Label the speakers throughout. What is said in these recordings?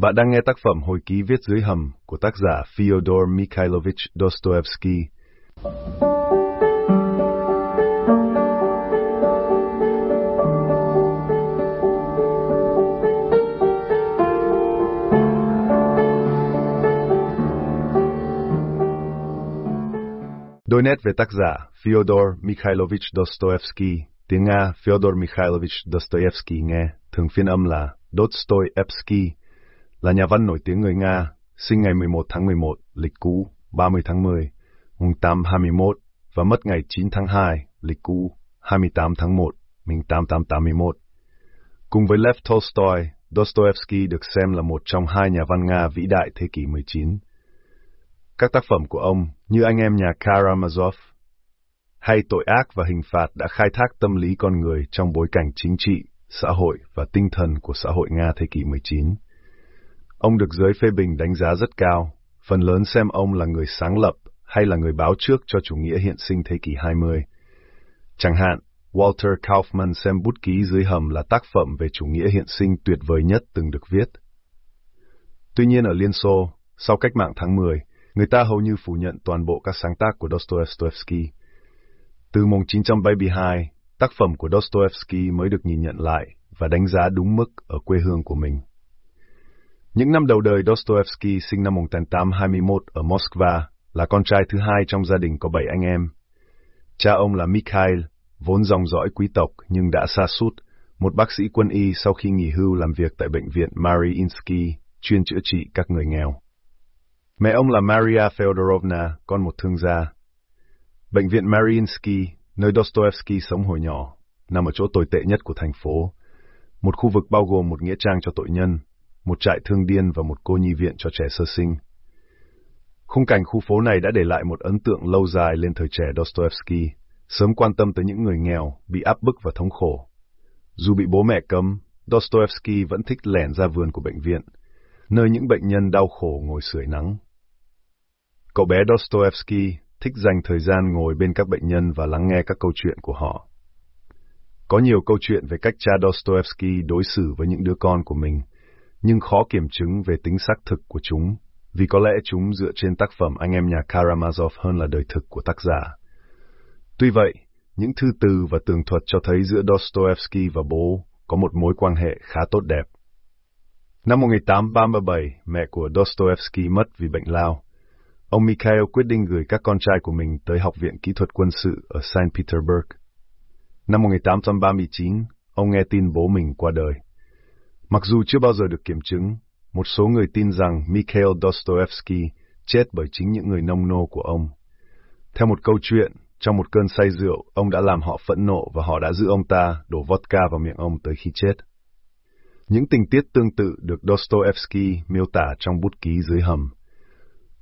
Speaker 1: Bạn đang nghe tác phẩm hồi ký viết dưới hầm của tác giả Fyodor Mikhailovich Dostoevsky. Đôi nét về tác giả Fyodor Mikhailovich Dostoevsky, tiếng Nga Fyodor Mikhailovich Dostoevsky nghe, thường phiên âm là Dostoevsky, là nhà văn nổi tiếng người Nga, sinh ngày 11 tháng 11, lịch cũ 30 tháng 10, mùng 8 21 và mất ngày 9 tháng 2, lịch cũ 28 tháng 1, 1881. Cùng với Lev Tolstoy, Dostoevsky được xem là một trong hai nhà văn Nga vĩ đại thế kỷ 19. Các tác phẩm của ông, như anh em nhà Karamazov, hay Tội ác và hình phạt đã khai thác tâm lý con người trong bối cảnh chính trị, xã hội và tinh thần của xã hội Nga thế kỷ 19. Ông được giới phê bình đánh giá rất cao, phần lớn xem ông là người sáng lập hay là người báo trước cho chủ nghĩa hiện sinh thế kỷ 20. Chẳng hạn, Walter Kaufman xem bút ký dưới hầm là tác phẩm về chủ nghĩa hiện sinh tuyệt vời nhất từng được viết. Tuy nhiên ở Liên Xô, sau cách mạng tháng 10, người ta hầu như phủ nhận toàn bộ các sáng tác của Dostoevsky. Từ 1972, tác phẩm của Dostoevsky mới được nhìn nhận lại và đánh giá đúng mức ở quê hương của mình. Những năm đầu đời Dostoevsky sinh năm 1821 ở Moscow, là con trai thứ hai trong gia đình có bảy anh em. Cha ông là Mikhail, vốn dòng dõi quý tộc nhưng đã xa sút một bác sĩ quân y sau khi nghỉ hưu làm việc tại bệnh viện Mariinsky, chuyên chữa trị các người nghèo. Mẹ ông là Maria Feodorovna, con một thương gia. Bệnh viện Mariinsky, nơi Dostoevsky sống hồi nhỏ, nằm ở chỗ tồi tệ nhất của thành phố, một khu vực bao gồm một nghĩa trang cho tội nhân, một trại thương điên và một cô nhi viện cho trẻ sơ sinh. Khung cảnh khu phố này đã để lại một ấn tượng lâu dài lên thời trẻ Dostoevsky, sớm quan tâm tới những người nghèo, bị áp bức và thống khổ. Dù bị bố mẹ cấm, Dostoevsky vẫn thích lẻn ra vườn của bệnh viện, nơi những bệnh nhân đau khổ ngồi sưởi nắng. Cậu bé Dostoevsky thích dành thời gian ngồi bên các bệnh nhân và lắng nghe các câu chuyện của họ. Có nhiều câu chuyện về cách cha Dostoevsky đối xử với những đứa con của mình, nhưng khó kiểm chứng về tính xác thực của chúng, vì có lẽ chúng dựa trên tác phẩm anh em nhà Karamazov hơn là đời thực của tác giả. Tuy vậy, những thư từ và tường thuật cho thấy giữa Dostoevsky và bố có một mối quan hệ khá tốt đẹp. Năm 1837, mẹ của Dostoevsky mất vì bệnh lao. Ông Mikhail quyết định gửi các con trai của mình tới Học viện Kỹ thuật Quân sự ở St. Petersburg. Năm 1839, ông nghe tin bố mình qua đời. Mặc dù chưa bao giờ được kiểm chứng, một số người tin rằng Mikhail Dostoevsky chết bởi chính những người nông nô của ông. Theo một câu chuyện, trong một cơn say rượu, ông đã làm họ phẫn nộ và họ đã giữ ông ta đổ vodka vào miệng ông tới khi chết. Những tình tiết tương tự được Dostoevsky miêu tả trong bút ký dưới hầm.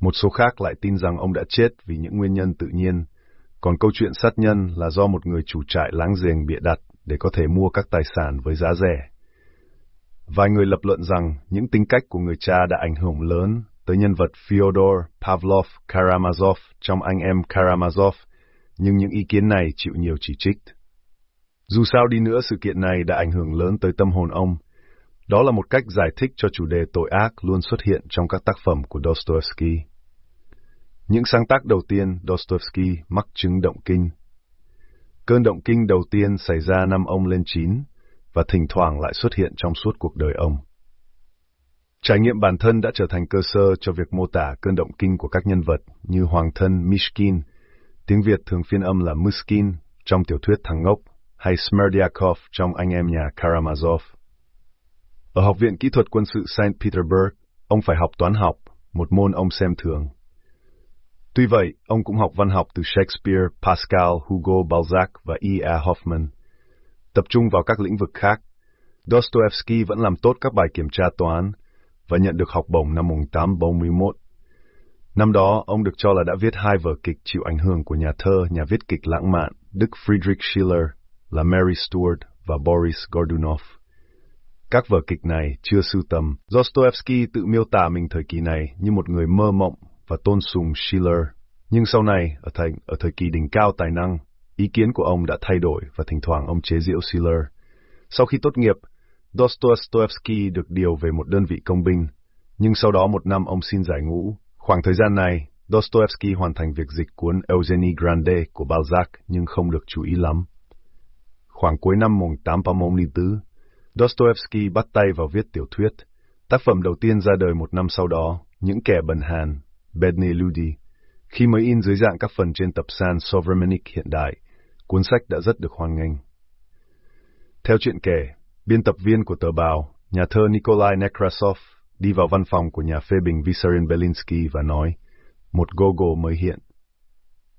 Speaker 1: Một số khác lại tin rằng ông đã chết vì những nguyên nhân tự nhiên, còn câu chuyện sát nhân là do một người chủ trại láng giềng bịa đặt để có thể mua các tài sản với giá rẻ. Vài người lập luận rằng những tính cách của người cha đã ảnh hưởng lớn tới nhân vật Fyodor Pavlov Karamazov trong anh em Karamazov, nhưng những ý kiến này chịu nhiều chỉ trích. Dù sao đi nữa, sự kiện này đã ảnh hưởng lớn tới tâm hồn ông. Đó là một cách giải thích cho chủ đề tội ác luôn xuất hiện trong các tác phẩm của Dostoevsky. Những sáng tác đầu tiên, Dostoevsky mắc chứng động kinh. Cơn động kinh đầu tiên xảy ra năm ông lên 9, và thỉnh thoảng lại xuất hiện trong suốt cuộc đời ông. Trải nghiệm bản thân đã trở thành cơ sở cho việc mô tả cơn động kinh của các nhân vật như Hoàng thân Mishkin, tiếng Việt thường phiên âm là Muskin trong tiểu thuyết Thằng Ngốc, hay Smerdyakov trong Anh em nhà Karamazov. Ở Học viện Kỹ thuật Quân sự St. Petersburg, ông phải học toán học, một môn ông xem thường. Tuy vậy, ông cũng học văn học từ Shakespeare, Pascal, Hugo, Balzac và E. A. Hoffman tập trung vào các lĩnh vực khác. Dostoevsky vẫn làm tốt các bài kiểm tra toán và nhận được học bổng năm 1841. Năm đó, ông được cho là đã viết hai vở kịch chịu ảnh hưởng của nhà thơ, nhà viết kịch lãng mạn Đức Friedrich Schiller là Mary Stuart và Boris Godunov. Các vở kịch này chưa sưu tầm. Dostoevsky tự miêu tả mình thời kỳ này như một người mơ mộng và tôn sùng Schiller. Nhưng sau này, ở, thành, ở thời kỳ đỉnh cao tài năng, Ý kiến của ông đã thay đổi và thỉnh thoảng ông chế giễu Schiller. Sau khi tốt nghiệp, Dostoevsky được điều về một đơn vị công binh, nhưng sau đó một năm ông xin giải ngũ. Khoảng thời gian này, Dostoevsky hoàn thành việc dịch cuốn Eugenie Grande của Balzac nhưng không được chú ý lắm. Khoảng cuối năm 1884, Dostoevsky bắt tay vào viết tiểu thuyết. Tác phẩm đầu tiên ra đời một năm sau đó, Những kẻ bần hàn, Bedne Ludi. Khi mới in dưới dạng các phần trên tập san Sovremenik* hiện đại, cuốn sách đã rất được hoan nghênh. Theo chuyện kể, biên tập viên của tờ báo, nhà thơ Nikolai Nekrasov đi vào văn phòng của nhà phê bình Visarin Belinsky và nói, một Gogol mới hiện.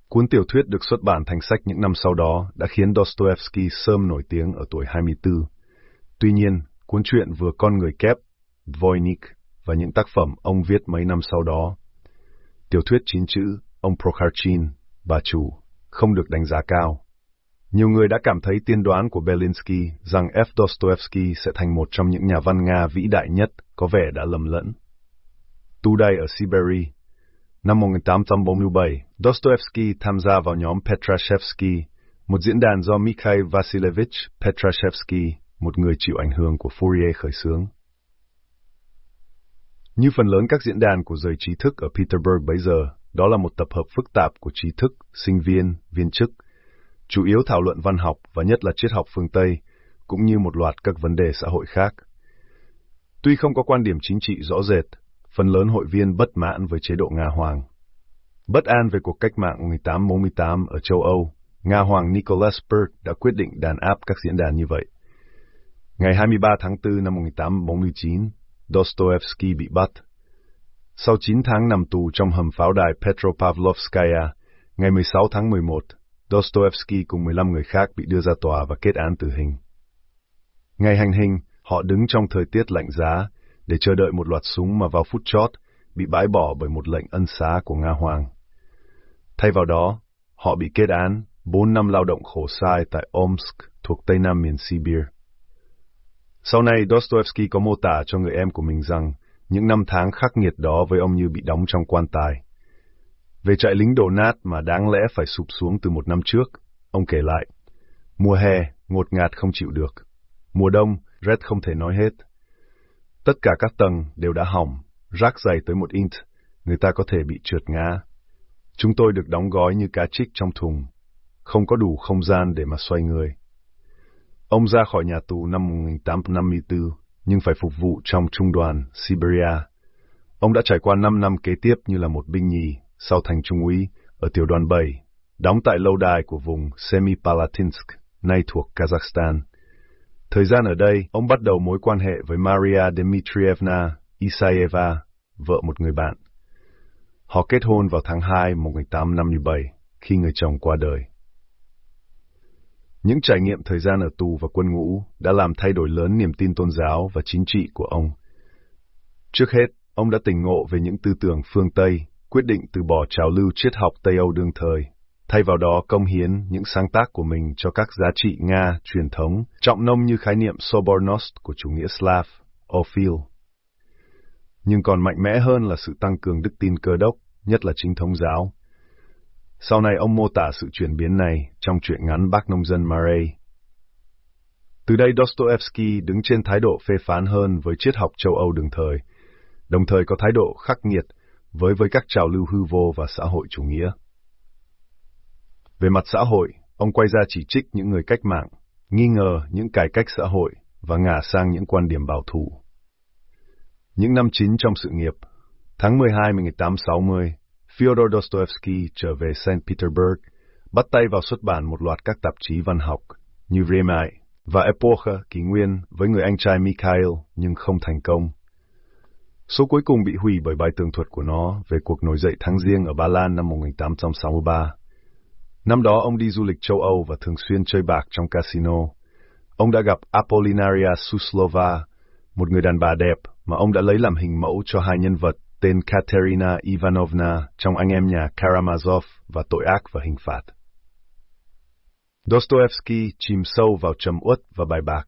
Speaker 1: Cuốn tiểu thuyết được xuất bản thành sách những năm sau đó đã khiến Dostoevsky sớm nổi tiếng ở tuổi 24. Tuy nhiên, cuốn truyện vừa Con người kép, Dvoinik và những tác phẩm ông viết mấy năm sau đó. Tiểu thuyết chín chữ, ông Prokharchin, bà chủ, không được đánh giá cao. Nhiều người đã cảm thấy tiên đoán của Belinsky rằng F. Dostoevsky sẽ thành một trong những nhà văn Nga vĩ đại nhất có vẻ đã lầm lẫn. Tu đay ở Siberia Năm 1847, Dostoevsky tham gia vào nhóm Petrashevsky, một diễn đàn do Mikhail Vasilevich Petrashevsky, một người chịu ảnh hưởng của Fourier khởi xướng. Như phần lớn các diễn đàn của giới trí thức ở Peterburg bấy giờ, đó là một tập hợp phức tạp của trí thức, sinh viên, viên chức, chủ yếu thảo luận văn học và nhất là triết học phương Tây, cũng như một loạt các vấn đề xã hội khác. Tuy không có quan điểm chính trị rõ rệt, phần lớn hội viên bất mãn với chế độ Nga Hoàng. Bất an về cuộc cách mạng 1848 ở châu Âu, Nga Hoàng Nicholas Berg đã quyết định đàn áp các diễn đàn như vậy. Ngày 23 tháng 4 năm 1849, Dostoevsky bị bắt. Sau 9 tháng nằm tù trong hầm pháo đài Petropavlovskaya, ngày 16 tháng 11, Dostoevsky cùng 15 người khác bị đưa ra tòa và kết án tử hình. Ngày hành hình, họ đứng trong thời tiết lạnh giá để chờ đợi một loạt súng mà vào phút chót bị bãi bỏ bởi một lệnh ân xá của Nga Hoàng. Thay vào đó, họ bị kết án 4 năm lao động khổ sai tại Omsk thuộc Tây Nam miền Sibir. Sau này, Dostoevsky có mô tả cho người em của mình rằng những năm tháng khắc nghiệt đó với ông như bị đóng trong quan tài. Về trại lính đổ nát mà đáng lẽ phải sụp xuống từ một năm trước, ông kể lại, mùa hè, ngột ngạt không chịu được. Mùa đông, rét không thể nói hết. Tất cả các tầng đều đã hỏng, rác dày tới một inch, người ta có thể bị trượt ngã. Chúng tôi được đóng gói như cá trích trong thùng, không có đủ không gian để mà xoay người. Ông ra khỏi nhà tù năm 1854, nhưng phải phục vụ trong trung đoàn Siberia. Ông đã trải qua 5 năm kế tiếp như là một binh nhì, sau thành trung úy, ở tiểu đoàn 7, đóng tại lâu đài của vùng Semipalatinsk, nay thuộc Kazakhstan. Thời gian ở đây, ông bắt đầu mối quan hệ với Maria Dmitrievna Isayeva, vợ một người bạn. Họ kết hôn vào tháng 2 1857, khi người chồng qua đời. Những trải nghiệm thời gian ở tù và quân ngũ đã làm thay đổi lớn niềm tin tôn giáo và chính trị của ông. Trước hết, ông đã tỉnh ngộ về những tư tưởng phương Tây, quyết định từ bỏ trào lưu triết học Tây Âu đương thời thay vào đó công hiến những sáng tác của mình cho các giá trị Nga truyền thống, trọng nông như khái niệm Sobornost của chủ nghĩa Slav, Ophil. Nhưng còn mạnh mẽ hơn là sự tăng cường đức tin cơ đốc, nhất là chính thống giáo. Sau này ông mô tả sự chuyển biến này trong truyện ngắn Bác Nông dân Marey. Từ đây Dostoevsky đứng trên thái độ phê phán hơn với triết học châu Âu đường thời, đồng thời có thái độ khắc nghiệt với với các trào lưu hư vô và xã hội chủ nghĩa. Về mặt xã hội, ông quay ra chỉ trích những người cách mạng, nghi ngờ những cải cách xã hội và ngả sang những quan điểm bảo thủ. Những năm chín trong sự nghiệp, tháng 12 1860, Fyodor Dostoevsky trở về St. Petersburg, bắt tay vào xuất bản một loạt các tạp chí văn học như Vremai và Epocha kỷ nguyên với người anh trai Mikhail nhưng không thành công. Số cuối cùng bị hủy bởi bài tường thuật của nó về cuộc nổi dậy tháng riêng ở Ba Lan năm 1863. Năm đó ông đi du lịch châu Âu và thường xuyên chơi bạc trong casino. Ông đã gặp Apollinaria Suslova, một người đàn bà đẹp mà ông đã lấy làm hình mẫu cho hai nhân vật tên Katerina Ivanovna trong anh em nhà Karamazov và tội ác và hình phạt. Dostoevsky chìm sâu vào trầm uất và bài bạc.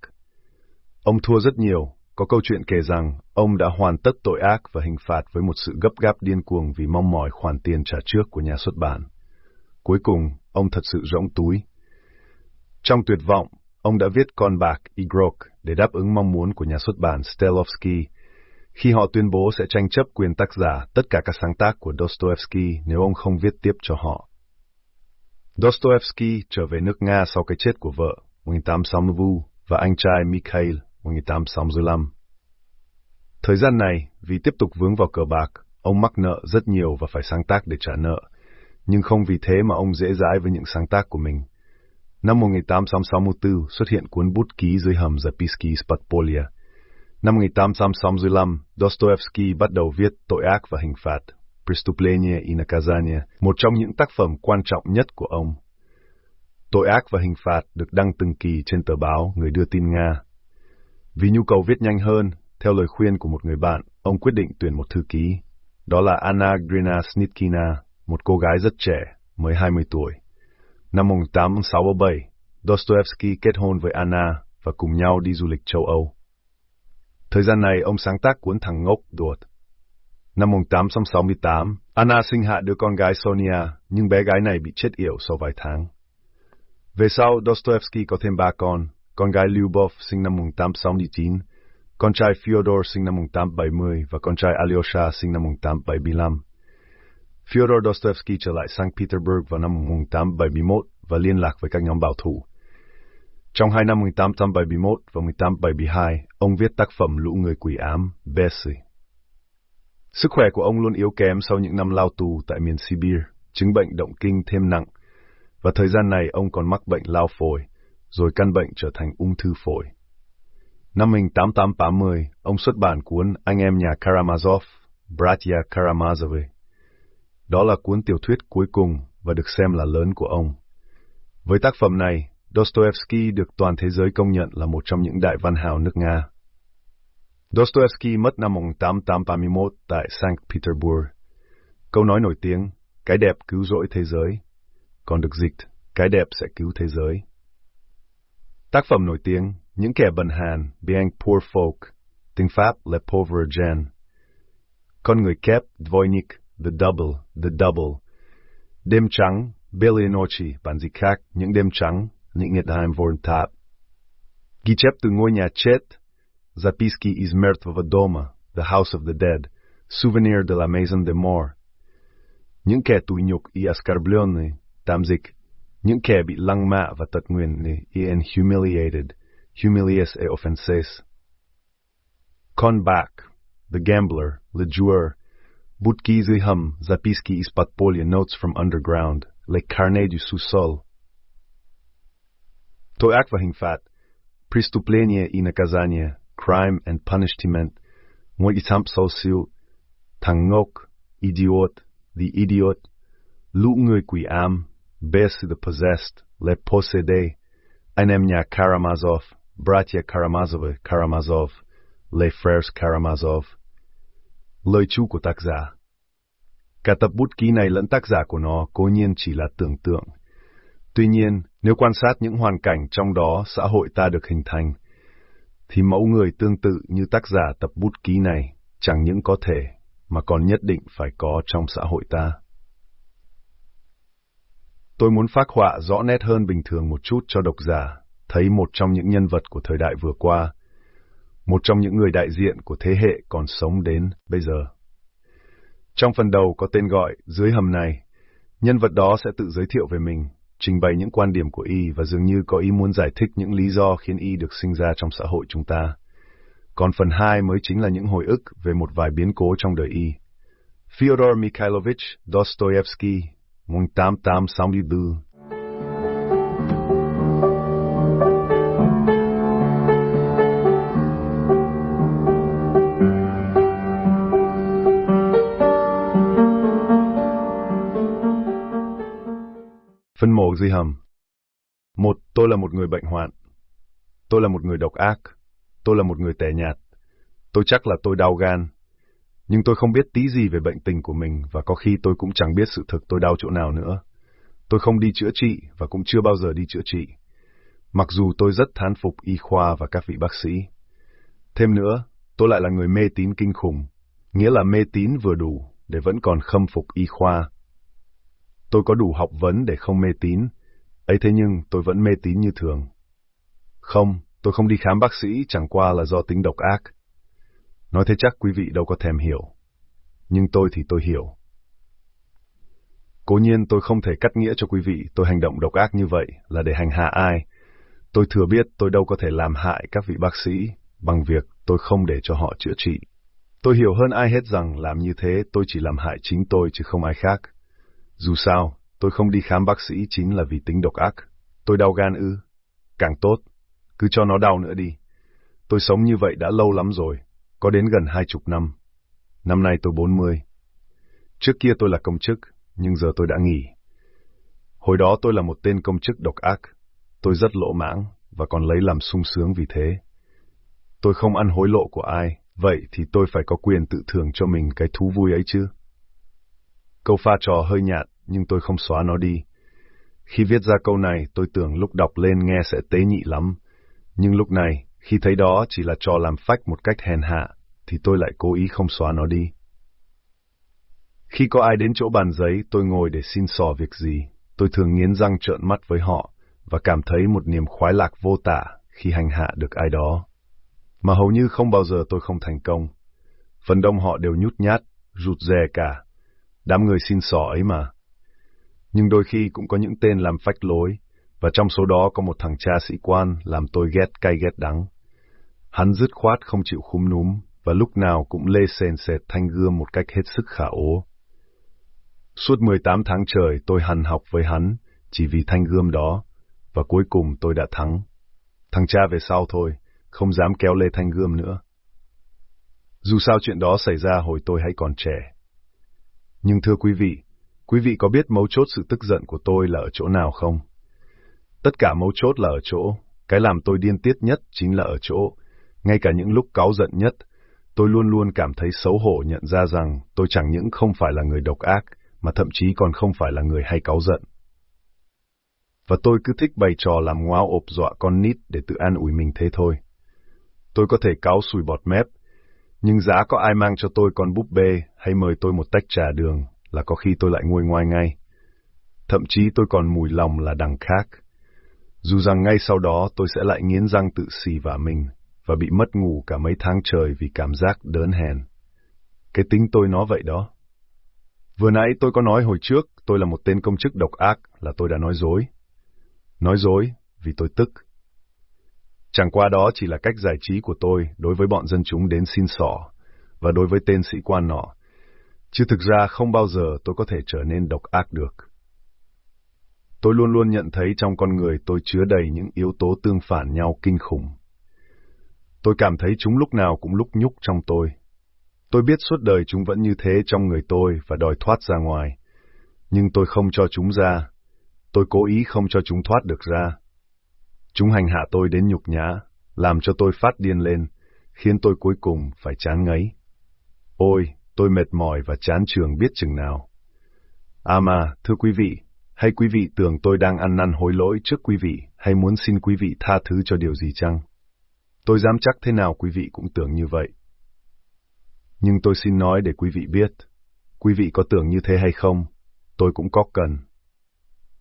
Speaker 1: Ông thua rất nhiều, có câu chuyện kể rằng ông đã hoàn tất tội ác và hình phạt với một sự gấp gáp điên cuồng vì mong mỏi khoản tiền trả trước của nhà xuất bản. Cuối cùng, ông thật sự rỗng túi. Trong tuyệt vọng, ông đã viết con bạc Igrok để đáp ứng mong muốn của nhà xuất bản Stelovsky, khi họ tuyên bố sẽ tranh chấp quyền tác giả tất cả các sáng tác của Dostoevsky nếu ông không viết tiếp cho họ. Dostoevsky trở về nước Nga sau cái chết của vợ, 1860, và anh trai Mikhail, 1865. Thời gian này, vì tiếp tục vướng vào cờ bạc, ông mắc nợ rất nhiều và phải sáng tác để trả nợ, nhưng không vì thế mà ông dễ dãi với những sáng tác của mình. Năm 1864 xuất hiện cuốn bút ký dưới hầm Zapisky Spatpolia. Năm 1865, Dostoevsky bắt đầu viết Tội ác và hình phạt, Prestuplenie i Nakazanie, một trong những tác phẩm quan trọng nhất của ông. Tội ác và hình phạt được đăng từng kỳ trên tờ báo Người đưa tin Nga. Vì nhu cầu viết nhanh hơn, theo lời khuyên của một người bạn, ông quyết định tuyển một thư ký. Đó là Anna Grina Snitkina, một cô gái rất trẻ, mới 20 tuổi. Năm 1867, Dostoevsky kết hôn với Anna và cùng nhau đi du lịch châu Âu. Thời gian này, ông sáng tác cuốn Thằng Ngốc Đuột. Năm 1868, Anna sinh hạ đứa con gái Sonia, nhưng bé gái này bị chết yểu sau vài tháng. Về sau, Dostoevsky có thêm ba con, con gái Lyubov sinh năm 1869, con trai Fyodor sinh năm 1870 và con trai Alyosha sinh năm 1875. Fyodor Dostoevsky trở lại St. Petersburg vào năm 1871 và liên lạc với các nhóm bảo thủ. Trong hai năm 1871 và 1872, ông viết tác phẩm Lũ người quỷ ám, Bessie. Sức khỏe của ông luôn yếu kém sau những năm lao tù tại miền Sibir, chứng bệnh động kinh thêm nặng, và thời gian này ông còn mắc bệnh lao phổi, rồi căn bệnh trở thành ung thư phổi. Năm 1880, ông xuất bản cuốn Anh em nhà Karamazov, Bratya Karamazov. Đó là cuốn tiểu thuyết cuối cùng và được xem là lớn của ông. Với tác phẩm này, Dostoevsky được toàn thế giới công nhận là một trong những đại văn hào nước Nga. Dostoevsky mất năm 1881 tại St. Petersburg. Câu nói nổi tiếng, cái đẹp cứu rỗi thế giới, còn được dịch, cái đẹp sẽ cứu thế giới. Tác phẩm nổi tiếng, những kẻ bần hàn, bien poor folk, tiếng Pháp Le Pauvre Gen. Con người kép, Dvoinik, The Double, The Double. Đêm trắng, Belle Noci, bản dịch khác, những đêm trắng, những nghiệt hàm vồn tháp. Ghi chép từ ngôi nhà chết, Zapiski iz mертвого дома, The House of the Dead, Souvenir de la Maison de Mort. Những kẻ tủi nhục y ascarbленные, tạm dịch, Những kẻ bị lăng mạ và tật nguyền này, y humiliated, humilies e offenses. Con bạc, the gambler, le joueur, budki ziham, zapiski iz podpolje, notes from underground, le carnet du sous-sol. To je akva hingfat, pristupljenje i nakazanie, crime and punishment, moj isam sausil, tangok, idiot, the idiot, lu người quỷ am, ám, Best the Possessed, Le Possédé, Anh em nhà Karamazov, Bratya Karamazov, Karamazov, Les Frères Karamazov. Lời chú của tác giả Cả tập bút ký này lẫn tác giả của nó cố nhiên chỉ là tưởng tượng. Tuy nhiên, nếu quan sát những hoàn cảnh trong đó xã hội ta được hình thành, thì mẫu người tương tự như tác giả tập bút ký này chẳng những có thể, mà còn nhất định phải có trong xã hội ta. Tôi muốn phác họa rõ nét hơn bình thường một chút cho độc giả, thấy một trong những nhân vật của thời đại vừa qua, một trong những người đại diện của thế hệ còn sống đến bây giờ. Trong phần đầu có tên gọi dưới hầm này, nhân vật đó sẽ tự giới thiệu về mình, trình bày những quan điểm của y và dường như có ý muốn giải thích những lý do khiến y được sinh ra trong xã hội chúng ta. Còn phần hai mới chính là những hồi ức về một vài biến cố trong đời y. Fyodor Mikhailovich Dostoevsky, 1864 Phân mổ di hầm Một, tôi là một người bệnh hoạn. Tôi là một người độc ác. Tôi là một người tẻ nhạt. Tôi chắc là tôi đau gan. Nhưng tôi không biết tí gì về bệnh tình của mình và có khi tôi cũng chẳng biết sự thực tôi đau chỗ nào nữa. Tôi không đi chữa trị và cũng chưa bao giờ đi chữa trị. Mặc dù tôi rất thán phục y khoa và các vị bác sĩ. Thêm nữa, tôi lại là người mê tín kinh khủng, nghĩa là mê tín vừa đủ để vẫn còn khâm phục y khoa Tôi có đủ học vấn để không mê tín, ấy thế nhưng tôi vẫn mê tín như thường. Không, tôi không đi khám bác sĩ chẳng qua là do tính độc ác. Nói thế chắc quý vị đâu có thèm hiểu. Nhưng tôi thì tôi hiểu. Cố nhiên tôi không thể cắt nghĩa cho quý vị tôi hành động độc ác như vậy là để hành hạ ai. Tôi thừa biết tôi đâu có thể làm hại các vị bác sĩ bằng việc tôi không để cho họ chữa trị. Tôi hiểu hơn ai hết rằng làm như thế tôi chỉ làm hại chính tôi chứ không ai khác. Dù sao, tôi không đi khám bác sĩ chính là vì tính độc ác. Tôi đau gan ư. Càng tốt, cứ cho nó đau nữa đi. Tôi sống như vậy đã lâu lắm rồi, có đến gần hai chục năm. Năm nay tôi bốn mươi. Trước kia tôi là công chức, nhưng giờ tôi đã nghỉ. Hồi đó tôi là một tên công chức độc ác. Tôi rất lỗ mãng và còn lấy làm sung sướng vì thế. Tôi không ăn hối lộ của ai, vậy thì tôi phải có quyền tự thưởng cho mình cái thú vui ấy chứ. Câu pha trò hơi nhạt, nhưng tôi không xóa nó đi. Khi viết ra câu này, tôi tưởng lúc đọc lên nghe sẽ tế nhị lắm. Nhưng lúc này, khi thấy đó chỉ là trò làm phách một cách hèn hạ, thì tôi lại cố ý không xóa nó đi. Khi có ai đến chỗ bàn giấy, tôi ngồi để xin sò việc gì, tôi thường nghiến răng trợn mắt với họ và cảm thấy một niềm khoái lạc vô tả khi hành hạ được ai đó. Mà hầu như không bao giờ tôi không thành công. Phần đông họ đều nhút nhát, rụt rè cả. Đám người xin sò ấy mà. Nhưng đôi khi cũng có những tên làm phách lối, và trong số đó có một thằng cha sĩ quan làm tôi ghét cay ghét đắng. Hắn dứt khoát không chịu khúm núm, và lúc nào cũng lê sền sệt thanh gươm một cách hết sức khả ố. Suốt 18 tháng trời tôi hằn học với hắn, chỉ vì thanh gươm đó, và cuối cùng tôi đã thắng. Thằng cha về sau thôi, không dám kéo lê thanh gươm nữa. Dù sao chuyện đó xảy ra hồi tôi hay còn trẻ. Nhưng thưa quý vị, quý vị có biết mấu chốt sự tức giận của tôi là ở chỗ nào không? Tất cả mấu chốt là ở chỗ, cái làm tôi điên tiết nhất chính là ở chỗ, ngay cả những lúc cáu giận nhất, tôi luôn luôn cảm thấy xấu hổ nhận ra rằng tôi chẳng những không phải là người độc ác, mà thậm chí còn không phải là người hay cáu giận. Và tôi cứ thích bày trò làm ngoao ộp dọa con nít để tự an ủi mình thế thôi. Tôi có thể cáu sùi bọt mép, nhưng giá có ai mang cho tôi con búp bê hay mời tôi một tách trà đường là có khi tôi lại nguôi ngoai ngay. Thậm chí tôi còn mùi lòng là đằng khác. Dù rằng ngay sau đó tôi sẽ lại nghiến răng tự xì vả mình và bị mất ngủ cả mấy tháng trời vì cảm giác đớn hèn. Cái tính tôi nó vậy đó. Vừa nãy tôi có nói hồi trước, tôi là một tên công chức độc ác, là tôi đã nói dối. Nói dối vì tôi tức. Chẳng qua đó chỉ là cách giải trí của tôi đối với bọn dân chúng đến xin sỏ và đối với tên sĩ quan nọ. Chứ thực ra không bao giờ tôi có thể trở nên độc ác được. Tôi luôn luôn nhận thấy trong con người tôi chứa đầy những yếu tố tương phản nhau kinh khủng. Tôi cảm thấy chúng lúc nào cũng lúc nhúc trong tôi. Tôi biết suốt đời chúng vẫn như thế trong người tôi và đòi thoát ra ngoài. Nhưng tôi không cho chúng ra. Tôi cố ý không cho chúng thoát được ra. Chúng hành hạ tôi đến nhục nhã, làm cho tôi phát điên lên, khiến tôi cuối cùng phải chán ngấy. Ôi, tôi mệt mỏi và chán trường biết chừng nào. À mà, thưa quý vị, hay quý vị tưởng tôi đang ăn năn hối lỗi trước quý vị, hay muốn xin quý vị tha thứ cho điều gì chăng? Tôi dám chắc thế nào quý vị cũng tưởng như vậy. Nhưng tôi xin nói để quý vị biết, quý vị có tưởng như thế hay không, tôi cũng có cần.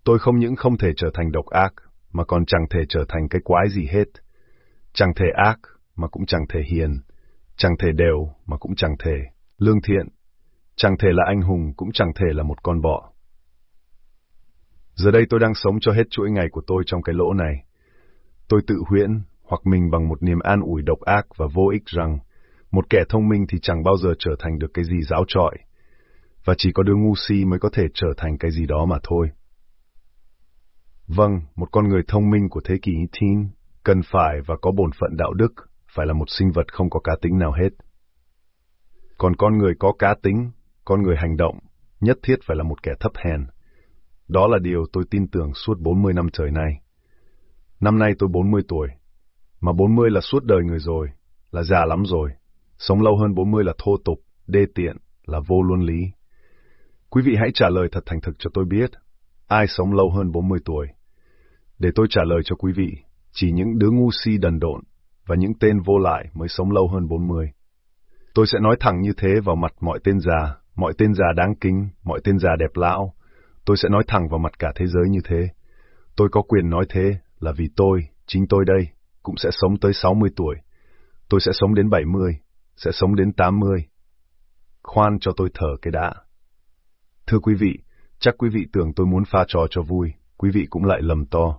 Speaker 1: Tôi không những không thể trở thành độc ác, mà còn chẳng thể trở thành cái quái gì hết. Chẳng thể ác, mà cũng chẳng thể hiền, chẳng thể đều, mà cũng chẳng thể lương thiện, chẳng thể là anh hùng, cũng chẳng thể là một con bọ. Giờ đây tôi đang sống cho hết chuỗi ngày của tôi trong cái lỗ này. Tôi tự huyễn, hoặc mình bằng một niềm an ủi độc ác và vô ích rằng một kẻ thông minh thì chẳng bao giờ trở thành được cái gì giáo trọi, và chỉ có đứa ngu si mới có thể trở thành cái gì đó mà thôi. Vâng, một con người thông minh của thế kỷ teen cần phải và có bổn phận đạo đức, phải là một sinh vật không có cá tính nào hết. Còn con người có cá tính, con người hành động, nhất thiết phải là một kẻ thấp hèn. Đó là điều tôi tin tưởng suốt 40 năm trời nay. Năm nay tôi 40 tuổi, mà 40 là suốt đời người rồi, là già lắm rồi. Sống lâu hơn 40 là thô tục, đê tiện, là vô luân lý. Quý vị hãy trả lời thật thành thực cho tôi biết, ai sống lâu hơn 40 tuổi? Để tôi trả lời cho quý vị, chỉ những đứa ngu si đần độn và những tên vô lại mới sống lâu hơn 40. Tôi sẽ nói thẳng như thế vào mặt mọi tên già, mọi tên già đáng kính, mọi tên già đẹp lão. Tôi sẽ nói thẳng vào mặt cả thế giới như thế. Tôi có quyền nói thế là vì tôi, chính tôi đây, cũng sẽ sống tới 60 tuổi. Tôi sẽ sống đến 70, sẽ sống đến 80. Khoan cho tôi thở cái đã. Thưa quý vị, chắc quý vị tưởng tôi muốn pha trò cho vui, quý vị cũng lại lầm to.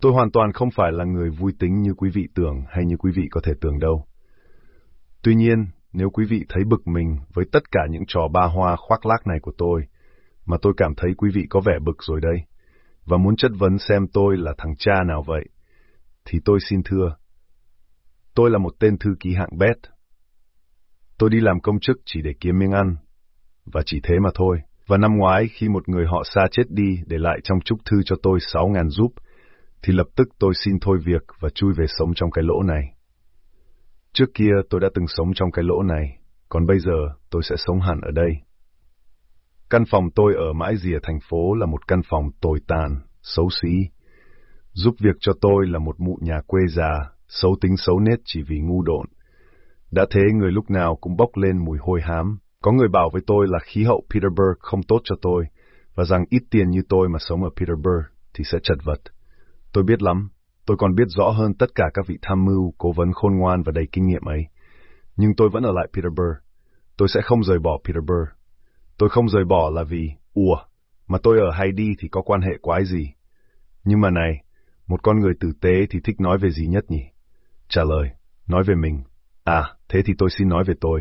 Speaker 1: Tôi hoàn toàn không phải là người vui tính như quý vị tưởng hay như quý vị có thể tưởng đâu. Tuy nhiên, nếu quý vị thấy bực mình với tất cả những trò ba hoa khoác lác này của tôi, mà tôi cảm thấy quý vị có vẻ bực rồi đây, và muốn chất vấn xem tôi là thằng cha nào vậy, thì tôi xin thưa. Tôi là một tên thư ký hạng bét. Tôi đi làm công chức chỉ để kiếm miếng ăn, và chỉ thế mà thôi. Và năm ngoái khi một người họ xa chết đi để lại trong chúc thư cho tôi sáu ngàn giúp, thì lập tức tôi xin thôi việc và chui về sống trong cái lỗ này. Trước kia tôi đã từng sống trong cái lỗ này, còn bây giờ tôi sẽ sống hẳn ở đây. Căn phòng tôi ở mãi rìa thành phố là một căn phòng tồi tàn, xấu xí. Giúp việc cho tôi là một mụ nhà quê già, xấu tính xấu nết chỉ vì ngu độn. Đã thế người lúc nào cũng bốc lên mùi hôi hám. Có người bảo với tôi là khí hậu Petersburg không tốt cho tôi, và rằng ít tiền như tôi mà sống ở Petersburg thì sẽ chật vật. Tôi biết lắm, tôi còn biết rõ hơn tất cả các vị tham mưu, cố vấn khôn ngoan và đầy kinh nghiệm ấy. Nhưng tôi vẫn ở lại Petersburg. Tôi sẽ không rời bỏ Petersburg. Tôi không rời bỏ là vì, ủa, mà tôi ở hay đi thì có quan hệ quái gì. Nhưng mà này, một con người tử tế thì thích nói về gì nhất nhỉ? Trả lời, nói về mình. À, thế thì tôi xin nói về tôi.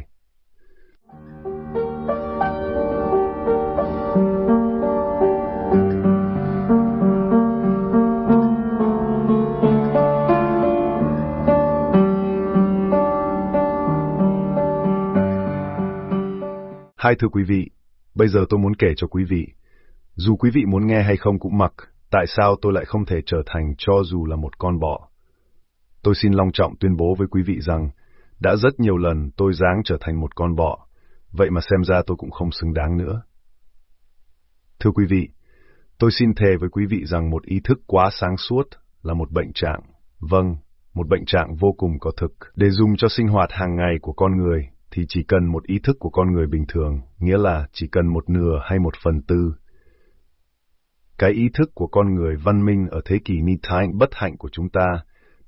Speaker 1: Hai thưa quý vị, bây giờ tôi muốn kể cho quý vị, dù quý vị muốn nghe hay không cũng mặc, tại sao tôi lại không thể trở thành cho dù là một con bọ. Tôi xin long trọng tuyên bố với quý vị rằng, đã rất nhiều lần tôi dáng trở thành một con bọ, vậy mà xem ra tôi cũng không xứng đáng nữa. Thưa quý vị, tôi xin thề với quý vị rằng một ý thức quá sáng suốt là một bệnh trạng, vâng, một bệnh trạng vô cùng có thực, để dùng cho sinh hoạt hàng ngày của con người thì chỉ cần một ý thức của con người bình thường, nghĩa là chỉ cần một nửa hay một phần tư. Cái ý thức của con người văn minh ở thế kỷ ni thái bất hạnh của chúng ta,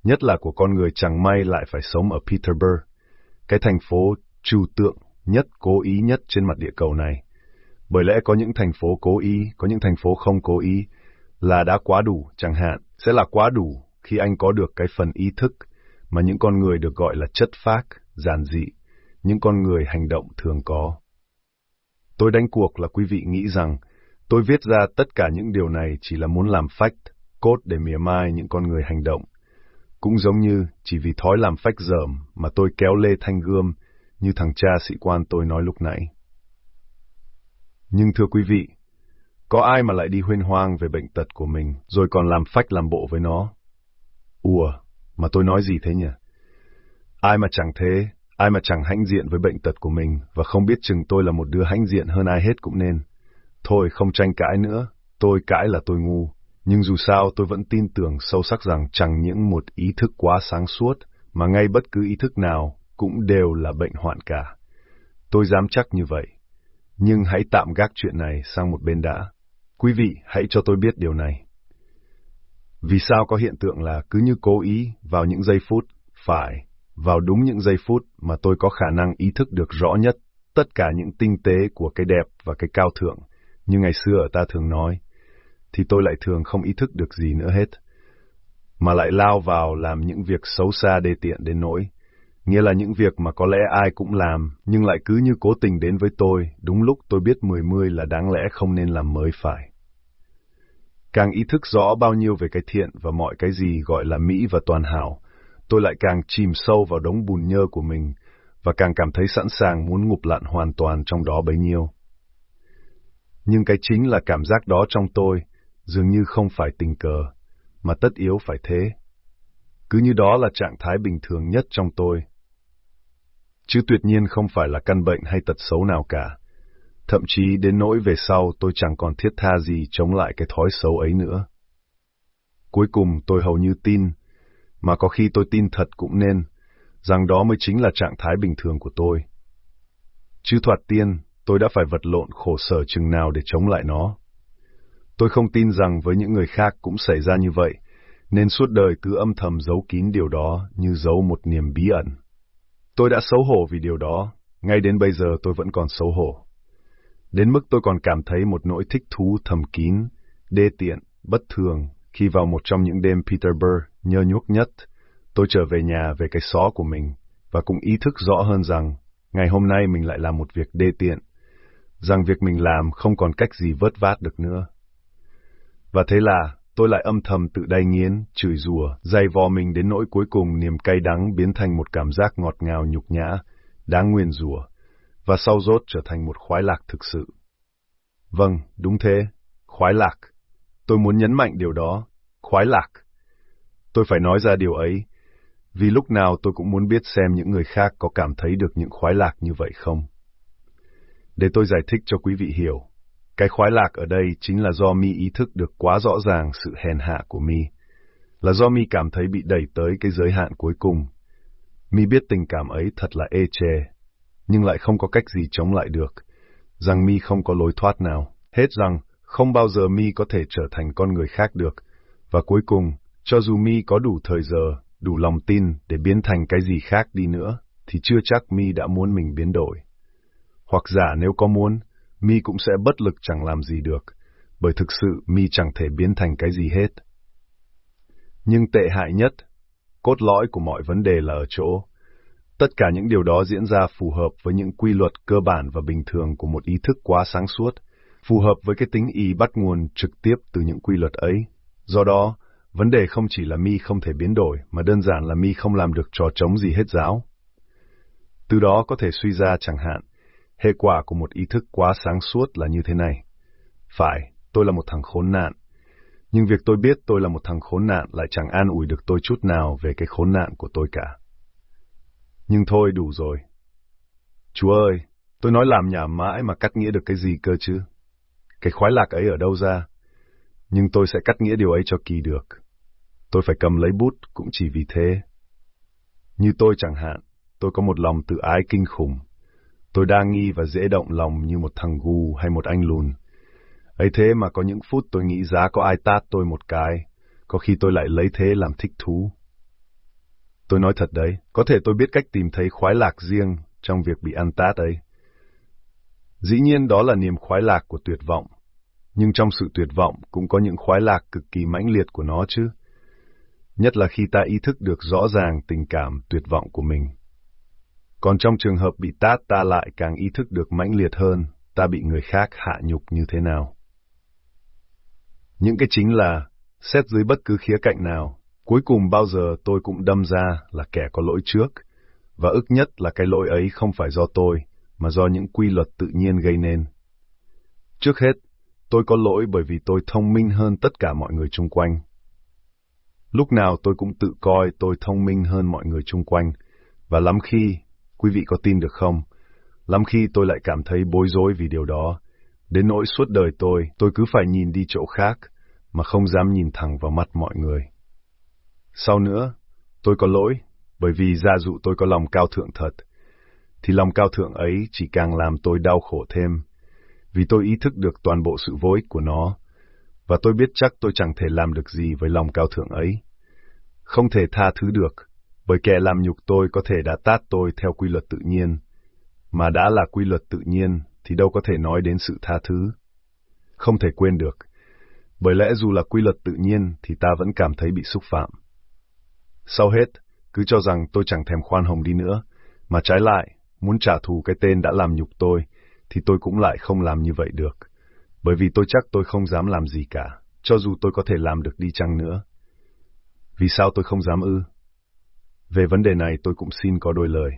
Speaker 1: nhất là của con người chẳng may lại phải sống ở Petersburg, cái thành phố trừu tượng nhất cố ý nhất trên mặt địa cầu này. Bởi lẽ có những thành phố cố ý, có những thành phố không cố ý, là đã quá đủ, chẳng hạn, sẽ là quá đủ khi anh có được cái phần ý thức mà những con người được gọi là chất phác, giản dị, những con người hành động thường có. Tôi đánh cuộc là quý vị nghĩ rằng tôi viết ra tất cả những điều này chỉ là muốn làm phách, cốt để mỉa mai những con người hành động. Cũng giống như chỉ vì thói làm phách dởm mà tôi kéo lê thanh gươm như thằng cha sĩ quan tôi nói lúc nãy. Nhưng thưa quý vị, có ai mà lại đi huyên hoang về bệnh tật của mình rồi còn làm phách làm bộ với nó? Ủa, mà tôi nói gì thế nhỉ? Ai mà chẳng thế, Ai mà chẳng hãnh diện với bệnh tật của mình và không biết chừng tôi là một đứa hãnh diện hơn ai hết cũng nên. Thôi không tranh cãi nữa, tôi cãi là tôi ngu. Nhưng dù sao tôi vẫn tin tưởng sâu sắc rằng chẳng những một ý thức quá sáng suốt, mà ngay bất cứ ý thức nào cũng đều là bệnh hoạn cả. Tôi dám chắc như vậy. Nhưng hãy tạm gác chuyện này sang một bên đã. Quý vị hãy cho tôi biết điều này. Vì sao có hiện tượng là cứ như cố ý vào những giây phút, phải, vào đúng những giây phút mà tôi có khả năng ý thức được rõ nhất tất cả những tinh tế của cái đẹp và cái cao thượng, như ngày xưa ở ta thường nói, thì tôi lại thường không ý thức được gì nữa hết, mà lại lao vào làm những việc xấu xa đê tiện đến nỗi, nghĩa là những việc mà có lẽ ai cũng làm, nhưng lại cứ như cố tình đến với tôi, đúng lúc tôi biết mười mươi là đáng lẽ không nên làm mới phải. Càng ý thức rõ bao nhiêu về cái thiện và mọi cái gì gọi là mỹ và toàn hảo, tôi lại càng chìm sâu vào đống bùn nhơ của mình và càng cảm thấy sẵn sàng muốn ngụp lặn hoàn toàn trong đó bấy nhiêu. Nhưng cái chính là cảm giác đó trong tôi dường như không phải tình cờ, mà tất yếu phải thế. Cứ như đó là trạng thái bình thường nhất trong tôi. Chứ tuyệt nhiên không phải là căn bệnh hay tật xấu nào cả. Thậm chí đến nỗi về sau tôi chẳng còn thiết tha gì chống lại cái thói xấu ấy nữa. Cuối cùng tôi hầu như tin mà có khi tôi tin thật cũng nên, rằng đó mới chính là trạng thái bình thường của tôi. Chứ thoạt tiên, tôi đã phải vật lộn khổ sở chừng nào để chống lại nó. Tôi không tin rằng với những người khác cũng xảy ra như vậy, nên suốt đời cứ âm thầm giấu kín điều đó như giấu một niềm bí ẩn. Tôi đã xấu hổ vì điều đó, ngay đến bây giờ tôi vẫn còn xấu hổ. Đến mức tôi còn cảm thấy một nỗi thích thú thầm kín, đê tiện, bất thường khi vào một trong những đêm Peterborough nhơ nhuốc nhất, tôi trở về nhà về cái xó của mình và cũng ý thức rõ hơn rằng ngày hôm nay mình lại làm một việc đê tiện, rằng việc mình làm không còn cách gì vớt vát được nữa. Và thế là tôi lại âm thầm tự đay nghiến, chửi rủa, dày vò mình đến nỗi cuối cùng niềm cay đắng biến thành một cảm giác ngọt ngào nhục nhã, đáng nguyên rủa, và sau rốt trở thành một khoái lạc thực sự. Vâng, đúng thế, khoái lạc. Tôi muốn nhấn mạnh điều đó, khoái lạc. Tôi phải nói ra điều ấy, vì lúc nào tôi cũng muốn biết xem những người khác có cảm thấy được những khoái lạc như vậy không. Để tôi giải thích cho quý vị hiểu, cái khoái lạc ở đây chính là do mi ý thức được quá rõ ràng sự hèn hạ của mi, là do mi cảm thấy bị đẩy tới cái giới hạn cuối cùng. Mi biết tình cảm ấy thật là ê chề, nhưng lại không có cách gì chống lại được, rằng mi không có lối thoát nào, hết rằng không bao giờ mi có thể trở thành con người khác được, và cuối cùng, cho dù mi có đủ thời giờ, đủ lòng tin để biến thành cái gì khác đi nữa, thì chưa chắc mi đã muốn mình biến đổi. Hoặc giả nếu có muốn, mi cũng sẽ bất lực chẳng làm gì được, bởi thực sự mi chẳng thể biến thành cái gì hết. Nhưng tệ hại nhất, cốt lõi của mọi vấn đề là ở chỗ, tất cả những điều đó diễn ra phù hợp với những quy luật cơ bản và bình thường của một ý thức quá sáng suốt, phù hợp với cái tính y bắt nguồn trực tiếp từ những quy luật ấy. Do đó, vấn đề không chỉ là mi không thể biến đổi, mà đơn giản là mi không làm được trò trống gì hết giáo. Từ đó có thể suy ra chẳng hạn, hệ quả của một ý thức quá sáng suốt là như thế này. Phải, tôi là một thằng khốn nạn. Nhưng việc tôi biết tôi là một thằng khốn nạn lại chẳng an ủi được tôi chút nào về cái khốn nạn của tôi cả. Nhưng thôi đủ rồi. Chúa ơi, tôi nói làm nhà mãi mà cắt nghĩa được cái gì cơ chứ? Cái khoái lạc ấy ở đâu ra? Nhưng tôi sẽ cắt nghĩa điều ấy cho kỳ được. Tôi phải cầm lấy bút cũng chỉ vì thế. Như tôi chẳng hạn, tôi có một lòng tự ái kinh khủng. Tôi đa nghi và dễ động lòng như một thằng gu hay một anh lùn. ấy thế mà có những phút tôi nghĩ giá có ai tát tôi một cái, có khi tôi lại lấy thế làm thích thú. Tôi nói thật đấy, có thể tôi biết cách tìm thấy khoái lạc riêng trong việc bị ăn tát ấy. Dĩ nhiên đó là niềm khoái lạc của tuyệt vọng, nhưng trong sự tuyệt vọng cũng có những khoái lạc cực kỳ mãnh liệt của nó chứ. Nhất là khi ta ý thức được rõ ràng tình cảm tuyệt vọng của mình. Còn trong trường hợp bị tát ta lại càng ý thức được mãnh liệt hơn, ta bị người khác hạ nhục như thế nào. Những cái chính là, xét dưới bất cứ khía cạnh nào, cuối cùng bao giờ tôi cũng đâm ra là kẻ có lỗi trước, và ức nhất là cái lỗi ấy không phải do tôi, mà do những quy luật tự nhiên gây nên. Trước hết, tôi có lỗi bởi vì tôi thông minh hơn tất cả mọi người chung quanh. Lúc nào tôi cũng tự coi tôi thông minh hơn mọi người chung quanh, và lắm khi, quý vị có tin được không, lắm khi tôi lại cảm thấy bối rối vì điều đó, đến nỗi suốt đời tôi, tôi cứ phải nhìn đi chỗ khác, mà không dám nhìn thẳng vào mắt mọi người. Sau nữa, tôi có lỗi, bởi vì gia dụ tôi có lòng cao thượng thật, thì lòng cao thượng ấy chỉ càng làm tôi đau khổ thêm, vì tôi ý thức được toàn bộ sự vô ích của nó, và tôi biết chắc tôi chẳng thể làm được gì với lòng cao thượng ấy. Không thể tha thứ được, bởi kẻ làm nhục tôi có thể đã tát tôi theo quy luật tự nhiên, mà đã là quy luật tự nhiên thì đâu có thể nói đến sự tha thứ. Không thể quên được, bởi lẽ dù là quy luật tự nhiên thì ta vẫn cảm thấy bị xúc phạm. Sau hết, cứ cho rằng tôi chẳng thèm khoan hồng đi nữa, mà trái lại, muốn trả thù cái tên đã làm nhục tôi, thì tôi cũng lại không làm như vậy được, bởi vì tôi chắc tôi không dám làm gì cả, cho dù tôi có thể làm được đi chăng nữa. Vì sao tôi không dám ư? Về vấn đề này tôi cũng xin có đôi lời.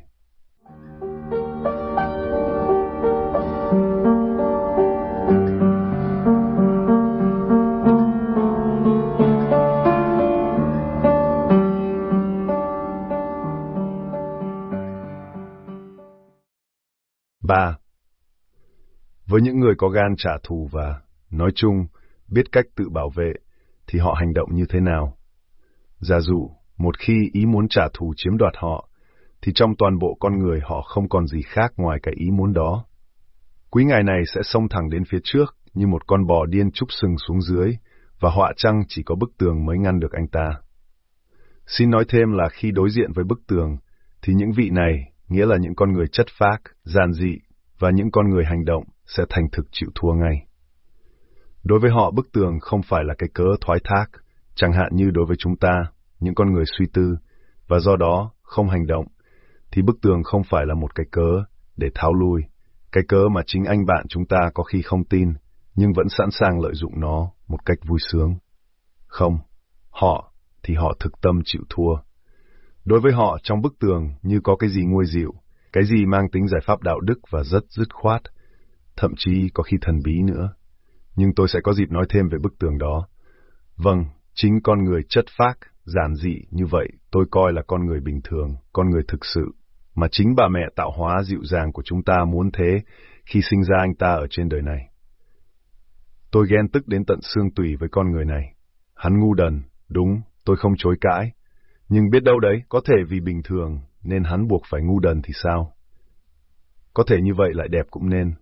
Speaker 1: Ba với những người có gan trả thù và, nói chung, biết cách tự bảo vệ, thì họ hành động như thế nào? Giả dụ, một khi ý muốn trả thù chiếm đoạt họ, thì trong toàn bộ con người họ không còn gì khác ngoài cái ý muốn đó. Quý ngài này sẽ xông thẳng đến phía trước như một con bò điên trúc sừng xuống dưới, và họa chăng chỉ có bức tường mới ngăn được anh ta. Xin nói thêm là khi đối diện với bức tường, thì những vị này, nghĩa là những con người chất phác, giản dị, và những con người hành động sẽ thành thực chịu thua ngay. Đối với họ bức tường không phải là cái cớ thoái thác, chẳng hạn như đối với chúng ta, những con người suy tư, và do đó không hành động, thì bức tường không phải là một cái cớ để tháo lui, cái cớ mà chính anh bạn chúng ta có khi không tin, nhưng vẫn sẵn sàng lợi dụng nó một cách vui sướng. Không, họ thì họ thực tâm chịu thua. Đối với họ trong bức tường như có cái gì nguôi dịu, cái gì mang tính giải pháp đạo đức và rất dứt khoát, thậm chí có khi thần bí nữa. Nhưng tôi sẽ có dịp nói thêm về bức tường đó. Vâng, chính con người chất phác, giản dị như vậy tôi coi là con người bình thường, con người thực sự, mà chính bà mẹ tạo hóa dịu dàng của chúng ta muốn thế khi sinh ra anh ta ở trên đời này. Tôi ghen tức đến tận xương tủy với con người này. Hắn ngu đần, đúng, tôi không chối cãi. Nhưng biết đâu đấy, có thể vì bình thường, nên hắn buộc phải ngu đần thì sao? Có thể như vậy lại đẹp cũng nên.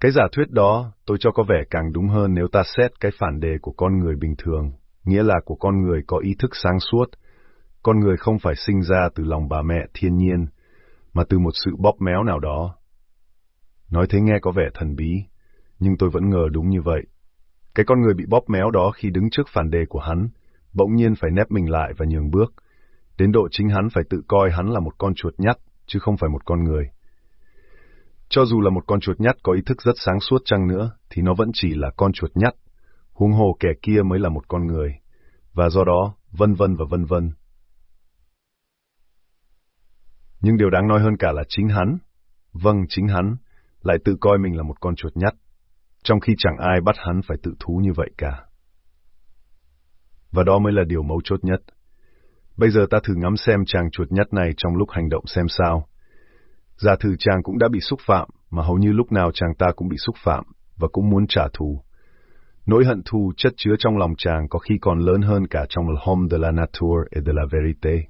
Speaker 1: Cái giả thuyết đó tôi cho có vẻ càng đúng hơn nếu ta xét cái phản đề của con người bình thường, nghĩa là của con người có ý thức sáng suốt. Con người không phải sinh ra từ lòng bà mẹ thiên nhiên, mà từ một sự bóp méo nào đó. Nói thế nghe có vẻ thần bí, nhưng tôi vẫn ngờ đúng như vậy. Cái con người bị bóp méo đó khi đứng trước phản đề của hắn, bỗng nhiên phải nép mình lại và nhường bước. Đến độ chính hắn phải tự coi hắn là một con chuột nhắt, chứ không phải một con người. Cho dù là một con chuột nhắt có ý thức rất sáng suốt chăng nữa, thì nó vẫn chỉ là con chuột nhắt. Huống hồ kẻ kia mới là một con người. Và do đó, vân vân và vân vân. Nhưng điều đáng nói hơn cả là chính hắn, vâng chính hắn, lại tự coi mình là một con chuột nhắt, trong khi chẳng ai bắt hắn phải tự thú như vậy cả. Và đó mới là điều mấu chốt nhất. Bây giờ ta thử ngắm xem chàng chuột nhắt này trong lúc hành động xem sao. Giả thử chàng cũng đã bị xúc phạm, mà hầu như lúc nào chàng ta cũng bị xúc phạm, và cũng muốn trả thù. Nỗi hận thù chất chứa trong lòng chàng có khi còn lớn hơn cả trong l'homme de la nature et de la vérité.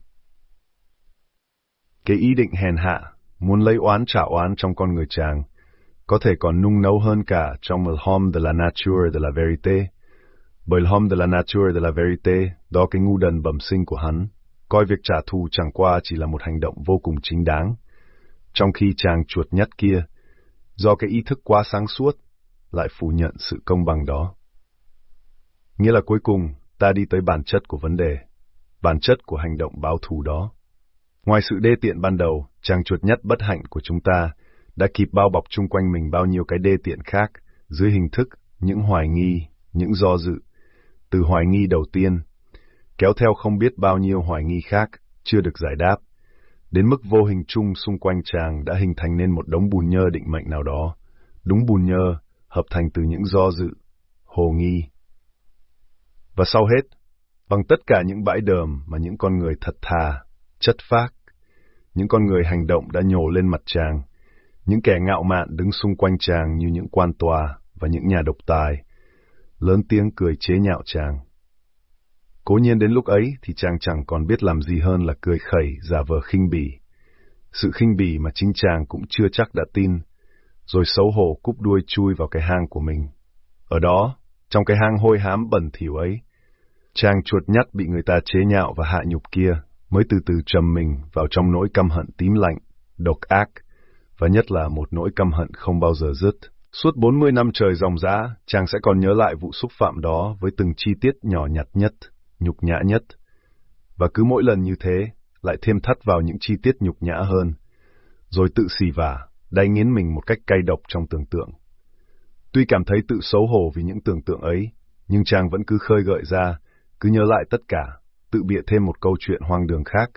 Speaker 1: Cái ý định hèn hạ, muốn lấy oán trả oán trong con người chàng, có thể còn nung nấu hơn cả trong l'homme de la nature de la vérité. Bởi l'homme de la nature de la vérité, đó cái ngu đần bẩm sinh của hắn, coi việc trả thù chẳng qua chỉ là một hành động vô cùng chính đáng, trong khi chàng chuột nhắt kia, do cái ý thức quá sáng suốt, lại phủ nhận sự công bằng đó. Nghĩa là cuối cùng, ta đi tới bản chất của vấn đề, bản chất của hành động báo thù đó. Ngoài sự đê tiện ban đầu, chàng chuột nhất bất hạnh của chúng ta đã kịp bao bọc chung quanh mình bao nhiêu cái đê tiện khác, dưới hình thức những hoài nghi, những do dự. Từ hoài nghi đầu tiên, kéo theo không biết bao nhiêu hoài nghi khác, chưa được giải đáp, đến mức vô hình chung xung quanh chàng đã hình thành nên một đống bùn nhơ định mệnh nào đó. Đúng bùn nhơ, hợp thành từ những do dự, hồ nghi. Và sau hết, bằng tất cả những bãi đờm mà những con người thật thà, chất phác, những con người hành động đã nhổ lên mặt chàng, những kẻ ngạo mạn đứng xung quanh chàng như những quan tòa và những nhà độc tài, lớn tiếng cười chế nhạo chàng. Cố nhiên đến lúc ấy thì chàng chẳng còn biết làm gì hơn là cười khẩy, giả vờ khinh bỉ. Sự khinh bỉ mà chính chàng cũng chưa chắc đã tin, rồi xấu hổ cúp đuôi chui vào cái hang của mình. Ở đó, trong cái hang hôi hám bẩn thỉu ấy, chàng chuột nhắt bị người ta chế nhạo và hạ nhục kia mới từ từ trầm mình vào trong nỗi căm hận tím lạnh, độc ác, và nhất là một nỗi căm hận không bao giờ dứt. Suốt 40 năm trời dòng dã, chàng sẽ còn nhớ lại vụ xúc phạm đó với từng chi tiết nhỏ nhặt nhất nhục nhã nhất. Và cứ mỗi lần như thế, lại thêm thắt vào những chi tiết nhục nhã hơn, rồi tự xì vả, đay nghiến mình một cách cay độc trong tưởng tượng. Tuy cảm thấy tự xấu hổ vì những tưởng tượng ấy, nhưng chàng vẫn cứ khơi gợi ra, cứ nhớ lại tất cả, tự bịa thêm một câu chuyện hoang đường khác,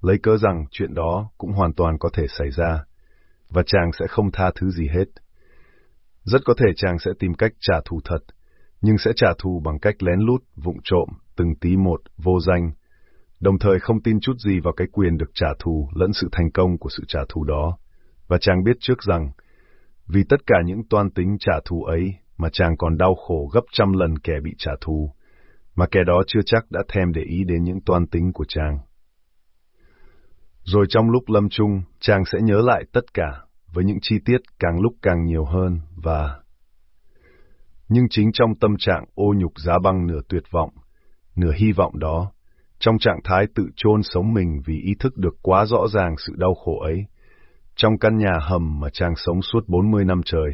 Speaker 1: lấy cớ rằng chuyện đó cũng hoàn toàn có thể xảy ra, và chàng sẽ không tha thứ gì hết. Rất có thể chàng sẽ tìm cách trả thù thật, nhưng sẽ trả thù bằng cách lén lút, vụng trộm, từng tí một, vô danh, đồng thời không tin chút gì vào cái quyền được trả thù lẫn sự thành công của sự trả thù đó. Và chàng biết trước rằng, vì tất cả những toan tính trả thù ấy mà chàng còn đau khổ gấp trăm lần kẻ bị trả thù, mà kẻ đó chưa chắc đã thèm để ý đến những toan tính của chàng. Rồi trong lúc lâm chung, chàng sẽ nhớ lại tất cả, với những chi tiết càng lúc càng nhiều hơn và... Nhưng chính trong tâm trạng ô nhục giá băng nửa tuyệt vọng, nửa hy vọng đó, trong trạng thái tự chôn sống mình vì ý thức được quá rõ ràng sự đau khổ ấy. Trong căn nhà hầm mà trang sống suốt 40 năm trời,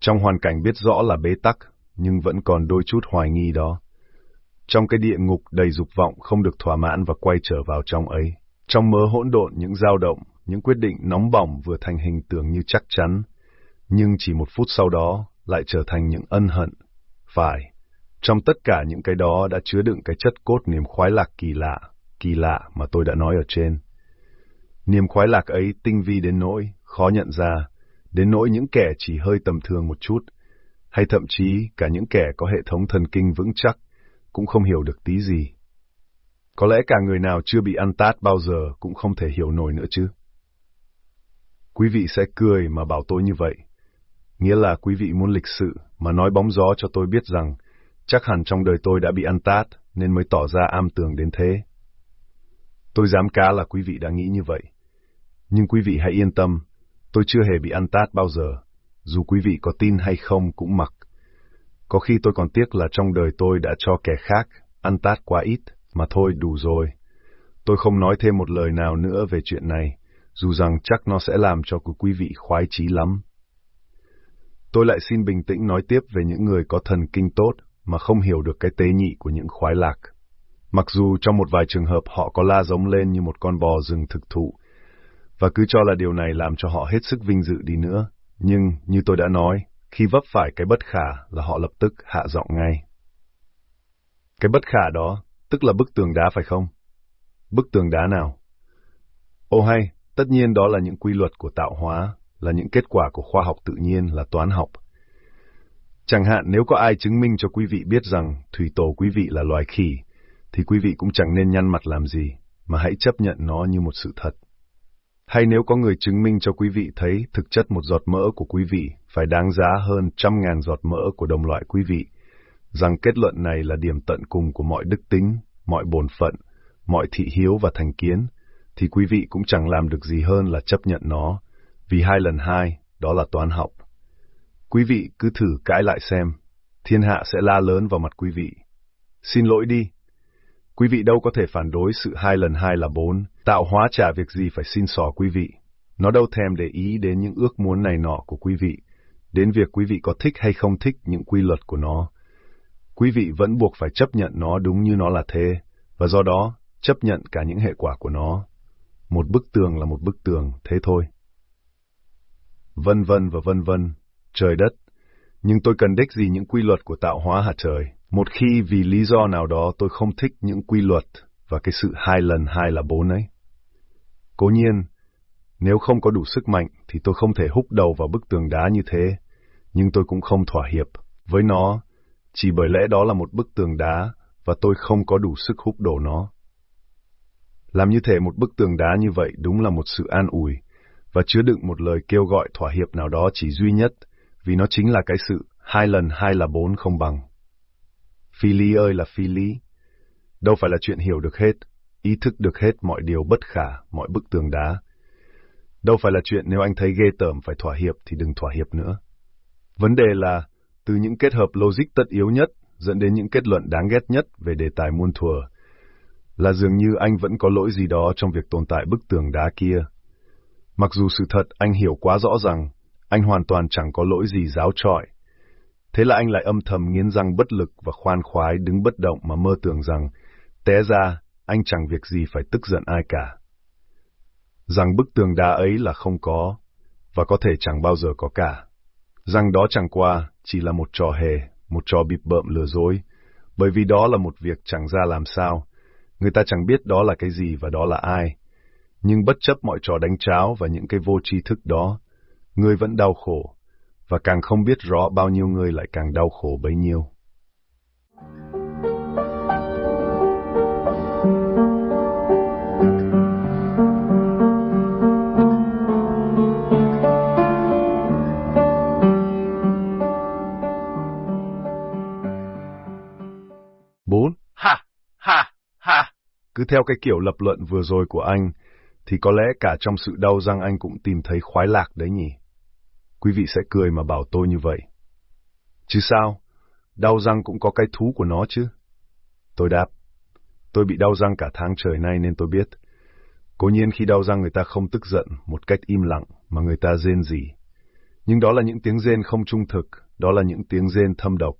Speaker 1: trong hoàn cảnh biết rõ là bế tắc, nhưng vẫn còn đôi chút hoài nghi đó. Trong cái địa ngục đầy dục vọng không được thỏa mãn và quay trở vào trong ấy. Trong mớ hỗn độn những dao động, những quyết định nóng bỏng vừa thành hình tưởng như chắc chắn, nhưng chỉ một phút sau đó lại trở thành những ân hận. Phải, trong tất cả những cái đó đã chứa đựng cái chất cốt niềm khoái lạc kỳ lạ, kỳ lạ mà tôi đã nói ở trên. Niềm khoái lạc ấy tinh vi đến nỗi, khó nhận ra, đến nỗi những kẻ chỉ hơi tầm thường một chút, hay thậm chí cả những kẻ có hệ thống thần kinh vững chắc, cũng không hiểu được tí gì. Có lẽ cả người nào chưa bị ăn tát bao giờ cũng không thể hiểu nổi nữa chứ. Quý vị sẽ cười mà bảo tôi như vậy. Nghĩa là quý vị muốn lịch sự mà nói bóng gió cho tôi biết rằng chắc hẳn trong đời tôi đã bị ăn tát nên mới tỏ ra am tường đến thế. Tôi dám cá là quý vị đã nghĩ như vậy. Nhưng quý vị hãy yên tâm, tôi chưa hề bị ăn tát bao giờ, dù quý vị có tin hay không cũng mặc. Có khi tôi còn tiếc là trong đời tôi đã cho kẻ khác ăn tát quá ít, mà thôi đủ rồi. Tôi không nói thêm một lời nào nữa về chuyện này, dù rằng chắc nó sẽ làm cho quý vị khoái chí lắm. Tôi lại xin bình tĩnh nói tiếp về những người có thần kinh tốt mà không hiểu được cái tế nhị của những khoái lạc. Mặc dù trong một vài trường hợp họ có la giống lên như một con bò rừng thực thụ, và cứ cho là điều này làm cho họ hết sức vinh dự đi nữa, nhưng như tôi đã nói, khi vấp phải cái bất khả là họ lập tức hạ giọng ngay. Cái bất khả đó, tức là bức tường đá phải không? Bức tường đá nào? Ô hay, tất nhiên đó là những quy luật của tạo hóa, là những kết quả của khoa học tự nhiên là toán học. Chẳng hạn nếu có ai chứng minh cho quý vị biết rằng thủy tổ quý vị là loài khỉ, thì quý vị cũng chẳng nên nhăn mặt làm gì, mà hãy chấp nhận nó như một sự thật. Hay nếu có người chứng minh cho quý vị thấy thực chất một giọt mỡ của quý vị phải đáng giá hơn trăm ngàn giọt mỡ của đồng loại quý vị, rằng kết luận này là điểm tận cùng của mọi đức tính, mọi bổn phận, mọi thị hiếu và thành kiến, thì quý vị cũng chẳng làm được gì hơn là chấp nhận nó, vì hai lần hai, đó là toán học. Quý vị cứ thử cãi lại xem, thiên hạ sẽ la lớn vào mặt quý vị. Xin lỗi đi. Quý vị đâu có thể phản đối sự hai lần hai là bốn, tạo hóa trả việc gì phải xin xỏ quý vị. Nó đâu thèm để ý đến những ước muốn này nọ của quý vị, đến việc quý vị có thích hay không thích những quy luật của nó. Quý vị vẫn buộc phải chấp nhận nó đúng như nó là thế, và do đó chấp nhận cả những hệ quả của nó. Một bức tường là một bức tường, thế thôi. Vân vân và vân vân, trời đất. Nhưng tôi cần đích gì những quy luật của tạo hóa hả trời? Một khi vì lý do nào đó tôi không thích những quy luật và cái sự hai lần hai là bốn ấy. Cố nhiên, nếu không có đủ sức mạnh thì tôi không thể húc đầu vào bức tường đá như thế, nhưng tôi cũng không thỏa hiệp với nó, chỉ bởi lẽ đó là một bức tường đá và tôi không có đủ sức húc đổ nó. Làm như thể một bức tường đá như vậy đúng là một sự an ủi, và chứa đựng một lời kêu gọi thỏa hiệp nào đó chỉ duy nhất, vì nó chính là cái sự hai lần hai là bốn không bằng. Phi lý ơi là phi lý. Đâu phải là chuyện hiểu được hết, ý thức được hết mọi điều bất khả, mọi bức tường đá. Đâu phải là chuyện nếu anh thấy ghê tởm phải thỏa hiệp thì đừng thỏa hiệp nữa. Vấn đề là, từ những kết hợp logic tất yếu nhất dẫn đến những kết luận đáng ghét nhất về đề tài muôn thuở, là dường như anh vẫn có lỗi gì đó trong việc tồn tại bức tường đá kia. Mặc dù sự thật anh hiểu quá rõ rằng anh hoàn toàn chẳng có lỗi gì giáo trọi. Thế là anh lại âm thầm nghiến răng bất lực và khoan khoái đứng bất động mà mơ tưởng rằng té ra anh chẳng việc gì phải tức giận ai cả. Rằng bức tường đá ấy là không có, và có thể chẳng bao giờ có cả. Rằng đó chẳng qua chỉ là một trò hề, một trò bịp bợm lừa dối, bởi vì đó là một việc chẳng ra làm sao. Người ta chẳng biết đó là cái gì và đó là ai nhưng bất chấp mọi trò đánh cháo và những cái vô tri thức đó, người vẫn đau khổ, và càng không biết rõ bao nhiêu người lại càng đau khổ bấy nhiêu. Bốn. Ha! Ha! Ha! Cứ theo cái kiểu lập luận vừa rồi của anh, thì có lẽ cả trong sự đau răng anh cũng tìm thấy khoái lạc đấy nhỉ. Quý vị sẽ cười mà bảo tôi như vậy. Chứ sao? Đau răng cũng có cái thú của nó chứ. Tôi đáp. Tôi bị đau răng cả tháng trời nay nên tôi biết. Cố nhiên khi đau răng người ta không tức giận một cách im lặng mà người ta rên gì. Nhưng đó là những tiếng rên không trung thực, đó là những tiếng rên thâm độc.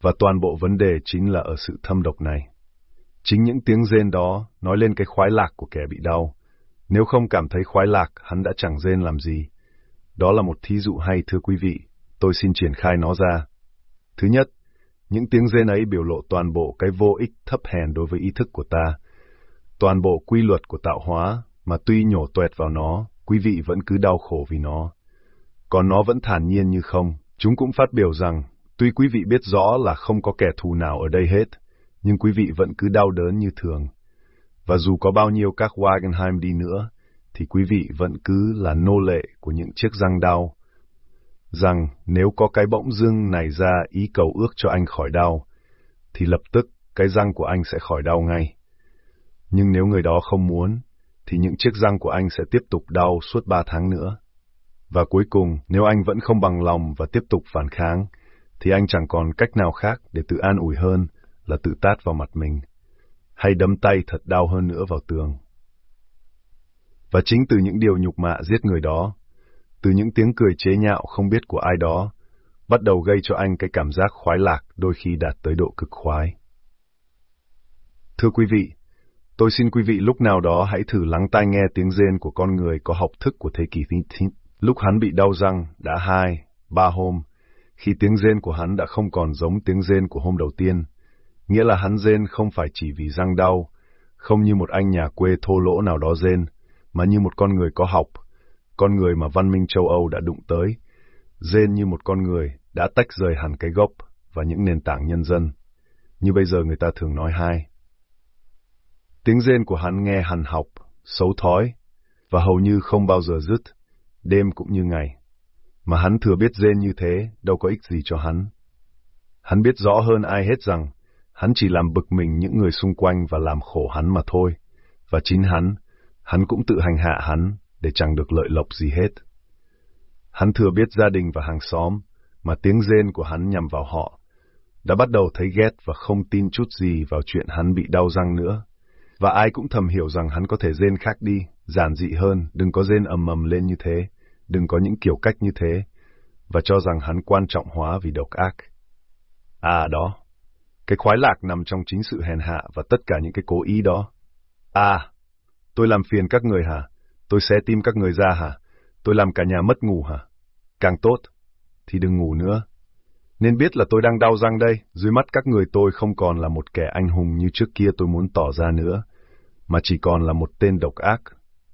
Speaker 1: Và toàn bộ vấn đề chính là ở sự thâm độc này. Chính những tiếng rên đó nói lên cái khoái lạc của kẻ bị đau. Nếu không cảm thấy khoái lạc, hắn đã chẳng rên làm gì. Đó là một thí dụ hay thưa quý vị, tôi xin triển khai nó ra. Thứ nhất, những tiếng rên ấy biểu lộ toàn bộ cái vô ích thấp hèn đối với ý thức của ta. Toàn bộ quy luật của tạo hóa, mà tuy nhổ tuẹt vào nó, quý vị vẫn cứ đau khổ vì nó. Còn nó vẫn thản nhiên như không. Chúng cũng phát biểu rằng, tuy quý vị biết rõ là không có kẻ thù nào ở đây hết, nhưng quý vị vẫn cứ đau đớn như thường. Và dù có bao nhiêu các Wagenheim đi nữa, thì quý vị vẫn cứ là nô lệ của những chiếc răng đau. Rằng nếu có cái bỗng dưng này ra ý cầu ước cho anh khỏi đau, thì lập tức cái răng của anh sẽ khỏi đau ngay. Nhưng nếu người đó không muốn, thì những chiếc răng của anh sẽ tiếp tục đau suốt ba tháng nữa. Và cuối cùng, nếu anh vẫn không bằng lòng và tiếp tục phản kháng, thì anh chẳng còn cách nào khác để tự an ủi hơn là tự tát vào mặt mình, hay đấm tay thật đau hơn nữa vào tường. Và chính từ những điều nhục mạ giết người đó, từ những tiếng cười chế nhạo không biết của ai đó, bắt đầu gây cho anh cái cảm giác khoái lạc đôi khi đạt tới độ cực khoái. Thưa quý vị, tôi xin quý vị lúc nào đó hãy thử lắng tai nghe tiếng rên của con người có học thức của thế kỷ thứ 9. Lúc hắn bị đau răng, đã hai, ba hôm, khi tiếng rên của hắn đã không còn giống tiếng rên của hôm đầu tiên, nghĩa là hắn rên không phải chỉ vì răng đau, không như một anh nhà quê thô lỗ nào đó rên, mà như một con người có học, con người mà văn minh châu Âu đã đụng tới, rên như một con người đã tách rời hẳn cái gốc và những nền tảng nhân dân, như bây giờ người ta thường nói hai. Tiếng rên của hắn nghe hằn học, xấu thói, và hầu như không bao giờ dứt, đêm cũng như ngày. Mà hắn thừa biết rên như thế, đâu có ích gì cho hắn. Hắn biết rõ hơn ai hết rằng, hắn chỉ làm bực mình những người xung quanh và làm khổ hắn mà thôi. Và chính hắn, hắn cũng tự hành hạ hắn để chẳng được lợi lộc gì hết. Hắn thừa biết gia đình và hàng xóm, mà tiếng rên của hắn nhằm vào họ, đã bắt đầu thấy ghét và không tin chút gì vào chuyện hắn bị đau răng nữa. Và ai cũng thầm hiểu rằng hắn có thể rên khác đi, giản dị hơn, đừng có rên ầm ầm lên như thế, đừng có những kiểu cách như thế, và cho rằng hắn quan trọng hóa vì độc ác. À đó, cái khoái lạc nằm trong chính sự hèn hạ và tất cả những cái cố ý đó. À, tôi làm phiền các người hả? Tôi sẽ tim các người ra hả? Tôi làm cả nhà mất ngủ hả? Càng tốt, thì đừng ngủ nữa. Nên biết là tôi đang đau răng đây, dưới mắt các người tôi không còn là một kẻ anh hùng như trước kia tôi muốn tỏ ra nữa, mà chỉ còn là một tên độc ác,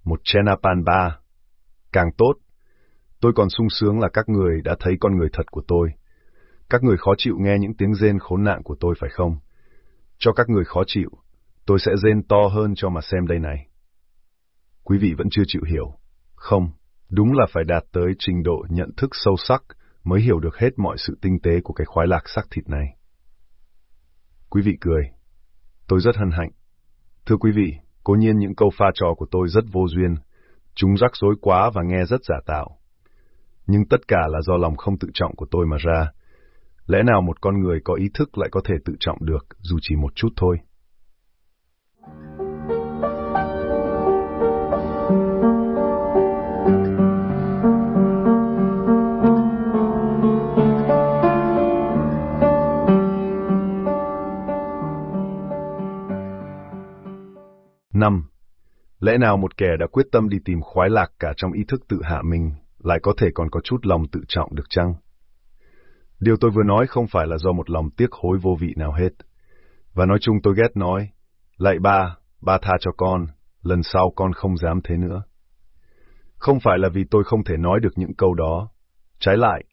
Speaker 1: một Chenapan ba. Càng tốt, tôi còn sung sướng là các người đã thấy con người thật của tôi. Các người khó chịu nghe những tiếng rên khốn nạn của tôi phải không? Cho các người khó chịu, tôi sẽ rên to hơn cho mà xem đây này. Quý vị vẫn chưa chịu hiểu. Không, đúng là phải đạt tới trình độ nhận thức sâu sắc mới hiểu được hết mọi sự tinh tế của cái khoái lạc sắc thịt này. Quý vị cười. Tôi rất hân hạnh. Thưa quý vị, cố nhiên những câu pha trò của tôi rất vô duyên, chúng rắc rối quá và nghe rất giả tạo. Nhưng tất cả là do lòng không tự trọng của tôi mà ra. Lẽ nào một con người có ý thức lại có thể tự trọng được, dù chỉ một chút thôi? Năm, lẽ nào một kẻ đã quyết tâm đi tìm khoái lạc cả trong ý thức tự hạ mình, lại có thể còn có chút lòng tự trọng được chăng? Điều tôi vừa nói không phải là do một lòng tiếc hối vô vị nào hết. Và nói chung tôi ghét nói, lạy ba, ba tha cho con, lần sau con không dám thế nữa. Không phải là vì tôi không thể nói được những câu đó. Trái lại,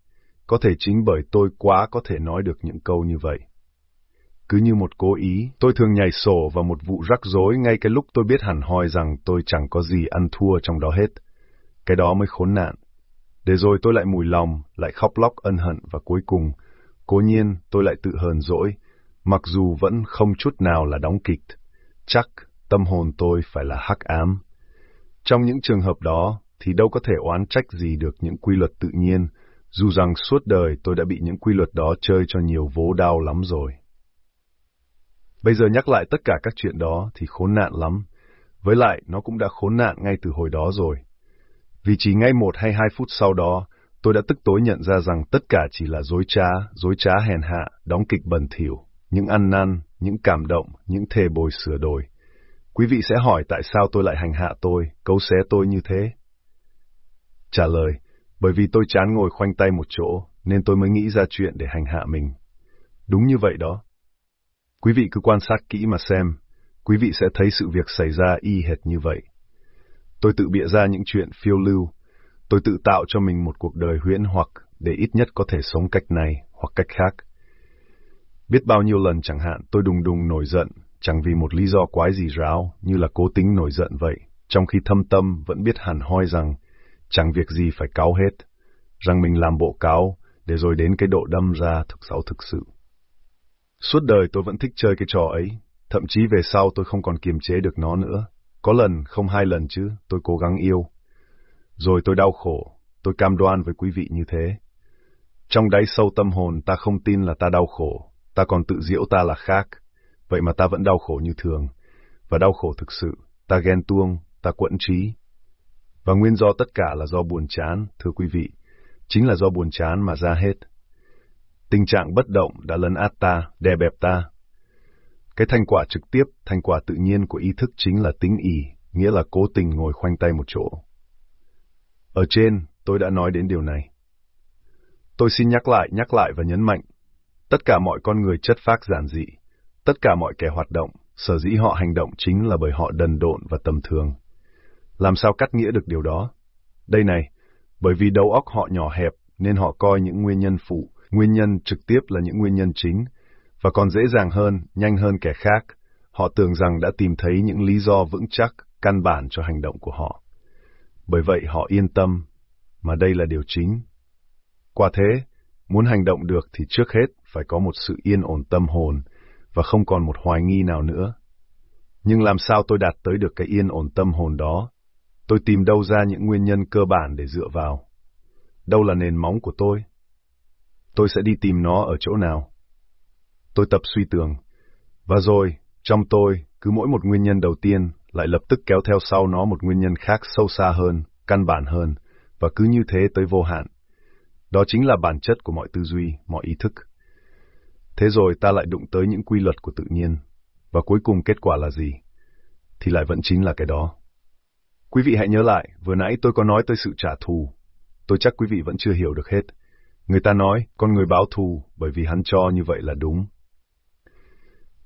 Speaker 1: có thể chính bởi tôi quá có thể nói được những câu như vậy. Cứ như một cố ý, tôi thường nhảy sổ vào một vụ rắc rối ngay cái lúc tôi biết hẳn hoi rằng tôi chẳng có gì ăn thua trong đó hết. Cái đó mới khốn nạn. Để rồi tôi lại mùi lòng, lại khóc lóc ân hận và cuối cùng, cố nhiên tôi lại tự hờn dỗi, mặc dù vẫn không chút nào là đóng kịch. Chắc tâm hồn tôi phải là hắc ám. Trong những trường hợp đó thì đâu có thể oán trách gì được những quy luật tự nhiên, dù rằng suốt đời tôi đã bị những quy luật đó chơi cho nhiều vố đau lắm rồi. Bây giờ nhắc lại tất cả các chuyện đó thì khốn nạn lắm. Với lại, nó cũng đã khốn nạn ngay từ hồi đó rồi. Vì chỉ ngay một hay hai phút sau đó, tôi đã tức tối nhận ra rằng tất cả chỉ là dối trá, dối trá hèn hạ, đóng kịch bẩn thỉu, những ăn năn, những cảm động, những thề bồi sửa đổi. Quý vị sẽ hỏi tại sao tôi lại hành hạ tôi, cấu xé tôi như thế? Trả lời, bởi vì tôi chán ngồi khoanh tay một chỗ, nên tôi mới nghĩ ra chuyện để hành hạ mình. Đúng như vậy đó. Quý vị cứ quan sát kỹ mà xem, quý vị sẽ thấy sự việc xảy ra y hệt như vậy. Tôi tự bịa ra những chuyện phiêu lưu, tôi tự tạo cho mình một cuộc đời huyễn hoặc để ít nhất có thể sống cách này hoặc cách khác. Biết bao nhiêu lần chẳng hạn tôi đùng đùng nổi giận, chẳng vì một lý do quái gì ráo như là cố tính nổi giận vậy, trong khi thâm tâm vẫn biết hẳn hoi rằng chẳng việc gì phải cáo hết, rằng mình làm bộ cáo để rồi đến cái độ đâm ra thực sáu thực sự. Suốt đời tôi vẫn thích chơi cái trò ấy, thậm chí về sau tôi không còn kiềm chế được nó nữa. Có lần, không hai lần chứ, tôi cố gắng yêu. Rồi tôi đau khổ, tôi cam đoan với quý vị như thế. Trong đáy sâu tâm hồn ta không tin là ta đau khổ, ta còn tự diễu ta là khác. Vậy mà ta vẫn đau khổ như thường. Và đau khổ thực sự, ta ghen tuông, ta quẫn trí. Và nguyên do tất cả là do buồn chán, thưa quý vị. Chính là do buồn chán mà ra hết. Tình trạng bất động đã lấn át ta, đè bẹp ta. Cái thành quả trực tiếp, thành quả tự nhiên của ý thức chính là tính ý, nghĩa là cố tình ngồi khoanh tay một chỗ. Ở trên, tôi đã nói đến điều này. Tôi xin nhắc lại, nhắc lại và nhấn mạnh. Tất cả mọi con người chất phác giản dị, tất cả mọi kẻ hoạt động, sở dĩ họ hành động chính là bởi họ đần độn và tầm thường. Làm sao cắt nghĩa được điều đó? Đây này, bởi vì đầu óc họ nhỏ hẹp nên họ coi những nguyên nhân phụ Nguyên nhân trực tiếp là những nguyên nhân chính, và còn dễ dàng hơn, nhanh hơn kẻ khác. Họ tưởng rằng đã tìm thấy những lý do vững chắc, căn bản cho hành động của họ. Bởi vậy họ yên tâm, mà đây là điều chính. Qua thế, muốn hành động được thì trước hết phải có một sự yên ổn tâm hồn, và không còn một hoài nghi nào nữa. Nhưng làm sao tôi đạt tới được cái yên ổn tâm hồn đó? Tôi tìm đâu ra những nguyên nhân cơ bản để dựa vào? Đâu là nền móng của tôi? Tôi sẽ đi tìm nó ở chỗ nào. Tôi tập suy tưởng, và rồi, trong tôi, cứ mỗi một nguyên nhân đầu tiên lại lập tức kéo theo sau nó một nguyên nhân khác sâu xa hơn, căn bản hơn, và cứ như thế tới vô hạn. Đó chính là bản chất của mọi tư duy, mọi ý thức. Thế rồi ta lại đụng tới những quy luật của tự nhiên, và cuối cùng kết quả là gì? Thì lại vẫn chính là cái đó. Quý vị hãy nhớ lại, vừa nãy tôi có nói tới sự trả thù. Tôi chắc quý vị vẫn chưa hiểu được hết. Người ta nói con người báo thù bởi vì hắn cho như vậy là đúng.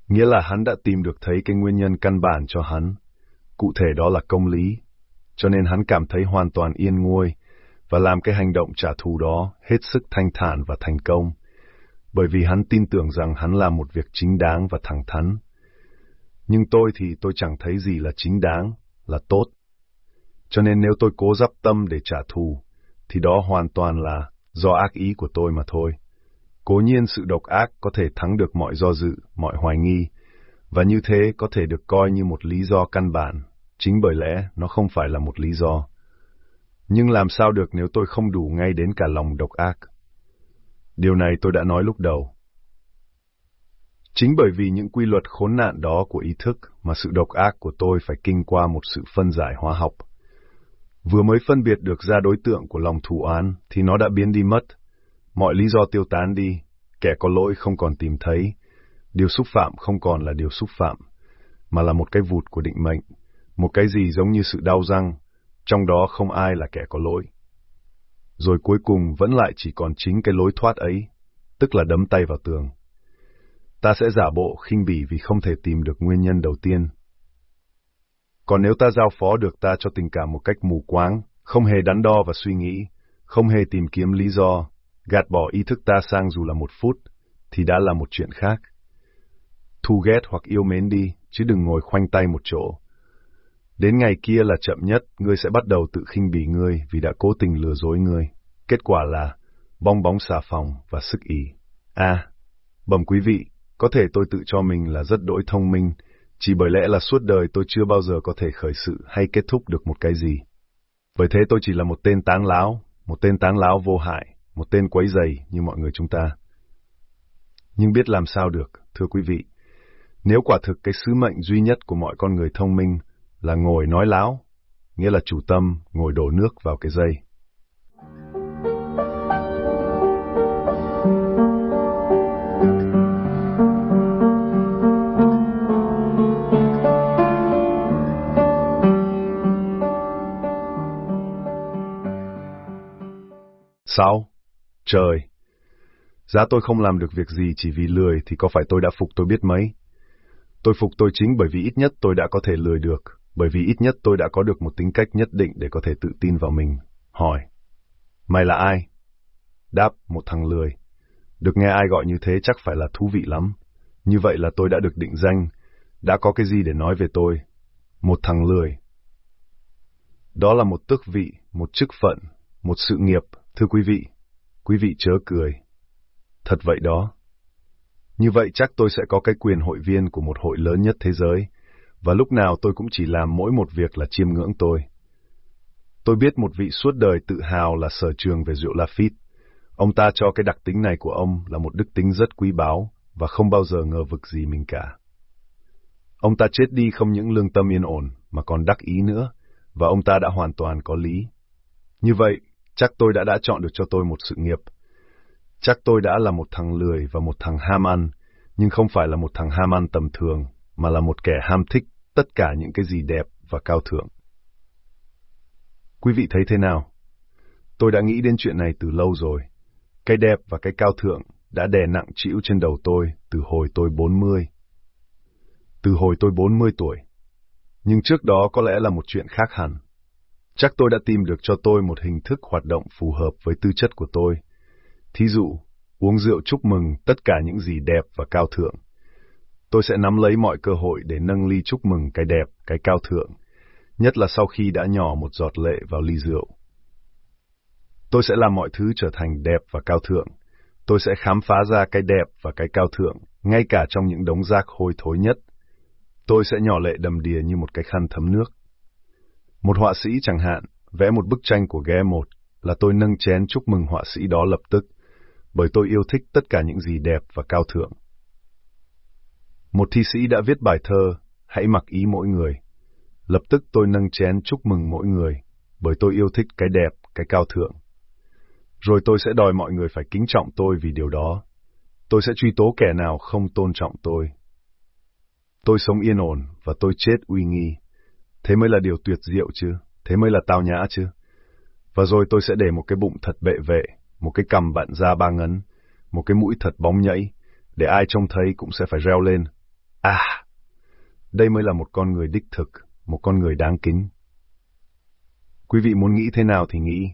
Speaker 1: Nghĩa là hắn đã tìm được thấy cái nguyên nhân căn bản cho hắn, cụ thể đó là công lý, cho nên hắn cảm thấy hoàn toàn yên nguôi và làm cái hành động trả thù đó hết sức thanh thản và thành công, bởi vì hắn tin tưởng rằng hắn làm một việc chính đáng và thẳng thắn. Nhưng tôi thì tôi chẳng thấy gì là chính đáng, là tốt. Cho nên nếu tôi cố dắp tâm để trả thù, thì đó hoàn toàn là do ác ý của tôi mà thôi. Cố nhiên sự độc ác có thể thắng được mọi do dự, mọi hoài nghi, và như thế có thể được coi như một lý do căn bản, chính bởi lẽ nó không phải là một lý do. Nhưng làm sao được nếu tôi không đủ ngay đến cả lòng độc ác? Điều này tôi đã nói lúc đầu. Chính bởi vì những quy luật khốn nạn đó của ý thức mà sự độc ác của tôi phải kinh qua một sự phân giải hóa học. Vừa mới phân biệt được ra đối tượng của lòng thù oán thì nó đã biến đi mất. Mọi lý do tiêu tán đi, kẻ có lỗi không còn tìm thấy, điều xúc phạm không còn là điều xúc phạm, mà là một cái vụt của định mệnh, một cái gì giống như sự đau răng, trong đó không ai là kẻ có lỗi. Rồi cuối cùng vẫn lại chỉ còn chính cái lối thoát ấy, tức là đấm tay vào tường. Ta sẽ giả bộ khinh bỉ vì không thể tìm được nguyên nhân đầu tiên, còn nếu ta giao phó được ta cho tình cảm một cách mù quáng, không hề đắn đo và suy nghĩ, không hề tìm kiếm lý do, gạt bỏ ý thức ta sang dù là một phút, thì đã là một chuyện khác. Thu ghét hoặc yêu mến đi, chứ đừng ngồi khoanh tay một chỗ. Đến ngày kia là chậm nhất, ngươi sẽ bắt đầu tự khinh bỉ ngươi vì đã cố tình lừa dối ngươi. Kết quả là bong bóng xà phòng và sức ý. À, bẩm quý vị, có thể tôi tự cho mình là rất đỗi thông minh, chỉ bởi lẽ là suốt đời tôi chưa bao giờ có thể khởi sự hay kết thúc được một cái gì. Bởi thế tôi chỉ là một tên táng láo, một tên táng láo vô hại, một tên quấy dày như mọi người chúng ta. Nhưng biết làm sao được, thưa quý vị. Nếu quả thực cái sứ mệnh duy nhất của mọi con người thông minh là ngồi nói láo, nghĩa là chủ tâm ngồi đổ nước vào cái dây. Sao? Trời! Giá tôi không làm được việc gì chỉ vì lười thì có phải tôi đã phục tôi biết mấy. Tôi phục tôi chính bởi vì ít nhất tôi đã có thể lười được, bởi vì ít nhất tôi đã có được một tính cách nhất định để có thể tự tin vào mình. Hỏi, mày là ai? Đáp, một thằng lười. Được nghe ai gọi như thế chắc phải là thú vị lắm. Như vậy là tôi đã được định danh, đã có cái gì để nói về tôi. Một thằng lười. Đó là một tước vị, một chức phận, một sự nghiệp, thưa quý vị. Quý vị chớ cười. Thật vậy đó. Như vậy chắc tôi sẽ có cái quyền hội viên của một hội lớn nhất thế giới, và lúc nào tôi cũng chỉ làm mỗi một việc là chiêm ngưỡng tôi. Tôi biết một vị suốt đời tự hào là sở trường về rượu Lafitte. Ông ta cho cái đặc tính này của ông là một đức tính rất quý báu và không bao giờ ngờ vực gì mình cả. Ông ta chết đi không những lương tâm yên ổn mà còn đắc ý nữa, và ông ta đã hoàn toàn có lý. Như vậy, chắc tôi đã đã chọn được cho tôi một sự nghiệp, Chắc tôi đã là một thằng lười và một thằng ham ăn, nhưng không phải là một thằng ham ăn tầm thường, mà là một kẻ ham thích tất cả những cái gì đẹp và cao thượng. Quý vị thấy thế nào? Tôi đã nghĩ đến chuyện này từ lâu rồi. Cái đẹp và cái cao thượng đã đè nặng chịu trên đầu tôi từ hồi tôi 40. Từ hồi tôi 40 tuổi. Nhưng trước đó có lẽ là một chuyện khác hẳn. Chắc tôi đã tìm được cho tôi một hình thức hoạt động phù hợp với tư chất của tôi Thí dụ, uống rượu chúc mừng tất cả những gì đẹp và cao thượng. Tôi sẽ nắm lấy mọi cơ hội để nâng ly chúc mừng cái đẹp, cái cao thượng, nhất là sau khi đã nhỏ một giọt lệ vào ly rượu. Tôi sẽ làm mọi thứ trở thành đẹp và cao thượng. Tôi sẽ khám phá ra cái đẹp và cái cao thượng, ngay cả trong những đống rác hôi thối nhất. Tôi sẽ nhỏ lệ đầm đìa như một cái khăn thấm nước. Một họa sĩ chẳng hạn, vẽ một bức tranh của ghe một, là tôi nâng chén chúc mừng họa sĩ đó lập tức bởi tôi yêu thích tất cả những gì đẹp và cao thượng. Một thi sĩ đã viết bài thơ, hãy mặc ý mỗi người. Lập tức tôi nâng chén chúc mừng mỗi người, bởi tôi yêu thích cái đẹp, cái cao thượng. Rồi tôi sẽ đòi mọi người phải kính trọng tôi vì điều đó. Tôi sẽ truy tố kẻ nào không tôn trọng tôi. Tôi sống yên ổn và tôi chết uy nghi. Thế mới là điều tuyệt diệu chứ, thế mới là tao nhã chứ. Và rồi tôi sẽ để một cái bụng thật bệ vệ, một cái cằm vặn ra ba ngấn, một cái mũi thật bóng nhảy, để ai trông thấy cũng sẽ phải reo lên. À, đây mới là một con người đích thực, một con người đáng kính. Quý vị muốn nghĩ thế nào thì nghĩ,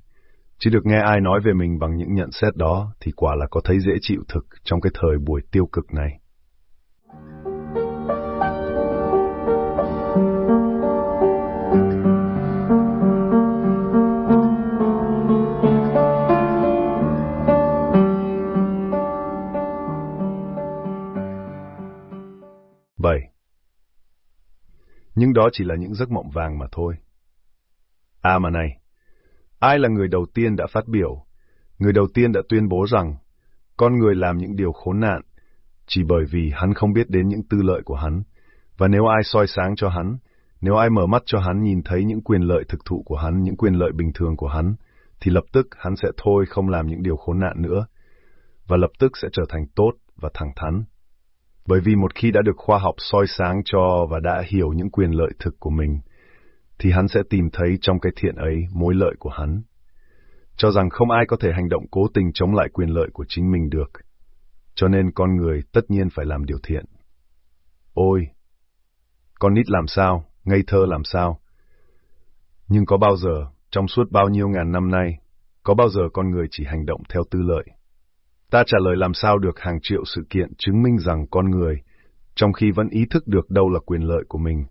Speaker 1: chứ được nghe ai nói về mình bằng những nhận xét đó thì quả là có thấy dễ chịu thực trong cái thời buổi tiêu cực này. 7. Nhưng đó chỉ là những giấc mộng vàng mà thôi. À mà này, ai là người đầu tiên đã phát biểu, người đầu tiên đã tuyên bố rằng con người làm những điều khốn nạn chỉ bởi vì hắn không biết đến những tư lợi của hắn, và nếu ai soi sáng cho hắn, nếu ai mở mắt cho hắn nhìn thấy những quyền lợi thực thụ của hắn, những quyền lợi bình thường của hắn, thì lập tức hắn sẽ thôi không làm những điều khốn nạn nữa, và lập tức sẽ trở thành tốt và thẳng thắn. Bởi vì một khi đã được khoa học soi sáng cho và đã hiểu những quyền lợi thực của mình, thì hắn sẽ tìm thấy trong cái thiện ấy mối lợi của hắn. Cho rằng không ai có thể hành động cố tình chống lại quyền lợi của chính mình được. Cho nên con người tất nhiên phải làm điều thiện. Ôi! Con nít làm sao? Ngây thơ làm sao? Nhưng có bao giờ, trong suốt bao nhiêu ngàn năm nay, có bao giờ con người chỉ hành động theo tư lợi? Ta trả lời làm sao được hàng triệu sự kiện chứng minh rằng con người, trong khi vẫn ý thức được đâu là quyền lợi của mình,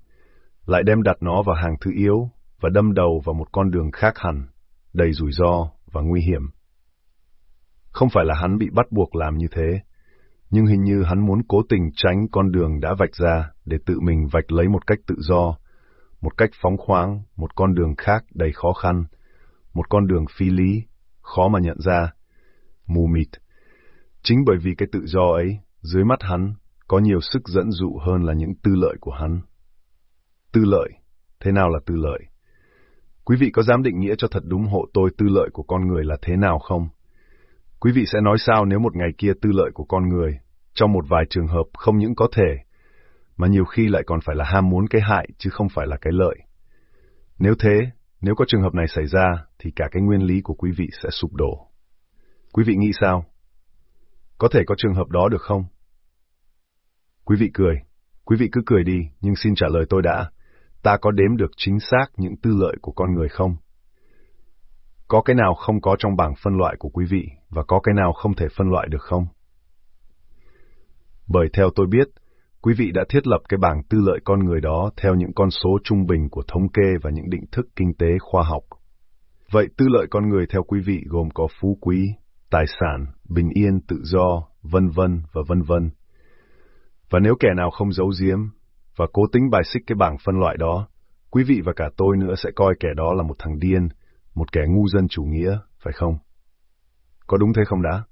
Speaker 1: lại đem đặt nó vào hàng thứ yếu và đâm đầu vào một con đường khác hẳn, đầy rủi ro và nguy hiểm. Không phải là hắn bị bắt buộc làm như thế, nhưng hình như hắn muốn cố tình tránh con đường đã vạch ra để tự mình vạch lấy một cách tự do, một cách phóng khoáng, một con đường khác đầy khó khăn, một con đường phi lý, khó mà nhận ra, mù mịt Chính bởi vì cái tự do ấy, dưới mắt hắn, có nhiều sức dẫn dụ hơn là những tư lợi của hắn. Tư lợi? Thế nào là tư lợi? Quý vị có dám định nghĩa cho thật đúng hộ tôi tư lợi của con người là thế nào không? Quý vị sẽ nói sao nếu một ngày kia tư lợi của con người, trong một vài trường hợp không những có thể, mà nhiều khi lại còn phải là ham muốn cái hại chứ không phải là cái lợi. Nếu thế, nếu có trường hợp này xảy ra, thì cả cái nguyên lý của quý vị sẽ sụp đổ. Quý vị nghĩ sao? Có thể có trường hợp đó được không? Quý vị cười. Quý vị cứ cười đi, nhưng xin trả lời tôi đã. Ta có đếm được chính xác những tư lợi của con người không? Có cái nào không có trong bảng phân loại của quý vị, và có cái nào không thể phân loại được không? Bởi theo tôi biết, quý vị đã thiết lập cái bảng tư lợi con người đó theo những con số trung bình của thống kê và những định thức kinh tế khoa học. Vậy tư lợi con người theo quý vị gồm có phú quý, tài sản, bình yên, tự do, vân vân và vân vân. Và nếu kẻ nào không giấu giếm và cố tính bài xích cái bảng phân loại đó, quý vị và cả tôi nữa sẽ coi kẻ đó là một thằng điên, một kẻ ngu dân chủ nghĩa, phải không? Có đúng thế không đã?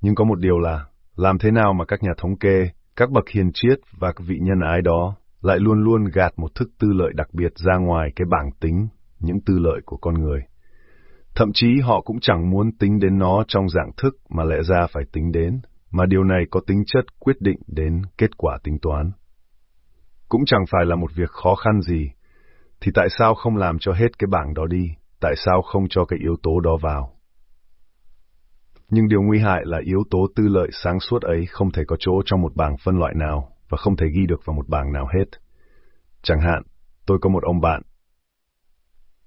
Speaker 1: Nhưng có một điều là, làm thế nào mà các nhà thống kê, các bậc hiền triết và các vị nhân ái đó lại luôn luôn gạt một thức tư lợi đặc biệt ra ngoài cái bảng tính, những tư lợi của con người. Thậm chí họ cũng chẳng muốn tính đến nó trong dạng thức mà lẽ ra phải tính đến, mà điều này có tính chất quyết định đến kết quả tính toán. Cũng chẳng phải là một việc khó khăn gì, thì tại sao không làm cho hết cái bảng đó đi, tại sao không cho cái yếu tố đó vào? Nhưng điều nguy hại là yếu tố tư lợi sáng suốt ấy không thể có chỗ trong một bảng phân loại nào và không thể ghi được vào một bảng nào hết. Chẳng hạn, tôi có một ông bạn.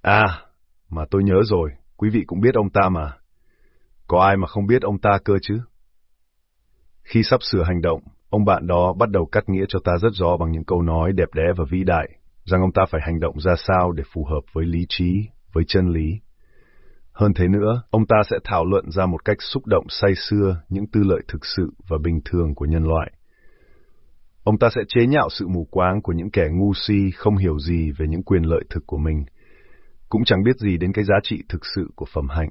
Speaker 1: À, mà tôi nhớ rồi, quý vị cũng biết ông ta mà. Có ai mà không biết ông ta cơ chứ? Khi sắp sửa hành động, ông bạn đó bắt đầu cắt nghĩa cho ta rất rõ bằng những câu nói đẹp đẽ và vĩ đại, rằng ông ta phải hành động ra sao để phù hợp với lý trí, với chân lý. Hơn thế nữa, ông ta sẽ thảo luận ra một cách xúc động say xưa những tư lợi thực sự và bình thường của nhân loại. Ông ta sẽ chế nhạo sự mù quáng của những kẻ ngu si không hiểu gì về những quyền lợi thực của mình, cũng chẳng biết gì đến cái giá trị thực sự của phẩm hạnh.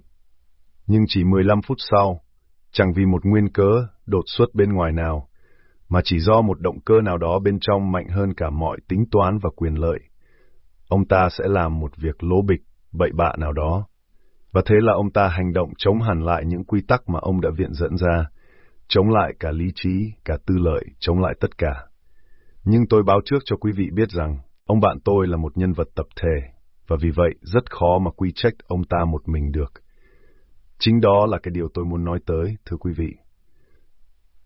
Speaker 1: Nhưng chỉ 15 phút sau, chẳng vì một nguyên cớ đột xuất bên ngoài nào, mà chỉ do một động cơ nào đó bên trong mạnh hơn cả mọi tính toán và quyền lợi. Ông ta sẽ làm một việc lố bịch, bậy bạ nào đó. Và thế là ông ta hành động chống hẳn lại những quy tắc mà ông đã viện dẫn ra, chống lại cả lý trí, cả tư lợi, chống lại tất cả. Nhưng tôi báo trước cho quý vị biết rằng, ông bạn tôi là một nhân vật tập thể, và vì vậy rất khó mà quy trách ông ta một mình được. Chính đó là cái điều tôi muốn nói tới, thưa quý vị.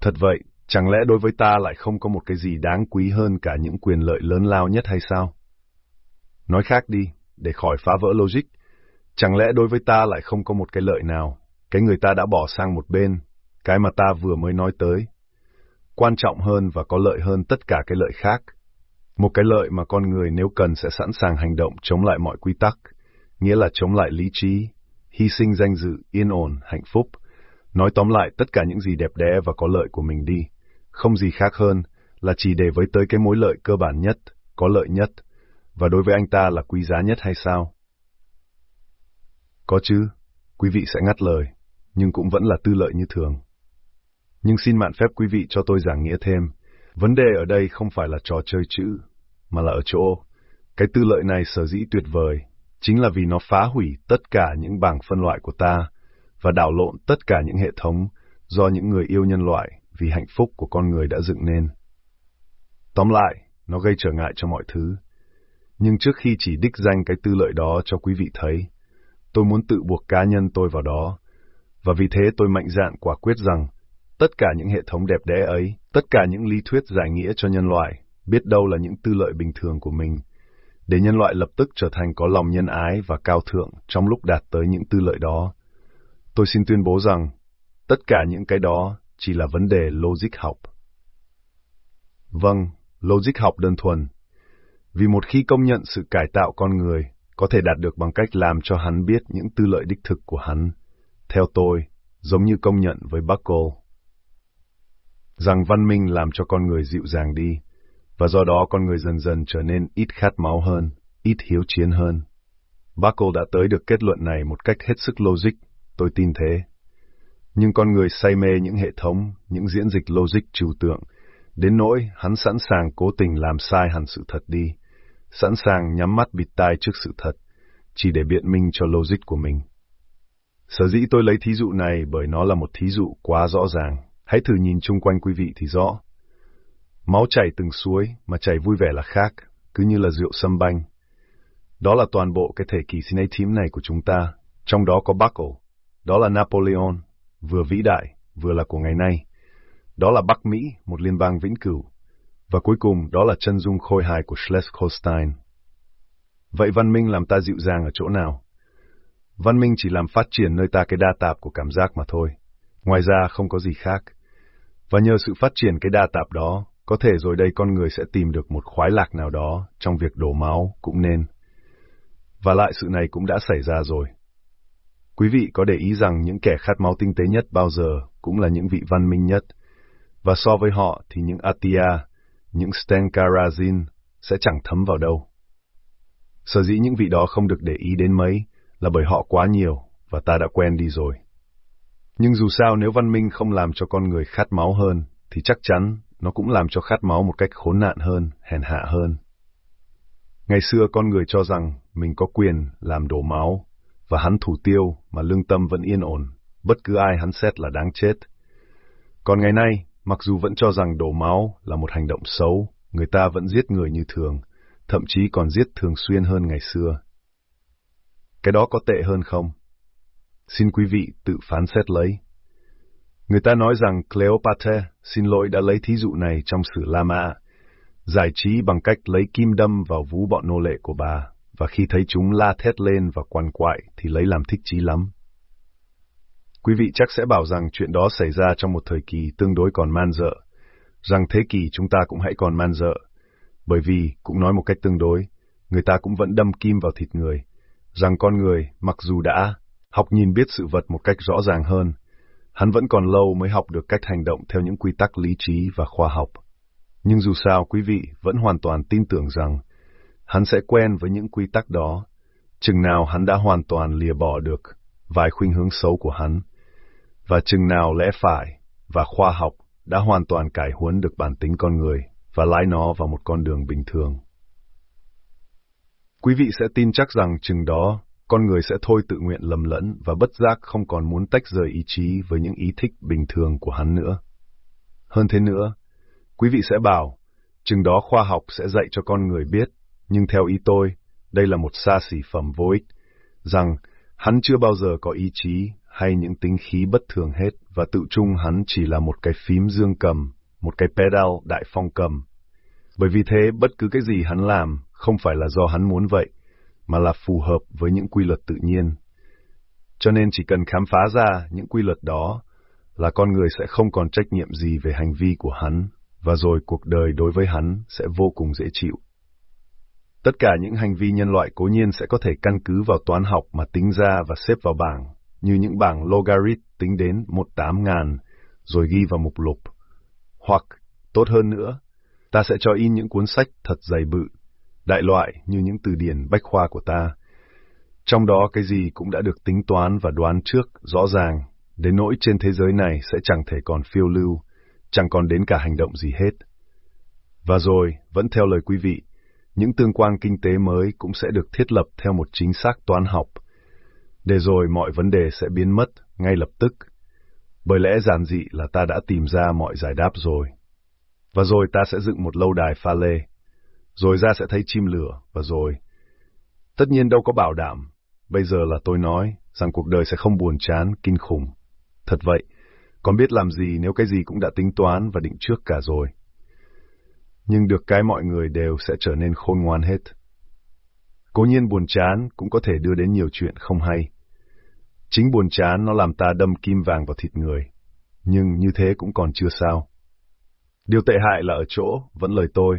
Speaker 1: Thật vậy, chẳng lẽ đối với ta lại không có một cái gì đáng quý hơn cả những quyền lợi lớn lao nhất hay sao? Nói khác đi, để khỏi phá vỡ logic, chẳng lẽ đối với ta lại không có một cái lợi nào, cái người ta đã bỏ sang một bên, cái mà ta vừa mới nói tới. Quan trọng hơn và có lợi hơn tất cả cái lợi khác. Một cái lợi mà con người nếu cần sẽ sẵn sàng hành động chống lại mọi quy tắc, nghĩa là chống lại lý trí, hy sinh danh dự, yên ổn, hạnh phúc, nói tóm lại tất cả những gì đẹp đẽ và có lợi của mình đi, không gì khác hơn là chỉ để với tới cái mối lợi cơ bản nhất, có lợi nhất, và đối với anh ta là quý giá nhất hay sao? Có chứ, quý vị sẽ ngắt lời, nhưng cũng vẫn là tư lợi như thường. Nhưng xin mạn phép quý vị cho tôi giảng nghĩa thêm, vấn đề ở đây không phải là trò chơi chữ, mà là ở chỗ, cái tư lợi này sở dĩ tuyệt vời chính là vì nó phá hủy tất cả những bảng phân loại của ta và đảo lộn tất cả những hệ thống do những người yêu nhân loại vì hạnh phúc của con người đã dựng nên. Tóm lại, nó gây trở ngại cho mọi thứ. Nhưng trước khi chỉ đích danh cái tư lợi đó cho quý vị thấy, tôi muốn tự buộc cá nhân tôi vào đó, và vì thế tôi mạnh dạn quả quyết rằng tất cả những hệ thống đẹp đẽ ấy, tất cả những lý thuyết giải nghĩa cho nhân loại, biết đâu là những tư lợi bình thường của mình, để nhân loại lập tức trở thành có lòng nhân ái và cao thượng trong lúc đạt tới những tư lợi đó. Tôi xin tuyên bố rằng, tất cả những cái đó chỉ là vấn đề logic học. Vâng, logic học đơn thuần. Vì một khi công nhận sự cải tạo con người có thể đạt được bằng cách làm cho hắn biết những tư lợi đích thực của hắn, theo tôi, giống như công nhận với Buckle. Rằng văn minh làm cho con người dịu dàng đi, và do đó con người dần dần trở nên ít khát máu hơn, ít hiếu chiến hơn. Buckle đã tới được kết luận này một cách hết sức logic, tôi tin thế. Nhưng con người say mê những hệ thống, những diễn dịch logic trừu tượng, Đến nỗi hắn sẵn sàng cố tình làm sai hẳn sự thật đi, sẵn sàng nhắm mắt bịt tai trước sự thật, chỉ để biện minh cho logic của mình. Sở dĩ tôi lấy thí dụ này bởi nó là một thí dụ quá rõ ràng. Hãy thử nhìn chung quanh quý vị thì rõ. Máu chảy từng suối, mà chảy vui vẻ là khác, cứ như là rượu sâm banh. Đó là toàn bộ cái thể kỳ sinh thím này của chúng ta, trong đó có Buckle, đó là Napoleon, vừa vĩ đại, vừa là của ngày nay. Đó là Bắc Mỹ, một liên bang vĩnh cửu. Và cuối cùng, đó là chân dung khôi hài của Schleswig-Holstein. Vậy văn minh làm ta dịu dàng ở chỗ nào? Văn minh chỉ làm phát triển nơi ta cái đa tạp của cảm giác mà thôi. Ngoài ra không có gì khác. Và nhờ sự phát triển cái đa tạp đó, có thể rồi đây con người sẽ tìm được một khoái lạc nào đó trong việc đổ máu cũng nên. Và lại sự này cũng đã xảy ra rồi. Quý vị có để ý rằng những kẻ khát máu tinh tế nhất bao giờ cũng là những vị văn minh nhất. Và so với họ thì những Atia, những Stenkarazin sẽ chẳng thấm vào đâu. Sở dĩ những vị đó không được để ý đến mấy là bởi họ quá nhiều và ta đã quen đi rồi. Nhưng dù sao nếu văn minh không làm cho con người khát máu hơn, thì chắc chắn nó cũng làm cho khát máu một cách khốn nạn hơn, hèn hạ hơn. Ngày xưa con người cho rằng mình có quyền làm đổ máu, và hắn thủ tiêu mà lương tâm vẫn yên ổn, bất cứ ai hắn xét là đáng chết. Còn ngày nay, mặc dù vẫn cho rằng đổ máu là một hành động xấu, người ta vẫn giết người như thường, thậm chí còn giết thường xuyên hơn ngày xưa. Cái đó có tệ hơn không? Xin quý vị tự phán xét lấy. Người ta nói rằng Cleopatra xin lỗi đã lấy thí dụ này trong sử La Mã, giải trí bằng cách lấy kim đâm vào vú bọn nô lệ của bà, và khi thấy chúng la thét lên và quằn quại thì lấy làm thích chí lắm. Quý vị chắc sẽ bảo rằng chuyện đó xảy ra trong một thời kỳ tương đối còn man dợ, rằng thế kỷ chúng ta cũng hãy còn man dợ, bởi vì, cũng nói một cách tương đối, người ta cũng vẫn đâm kim vào thịt người, rằng con người, mặc dù đã học nhìn biết sự vật một cách rõ ràng hơn, hắn vẫn còn lâu mới học được cách hành động theo những quy tắc lý trí và khoa học. Nhưng dù sao quý vị vẫn hoàn toàn tin tưởng rằng hắn sẽ quen với những quy tắc đó, chừng nào hắn đã hoàn toàn lìa bỏ được vài khuynh hướng xấu của hắn, và chừng nào lẽ phải và khoa học đã hoàn toàn cải huấn được bản tính con người và lái nó vào một con đường bình thường. Quý vị sẽ tin chắc rằng chừng đó, con người sẽ thôi tự nguyện lầm lẫn và bất giác không còn muốn tách rời ý chí với những ý thích bình thường của hắn nữa. Hơn thế nữa, quý vị sẽ bảo, chừng đó khoa học sẽ dạy cho con người biết, nhưng theo ý tôi, đây là một xa xỉ phẩm vô ích, rằng hắn chưa bao giờ có ý chí hay những tính khí bất thường hết và tự trung hắn chỉ là một cái phím dương cầm, một cái pedal đại phong cầm. Bởi vì thế, bất cứ cái gì hắn làm không phải là do hắn muốn vậy, mà là phù hợp với những quy luật tự nhiên. Cho nên chỉ cần khám phá ra những quy luật đó là con người sẽ không còn trách nhiệm gì về hành vi của hắn, và rồi cuộc đời đối với hắn sẽ vô cùng dễ chịu. Tất cả những hành vi nhân loại cố nhiên sẽ có thể căn cứ vào toán học mà tính ra và xếp vào bảng, như những bảng logarit tính đến một tám ngàn, rồi ghi vào mục lục. Hoặc, tốt hơn nữa, ta sẽ cho in những cuốn sách thật dày bự, đại loại như những từ điển bách khoa của ta. Trong đó cái gì cũng đã được tính toán và đoán trước, rõ ràng, đến nỗi trên thế giới này sẽ chẳng thể còn phiêu lưu, chẳng còn đến cả hành động gì hết. Và rồi, vẫn theo lời quý vị, những tương quan kinh tế mới cũng sẽ được thiết lập theo một chính xác toán học, để rồi mọi vấn đề sẽ biến mất ngay lập tức. Bởi lẽ giản dị là ta đã tìm ra mọi giải đáp rồi. Và rồi ta sẽ dựng một lâu đài pha lê, rồi ra sẽ thấy chim lửa, và rồi... Tất nhiên đâu có bảo đảm, bây giờ là tôi nói rằng cuộc đời sẽ không buồn chán, kinh khủng. Thật vậy, còn biết làm gì nếu cái gì cũng đã tính toán và định trước cả rồi. Nhưng được cái mọi người đều sẽ trở nên khôn ngoan hết. Cố nhiên buồn chán cũng có thể đưa đến nhiều chuyện không hay. Chính buồn chán nó làm ta đâm kim vàng vào thịt người. Nhưng như thế cũng còn chưa sao. Điều tệ hại là ở chỗ, vẫn lời tôi,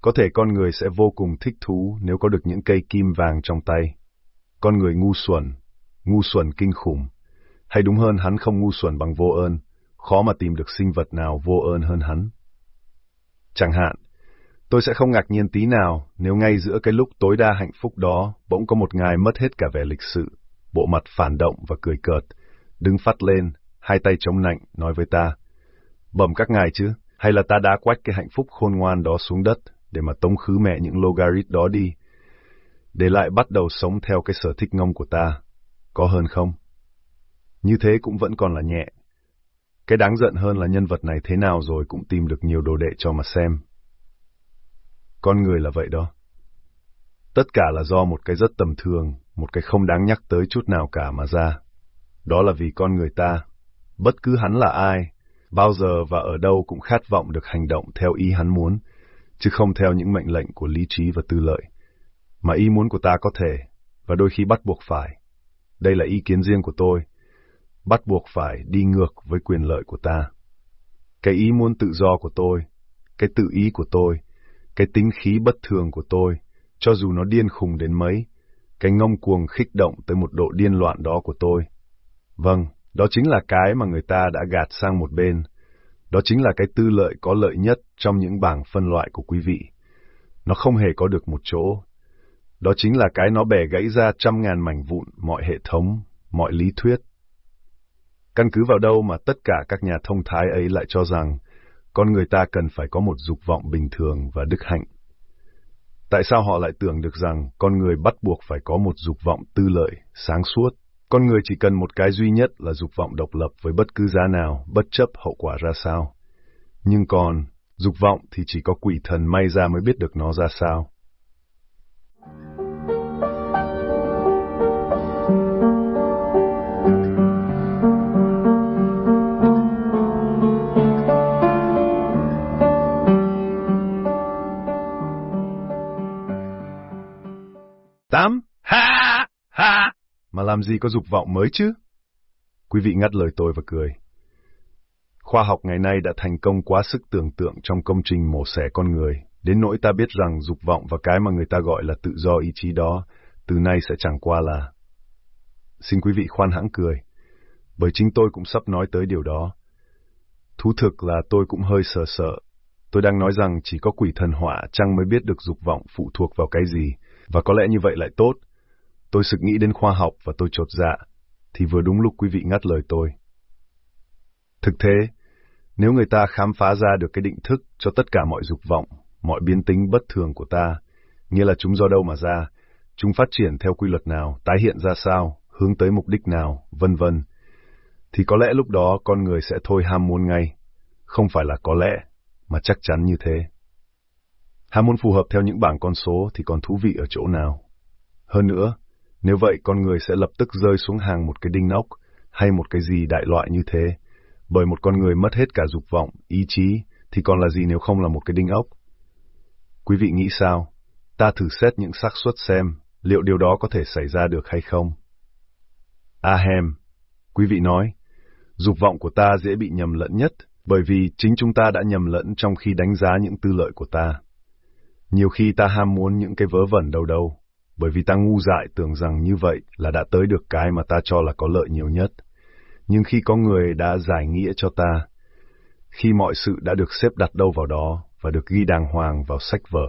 Speaker 1: có thể con người sẽ vô cùng thích thú nếu có được những cây kim vàng trong tay. Con người ngu xuẩn, ngu xuẩn kinh khủng. Hay đúng hơn hắn không ngu xuẩn bằng vô ơn, khó mà tìm được sinh vật nào vô ơn hơn hắn. Chẳng hạn, tôi sẽ không ngạc nhiên tí nào nếu ngay giữa cái lúc tối đa hạnh phúc đó bỗng có một ngài mất hết cả vẻ lịch sự, bộ mặt phản động và cười cợt, đứng phát lên, hai tay chống nạnh, nói với ta. Bẩm các ngài chứ, Hay là ta đã quách cái hạnh phúc khôn ngoan đó xuống đất để mà tống khứ mẹ những logarit đó đi, để lại bắt đầu sống theo cái sở thích ngông của ta, có hơn không? Như thế cũng vẫn còn là nhẹ. Cái đáng giận hơn là nhân vật này thế nào rồi cũng tìm được nhiều đồ đệ cho mà xem. Con người là vậy đó. Tất cả là do một cái rất tầm thường, một cái không đáng nhắc tới chút nào cả mà ra. Đó là vì con người ta, bất cứ hắn là ai, bao giờ và ở đâu cũng khát vọng được hành động theo ý hắn muốn, chứ không theo những mệnh lệnh của lý trí và tư lợi. Mà ý muốn của ta có thể, và đôi khi bắt buộc phải. Đây là ý kiến riêng của tôi, bắt buộc phải đi ngược với quyền lợi của ta. Cái ý muốn tự do của tôi, cái tự ý của tôi, cái tính khí bất thường của tôi, cho dù nó điên khùng đến mấy, cái ngông cuồng khích động tới một độ điên loạn đó của tôi. Vâng, đó chính là cái mà người ta đã gạt sang một bên. Đó chính là cái tư lợi có lợi nhất trong những bảng phân loại của quý vị. Nó không hề có được một chỗ. Đó chính là cái nó bẻ gãy ra trăm ngàn mảnh vụn mọi hệ thống, mọi lý thuyết. Căn cứ vào đâu mà tất cả các nhà thông thái ấy lại cho rằng con người ta cần phải có một dục vọng bình thường và đức hạnh. Tại sao họ lại tưởng được rằng con người bắt buộc phải có một dục vọng tư lợi, sáng suốt? Con người chỉ cần một cái duy nhất là dục vọng độc lập với bất cứ giá nào, bất chấp hậu quả ra sao. Nhưng còn, dục vọng thì chỉ có quỷ thần may ra mới biết được nó ra sao. Tám, ha, ha, mà làm gì có dục vọng mới chứ? Quý vị ngắt lời tôi và cười. Khoa học ngày nay đã thành công quá sức tưởng tượng trong công trình mổ xẻ con người, đến nỗi ta biết rằng dục vọng và cái mà người ta gọi là tự do ý chí đó, từ nay sẽ chẳng qua là... Xin quý vị khoan hãng cười, bởi chính tôi cũng sắp nói tới điều đó. Thú thực là tôi cũng hơi sợ sợ. Tôi đang nói rằng chỉ có quỷ thần họa chăng mới biết được dục vọng phụ thuộc vào cái gì, và có lẽ như vậy lại tốt. Tôi sực nghĩ đến khoa học và tôi chột dạ, thì vừa đúng lúc quý vị ngắt lời tôi. Thực thế, nếu người ta khám phá ra được cái định thức cho tất cả mọi dục vọng, mọi biến tính bất thường của ta, nghĩa là chúng do đâu mà ra, chúng phát triển theo quy luật nào, tái hiện ra sao, hướng tới mục đích nào, vân vân, thì có lẽ lúc đó con người sẽ thôi ham muốn ngay. Không phải là có lẽ, mà chắc chắn như thế. Ham muốn phù hợp theo những bảng con số thì còn thú vị ở chỗ nào. Hơn nữa, nếu vậy con người sẽ lập tức rơi xuống hàng một cái đinh ốc hay một cái gì đại loại như thế, bởi một con người mất hết cả dục vọng, ý chí thì còn là gì nếu không là một cái đinh ốc. Quý vị nghĩ sao? Ta thử xét những xác suất xem liệu điều đó có thể xảy ra được hay không. Ahem, quý vị nói, dục vọng của ta dễ bị nhầm lẫn nhất bởi vì chính chúng ta đã nhầm lẫn trong khi đánh giá những tư lợi của ta. Nhiều khi ta ham muốn những cái vớ vẩn đâu đâu, bởi vì ta ngu dại tưởng rằng như vậy là đã tới được cái mà ta cho là có lợi nhiều nhất. Nhưng khi có người đã giải nghĩa cho ta, khi mọi sự đã được xếp đặt đâu vào đó và được ghi đàng hoàng vào sách vở.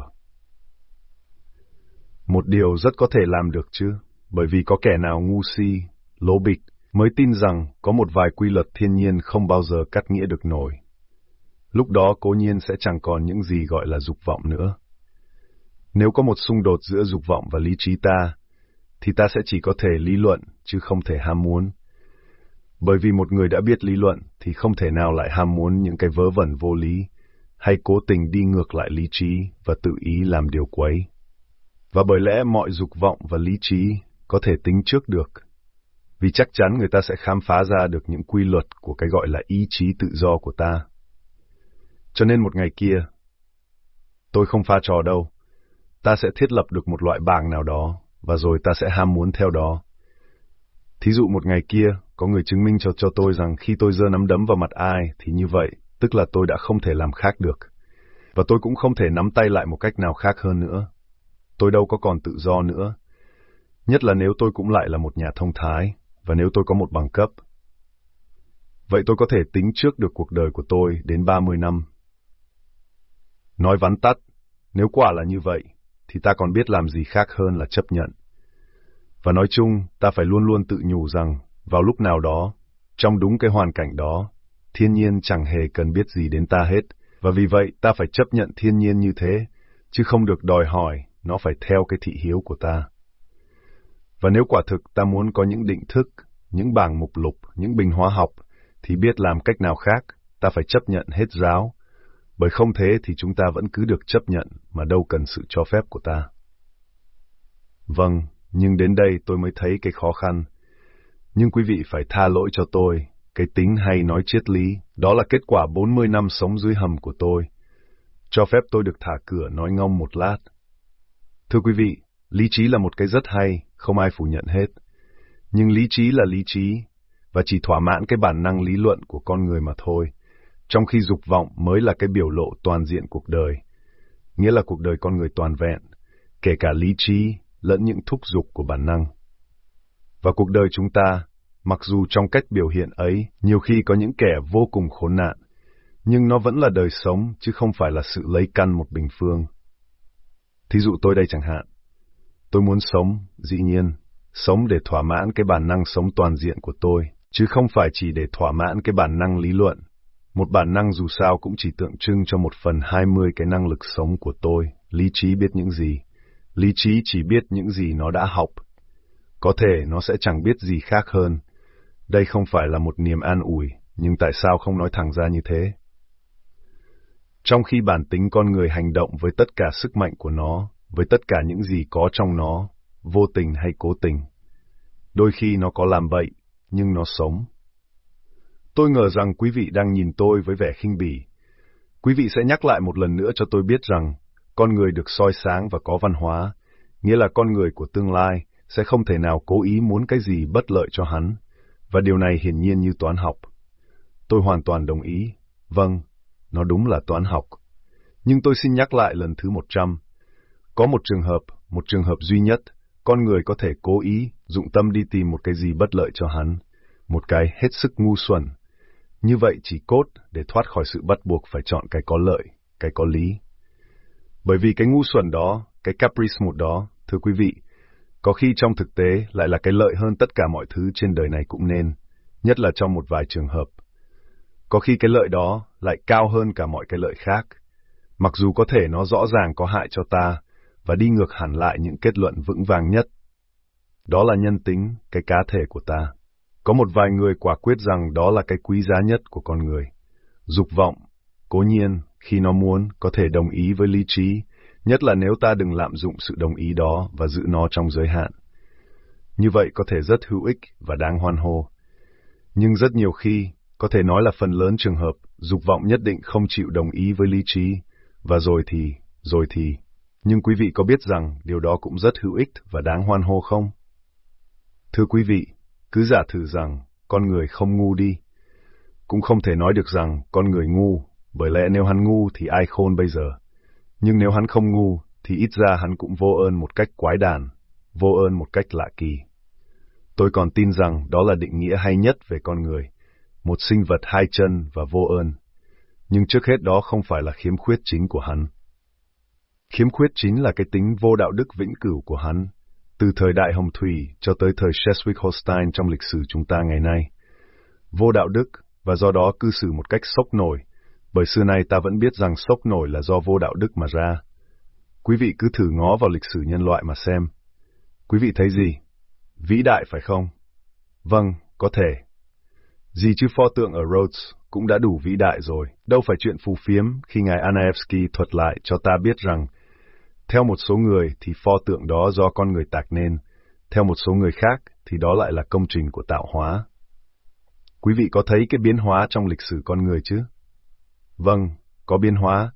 Speaker 1: Một điều rất có thể làm được chứ, bởi vì có kẻ nào ngu si, lố bịch, mới tin rằng có một vài quy luật thiên nhiên không bao giờ cắt nghĩa được nổi. Lúc đó cố nhiên sẽ chẳng còn những gì gọi là dục vọng nữa. Nếu có một xung đột giữa dục vọng và lý trí ta, thì ta sẽ chỉ có thể lý luận, chứ không thể ham muốn. Bởi vì một người đã biết lý luận thì không thể nào lại ham muốn những cái vớ vẩn vô lý, hay cố tình đi ngược lại lý trí và tự ý làm điều quấy. Và bởi lẽ mọi dục vọng và lý trí có thể tính trước được, vì chắc chắn người ta sẽ khám phá ra được những quy luật của cái gọi là ý chí tự do của ta. Cho nên một ngày kia, tôi không pha trò đâu, ta sẽ thiết lập được một loại bảng nào đó, và rồi ta sẽ ham muốn theo đó. Thí dụ một ngày kia, có người chứng minh cho cho tôi rằng khi tôi giơ nắm đấm vào mặt ai, thì như vậy, tức là tôi đã không thể làm khác được. Và tôi cũng không thể nắm tay lại một cách nào khác hơn nữa. Tôi đâu có còn tự do nữa. Nhất là nếu tôi cũng lại là một nhà thông thái, và nếu tôi có một bằng cấp. Vậy tôi có thể tính trước được cuộc đời của tôi đến 30 năm. Nói vắn tắt, nếu quả là như vậy, thì ta còn biết làm gì khác hơn là chấp nhận. Và nói chung, ta phải luôn luôn tự nhủ rằng, vào lúc nào đó, trong đúng cái hoàn cảnh đó, thiên nhiên chẳng hề cần biết gì đến ta hết, Và vì vậy ta phải chấp nhận thiên nhiên như thế, chứ không được đòi hỏi nó phải theo cái thị hiếu của ta. Và nếu quả thực ta muốn có những định thức, những bảng mục lục, những bình hóa học, thì biết làm cách nào khác, ta phải chấp nhận hết giáo, bởi không thế thì chúng ta vẫn cứ được chấp nhận mà đâu cần sự cho phép của ta. Vâng, nhưng đến đây tôi mới thấy cái khó khăn. Nhưng quý vị phải tha lỗi cho tôi, cái tính hay nói triết lý, đó là kết quả 40 năm sống dưới hầm của tôi. Cho phép tôi được thả cửa nói ngông một lát. Thưa quý vị, lý trí là một cái rất hay, không ai phủ nhận hết. Nhưng lý trí là lý trí, và chỉ thỏa mãn cái bản năng lý luận của con người mà thôi, trong khi dục vọng mới là cái biểu lộ toàn diện cuộc đời, nghĩa là cuộc đời con người toàn vẹn, kể cả lý trí lẫn những thúc dục của bản năng. Và cuộc đời chúng ta, mặc dù trong cách biểu hiện ấy nhiều khi có những kẻ vô cùng khốn nạn, nhưng nó vẫn là đời sống chứ không phải là sự lấy căn một bình phương. Thí dụ tôi đây chẳng hạn, tôi muốn sống, dĩ nhiên, sống để thỏa mãn cái bản năng sống toàn diện của tôi, chứ không phải chỉ để thỏa mãn cái bản năng lý luận. Một bản năng dù sao cũng chỉ tượng trưng cho một phần hai mươi cái năng lực sống của tôi, lý trí biết những gì. Lý trí chỉ biết những gì nó đã học. Có thể nó sẽ chẳng biết gì khác hơn. Đây không phải là một niềm an ủi, nhưng tại sao không nói thẳng ra như thế? Trong khi bản tính con người hành động với tất cả sức mạnh của nó, với tất cả những gì có trong nó, vô tình hay cố tình. Đôi khi nó có làm bậy, nhưng nó sống. Tôi ngờ rằng quý vị đang nhìn tôi với vẻ khinh bỉ. Quý vị sẽ nhắc lại một lần nữa cho tôi biết rằng, con người được soi sáng và có văn hóa, nghĩa là con người của tương lai sẽ không thể nào cố ý muốn cái gì bất lợi cho hắn, và điều này hiển nhiên như toán học. Tôi hoàn toàn đồng ý. Vâng, nó đúng là toán học. Nhưng tôi xin nhắc lại lần thứ một trăm. Có một trường hợp, một trường hợp duy nhất, con người có thể cố ý, dụng tâm đi tìm một cái gì bất lợi cho hắn, một cái hết sức ngu xuẩn. Như vậy chỉ cốt để thoát khỏi sự bắt buộc phải chọn cái có lợi, cái có lý. Bởi vì cái ngu xuẩn đó, cái caprice một đó, thưa quý vị, có khi trong thực tế lại là cái lợi hơn tất cả mọi thứ trên đời này cũng nên, nhất là trong một vài trường hợp. Có khi cái lợi đó lại cao hơn cả mọi cái lợi khác, mặc dù có thể nó rõ ràng có hại cho ta và đi ngược hẳn lại những kết luận vững vàng nhất. Đó là nhân tính, cái cá thể của ta. Có một vài người quả quyết rằng đó là cái quý giá nhất của con người. Dục vọng, cố nhiên, khi nó muốn, có thể đồng ý với lý trí, nhất là nếu ta đừng lạm dụng sự đồng ý đó và giữ nó trong giới hạn. Như vậy có thể rất hữu ích và đáng hoan hô. Nhưng rất nhiều khi, có thể nói là phần lớn trường hợp, dục vọng nhất định không chịu đồng ý với lý trí, và rồi thì, rồi thì. Nhưng quý vị có biết rằng điều đó cũng rất hữu ích và đáng hoan hô không? Thưa quý vị, cứ giả thử rằng con người không ngu đi. Cũng không thể nói được rằng con người ngu, bởi lẽ nếu hắn ngu thì ai khôn bây giờ. Nhưng nếu hắn không ngu, thì ít ra hắn cũng vô ơn một cách quái đản, vô ơn một cách lạ kỳ. Tôi còn tin rằng đó là định nghĩa hay nhất về con người, một sinh vật hai chân và vô ơn. Nhưng trước hết đó không phải là khiếm khuyết chính của hắn. Khiếm khuyết chính là cái tính vô đạo đức vĩnh cửu của hắn, từ thời đại Hồng Thủy cho tới thời Schleswig-Holstein trong lịch sử chúng ta ngày nay. Vô đạo đức và do đó cư xử một cách sốc nổi, bởi xưa nay ta vẫn biết rằng sốc nổi là do vô đạo đức mà ra. Quý vị cứ thử ngó vào lịch sử nhân loại mà xem. Quý vị thấy gì? Vĩ đại phải không? Vâng, có thể. Gì chứ pho tượng ở Rhodes cũng đã đủ vĩ đại rồi, đâu phải chuyện phù phiếm khi ngài Anaevsky thuật lại cho ta biết rằng, theo một số người thì pho tượng đó do con người tạc nên, theo một số người khác thì đó lại là công trình của tạo hóa. Quý vị có thấy cái biến hóa trong lịch sử con người chứ? Vâng, có biến hóa.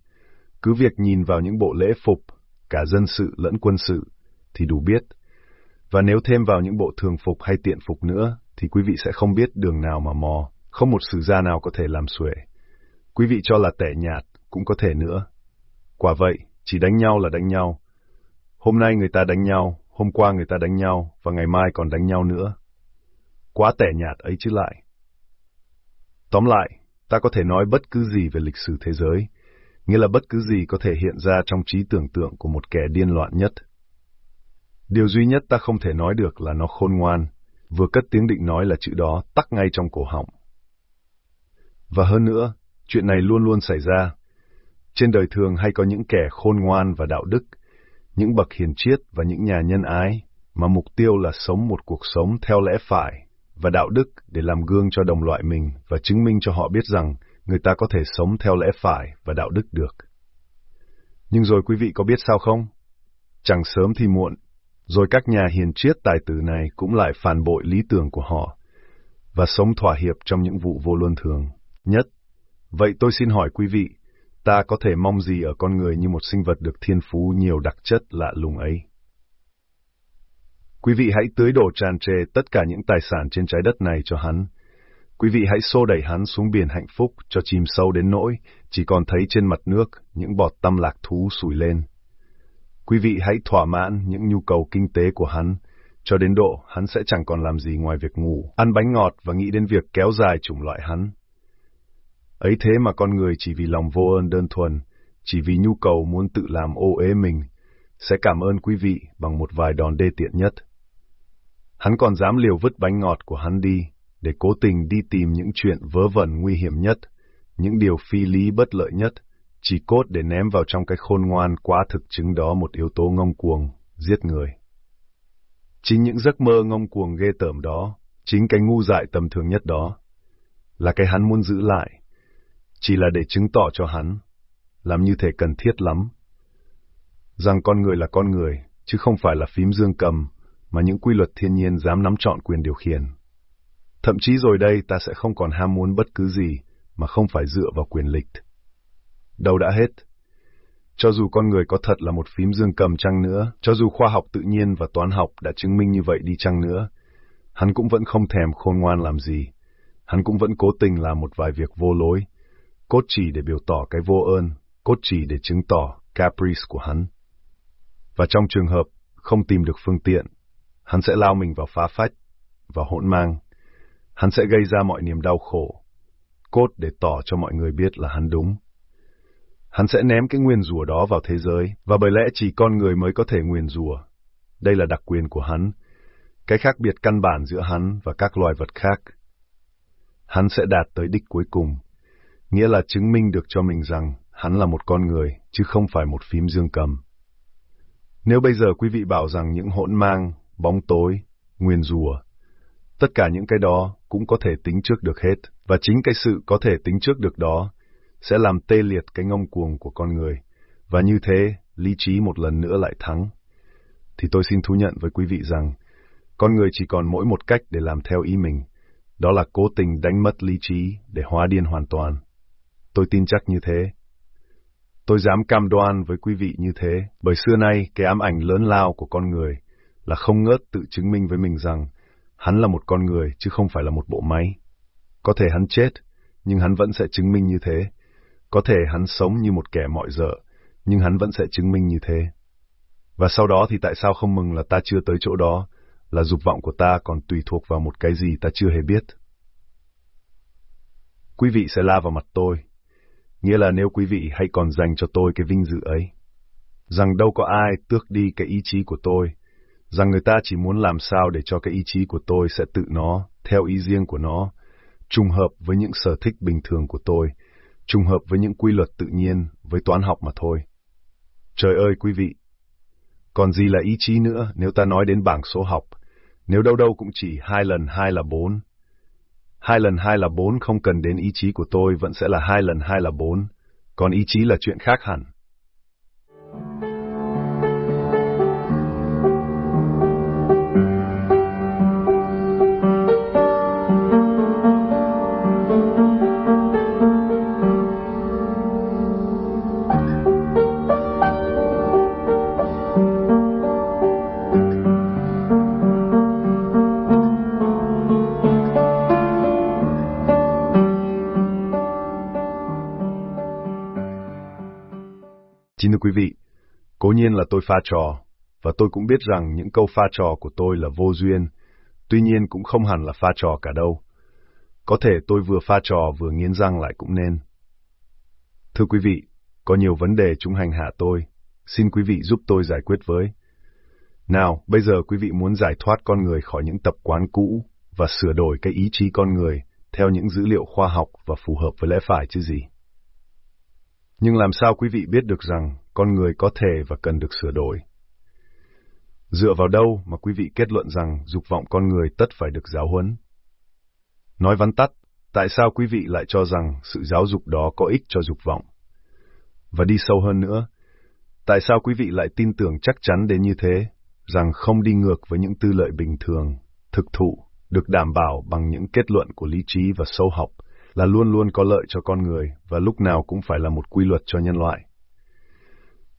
Speaker 1: Cứ việc nhìn vào những bộ lễ phục, cả dân sự lẫn quân sự, thì đủ biết. Và nếu thêm vào những bộ thường phục hay tiện phục nữa, thì quý vị sẽ không biết đường nào mà mò, không một sử gia nào có thể làm xuể. Quý vị cho là tẻ nhạt, cũng có thể nữa. Quả vậy, chỉ đánh nhau là đánh nhau. Hôm nay người ta đánh nhau, hôm qua người ta đánh nhau, và ngày mai còn đánh nhau nữa. Quá tẻ nhạt ấy chứ lại. Tóm lại, ta có thể nói bất cứ gì về lịch sử thế giới, nghĩa là bất cứ gì có thể hiện ra trong trí tưởng tượng của một kẻ điên loạn nhất. Điều duy nhất ta không thể nói được là nó khôn ngoan, vừa cất tiếng định nói là chữ đó tắc ngay trong cổ họng. Và hơn nữa, chuyện này luôn luôn xảy ra. Trên đời thường hay có những kẻ khôn ngoan và đạo đức, những bậc hiền triết và những nhà nhân ái, mà mục tiêu là sống một cuộc sống theo lẽ phải và đạo đức để làm gương cho đồng loại mình và chứng minh cho họ biết rằng người ta có thể sống theo lẽ phải và đạo đức được. Nhưng rồi quý vị có biết sao không? Chẳng sớm thì muộn, rồi các nhà hiền triết tài tử này cũng lại phản bội lý tưởng của họ và sống thỏa hiệp trong những vụ vô luân thường nhất. Vậy tôi xin hỏi quý vị, ta có thể mong gì ở con người như một sinh vật được thiên phú nhiều đặc chất lạ lùng ấy? Quý vị hãy tưới đổ tràn trề tất cả những tài sản trên trái đất này cho hắn. Quý vị hãy xô đẩy hắn xuống biển hạnh phúc cho chìm sâu đến nỗi chỉ còn thấy trên mặt nước những bọt tâm lạc thú sủi lên. Quý vị hãy thỏa mãn những nhu cầu kinh tế của hắn, cho đến độ hắn sẽ chẳng còn làm gì ngoài việc ngủ, ăn bánh ngọt và nghĩ đến việc kéo dài chủng loại hắn. Ấy thế mà con người chỉ vì lòng vô ơn đơn thuần, chỉ vì nhu cầu muốn tự làm ô ế mình, sẽ cảm ơn quý vị bằng một vài đòn đê tiện nhất. Hắn còn dám liều vứt bánh ngọt của hắn đi, để cố tình đi tìm những chuyện vớ vẩn nguy hiểm nhất, những điều phi lý bất lợi nhất, chỉ cốt để ném vào trong cái khôn ngoan quá thực chứng đó một yếu tố ngông cuồng, giết người. Chính những giấc mơ ngông cuồng ghê tởm đó, chính cái ngu dại tầm thường nhất đó, là cái hắn muốn giữ lại, chỉ là để chứng tỏ cho hắn, làm như thể cần thiết lắm, rằng con người là con người, chứ không phải là phím dương cầm, mà những quy luật thiên nhiên dám nắm trọn quyền điều khiển. Thậm chí rồi đây ta sẽ không còn ham muốn bất cứ gì mà không phải dựa vào quyền lịch. Đâu đã hết. Cho dù con người có thật là một phím dương cầm chăng nữa, cho dù khoa học tự nhiên và toán học đã chứng minh như vậy đi chăng nữa, hắn cũng vẫn không thèm khôn ngoan làm gì. Hắn cũng vẫn cố tình làm một vài việc vô lối, cốt chỉ để biểu tỏ cái vô ơn, cốt chỉ để chứng tỏ caprice của hắn. Và trong trường hợp không tìm được phương tiện, hắn sẽ lao mình vào phá phách, và hỗn mang. Hắn sẽ gây ra mọi niềm đau khổ, cốt để tỏ cho mọi người biết là hắn đúng. Hắn sẽ ném cái nguyên rùa đó vào thế giới, và bởi lẽ chỉ con người mới có thể nguyền rùa. Đây là đặc quyền của hắn, cái khác biệt căn bản giữa hắn và các loài vật khác. Hắn sẽ đạt tới đích cuối cùng, nghĩa là chứng minh được cho mình rằng hắn là một con người, chứ không phải một phím dương cầm. Nếu bây giờ quý vị bảo rằng những hỗn mang, bóng tối, nguyên rùa, tất cả những cái đó cũng có thể tính trước được hết, và chính cái sự có thể tính trước được đó sẽ làm tê liệt cái ngông cuồng của con người, và như thế, lý trí một lần nữa lại thắng. Thì tôi xin thú nhận với quý vị rằng, con người chỉ còn mỗi một cách để làm theo ý mình, đó là cố tình đánh mất lý trí để hóa điên hoàn toàn. Tôi tin chắc như thế. Tôi dám cam đoan với quý vị như thế, bởi xưa nay cái ám ảnh lớn lao của con người là không ngớt tự chứng minh với mình rằng hắn là một con người chứ không phải là một bộ máy. Có thể hắn chết, nhưng hắn vẫn sẽ chứng minh như thế. Có thể hắn sống như một kẻ mọi dợ, nhưng hắn vẫn sẽ chứng minh như thế. Và sau đó thì tại sao không mừng là ta chưa tới chỗ đó, là dục vọng của ta còn tùy thuộc vào một cái gì ta chưa hề biết. Quý vị sẽ la vào mặt tôi, nghĩa là nếu quý vị hãy còn dành cho tôi cái vinh dự ấy, rằng đâu có ai tước đi cái ý chí của tôi, rằng người ta chỉ muốn làm sao để cho cái ý chí của tôi sẽ tự nó, theo ý riêng của nó, trùng hợp với những sở thích bình thường của tôi, trùng hợp với những quy luật tự nhiên, với toán học mà thôi. Trời ơi quý vị! Còn gì là ý chí nữa nếu ta nói đến bảng số học, nếu đâu đâu cũng chỉ hai lần hai là bốn. Hai lần hai là bốn không cần đến ý chí của tôi vẫn sẽ là hai lần hai là bốn, còn ý chí là chuyện khác hẳn. Vị, cố nhiên là tôi pha trò, và tôi cũng biết rằng những câu pha trò của tôi là vô duyên, tuy nhiên cũng không hẳn là pha trò cả đâu. Có thể tôi vừa pha trò vừa nghiến răng lại cũng nên. Thưa quý vị, có nhiều vấn đề chúng hành hạ tôi, xin quý vị giúp tôi giải quyết với. Nào, bây giờ quý vị muốn giải thoát con người khỏi những tập quán cũ và sửa đổi cái ý chí con người theo những dữ liệu khoa học và phù hợp với lẽ phải chứ gì? Nhưng làm sao quý vị biết được rằng con người có thể và cần được sửa đổi? Dựa vào đâu mà quý vị kết luận rằng dục vọng con người tất phải được giáo huấn? Nói vắn tắt, tại sao quý vị lại cho rằng sự giáo dục đó có ích cho dục vọng? Và đi sâu hơn nữa, tại sao quý vị lại tin tưởng chắc chắn đến như thế, rằng không đi ngược với những tư lợi bình thường, thực thụ, được đảm bảo bằng những kết luận của lý trí và sâu học, là luôn luôn có lợi cho con người và lúc nào cũng phải là một quy luật cho nhân loại.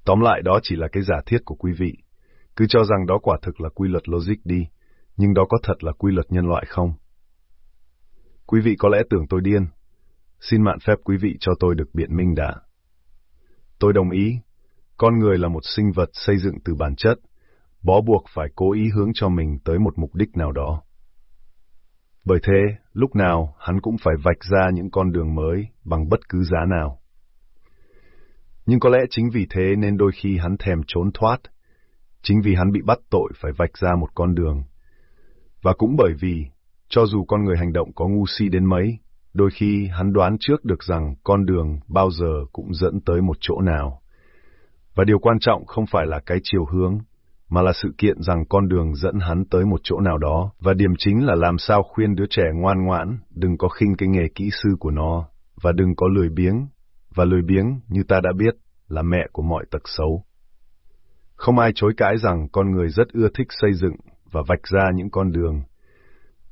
Speaker 1: Tóm lại đó chỉ là cái giả thiết của quý vị. Cứ cho rằng đó quả thực là quy luật logic đi, nhưng đó có thật là quy luật nhân loại không? Quý vị có lẽ tưởng tôi điên. Xin mạn phép quý vị cho tôi được biện minh đã. Tôi đồng ý, con người là một sinh vật xây dựng từ bản chất, bó buộc phải cố ý hướng cho mình tới một mục đích nào đó. Bởi thế, lúc nào hắn cũng phải vạch ra những con đường mới bằng bất cứ giá nào. Nhưng có lẽ chính vì thế nên đôi khi hắn thèm trốn thoát, chính vì hắn bị bắt tội phải vạch ra một con đường. Và cũng bởi vì, cho dù con người hành động có ngu si đến mấy, đôi khi hắn đoán trước được rằng con đường bao giờ cũng dẫn tới một chỗ nào. Và điều quan trọng không phải là cái chiều hướng, mà là sự kiện rằng con đường dẫn hắn tới một chỗ nào đó, và điểm chính là làm sao khuyên đứa trẻ ngoan ngoãn, đừng có khinh cái nghề kỹ sư của nó, và đừng có lười biếng, và lười biếng, như ta đã biết, là mẹ của mọi tật xấu. Không ai chối cãi rằng con người rất ưa thích xây dựng và vạch ra những con đường,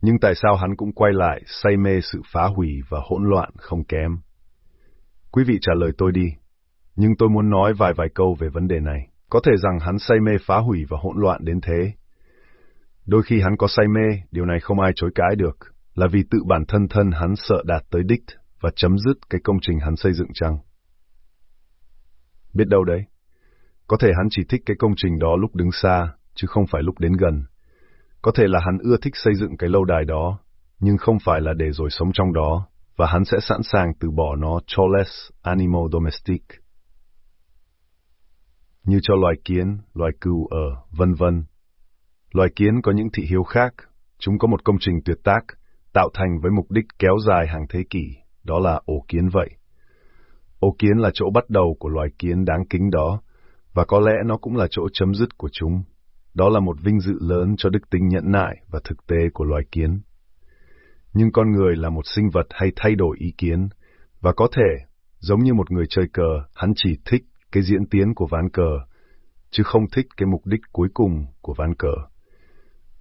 Speaker 1: nhưng tại sao hắn cũng quay lại say mê sự phá hủy và hỗn loạn không kém? Quý vị trả lời tôi đi, nhưng tôi muốn nói vài vài câu về vấn đề này. Có thể rằng hắn say mê phá hủy và hỗn loạn đến thế. Đôi khi hắn có say mê, điều này không ai chối cãi được, là vì tự bản thân thân hắn sợ đạt tới đích và chấm dứt cái công trình hắn xây dựng chăng? Biết đâu đấy, có thể hắn chỉ thích cái công trình đó lúc đứng xa, chứ không phải lúc đến gần. Có thể là hắn ưa thích xây dựng cái lâu đài đó, nhưng không phải là để rồi sống trong đó, và hắn sẽ sẵn sàng từ bỏ nó cho less animal domestic như cho loài kiến, loài cừu ở, vân vân. Loài kiến có những thị hiếu khác, chúng có một công trình tuyệt tác, tạo thành với mục đích kéo dài hàng thế kỷ, đó là ổ kiến vậy. Ổ kiến là chỗ bắt đầu của loài kiến đáng kính đó, và có lẽ nó cũng là chỗ chấm dứt của chúng. Đó là một vinh dự lớn cho đức tính nhẫn nại và thực tế của loài kiến. Nhưng con người là một sinh vật hay thay đổi ý kiến, và có thể, giống như một người chơi cờ, hắn chỉ thích cái diễn tiến của ván cờ, chứ không thích cái mục đích cuối cùng của ván cờ.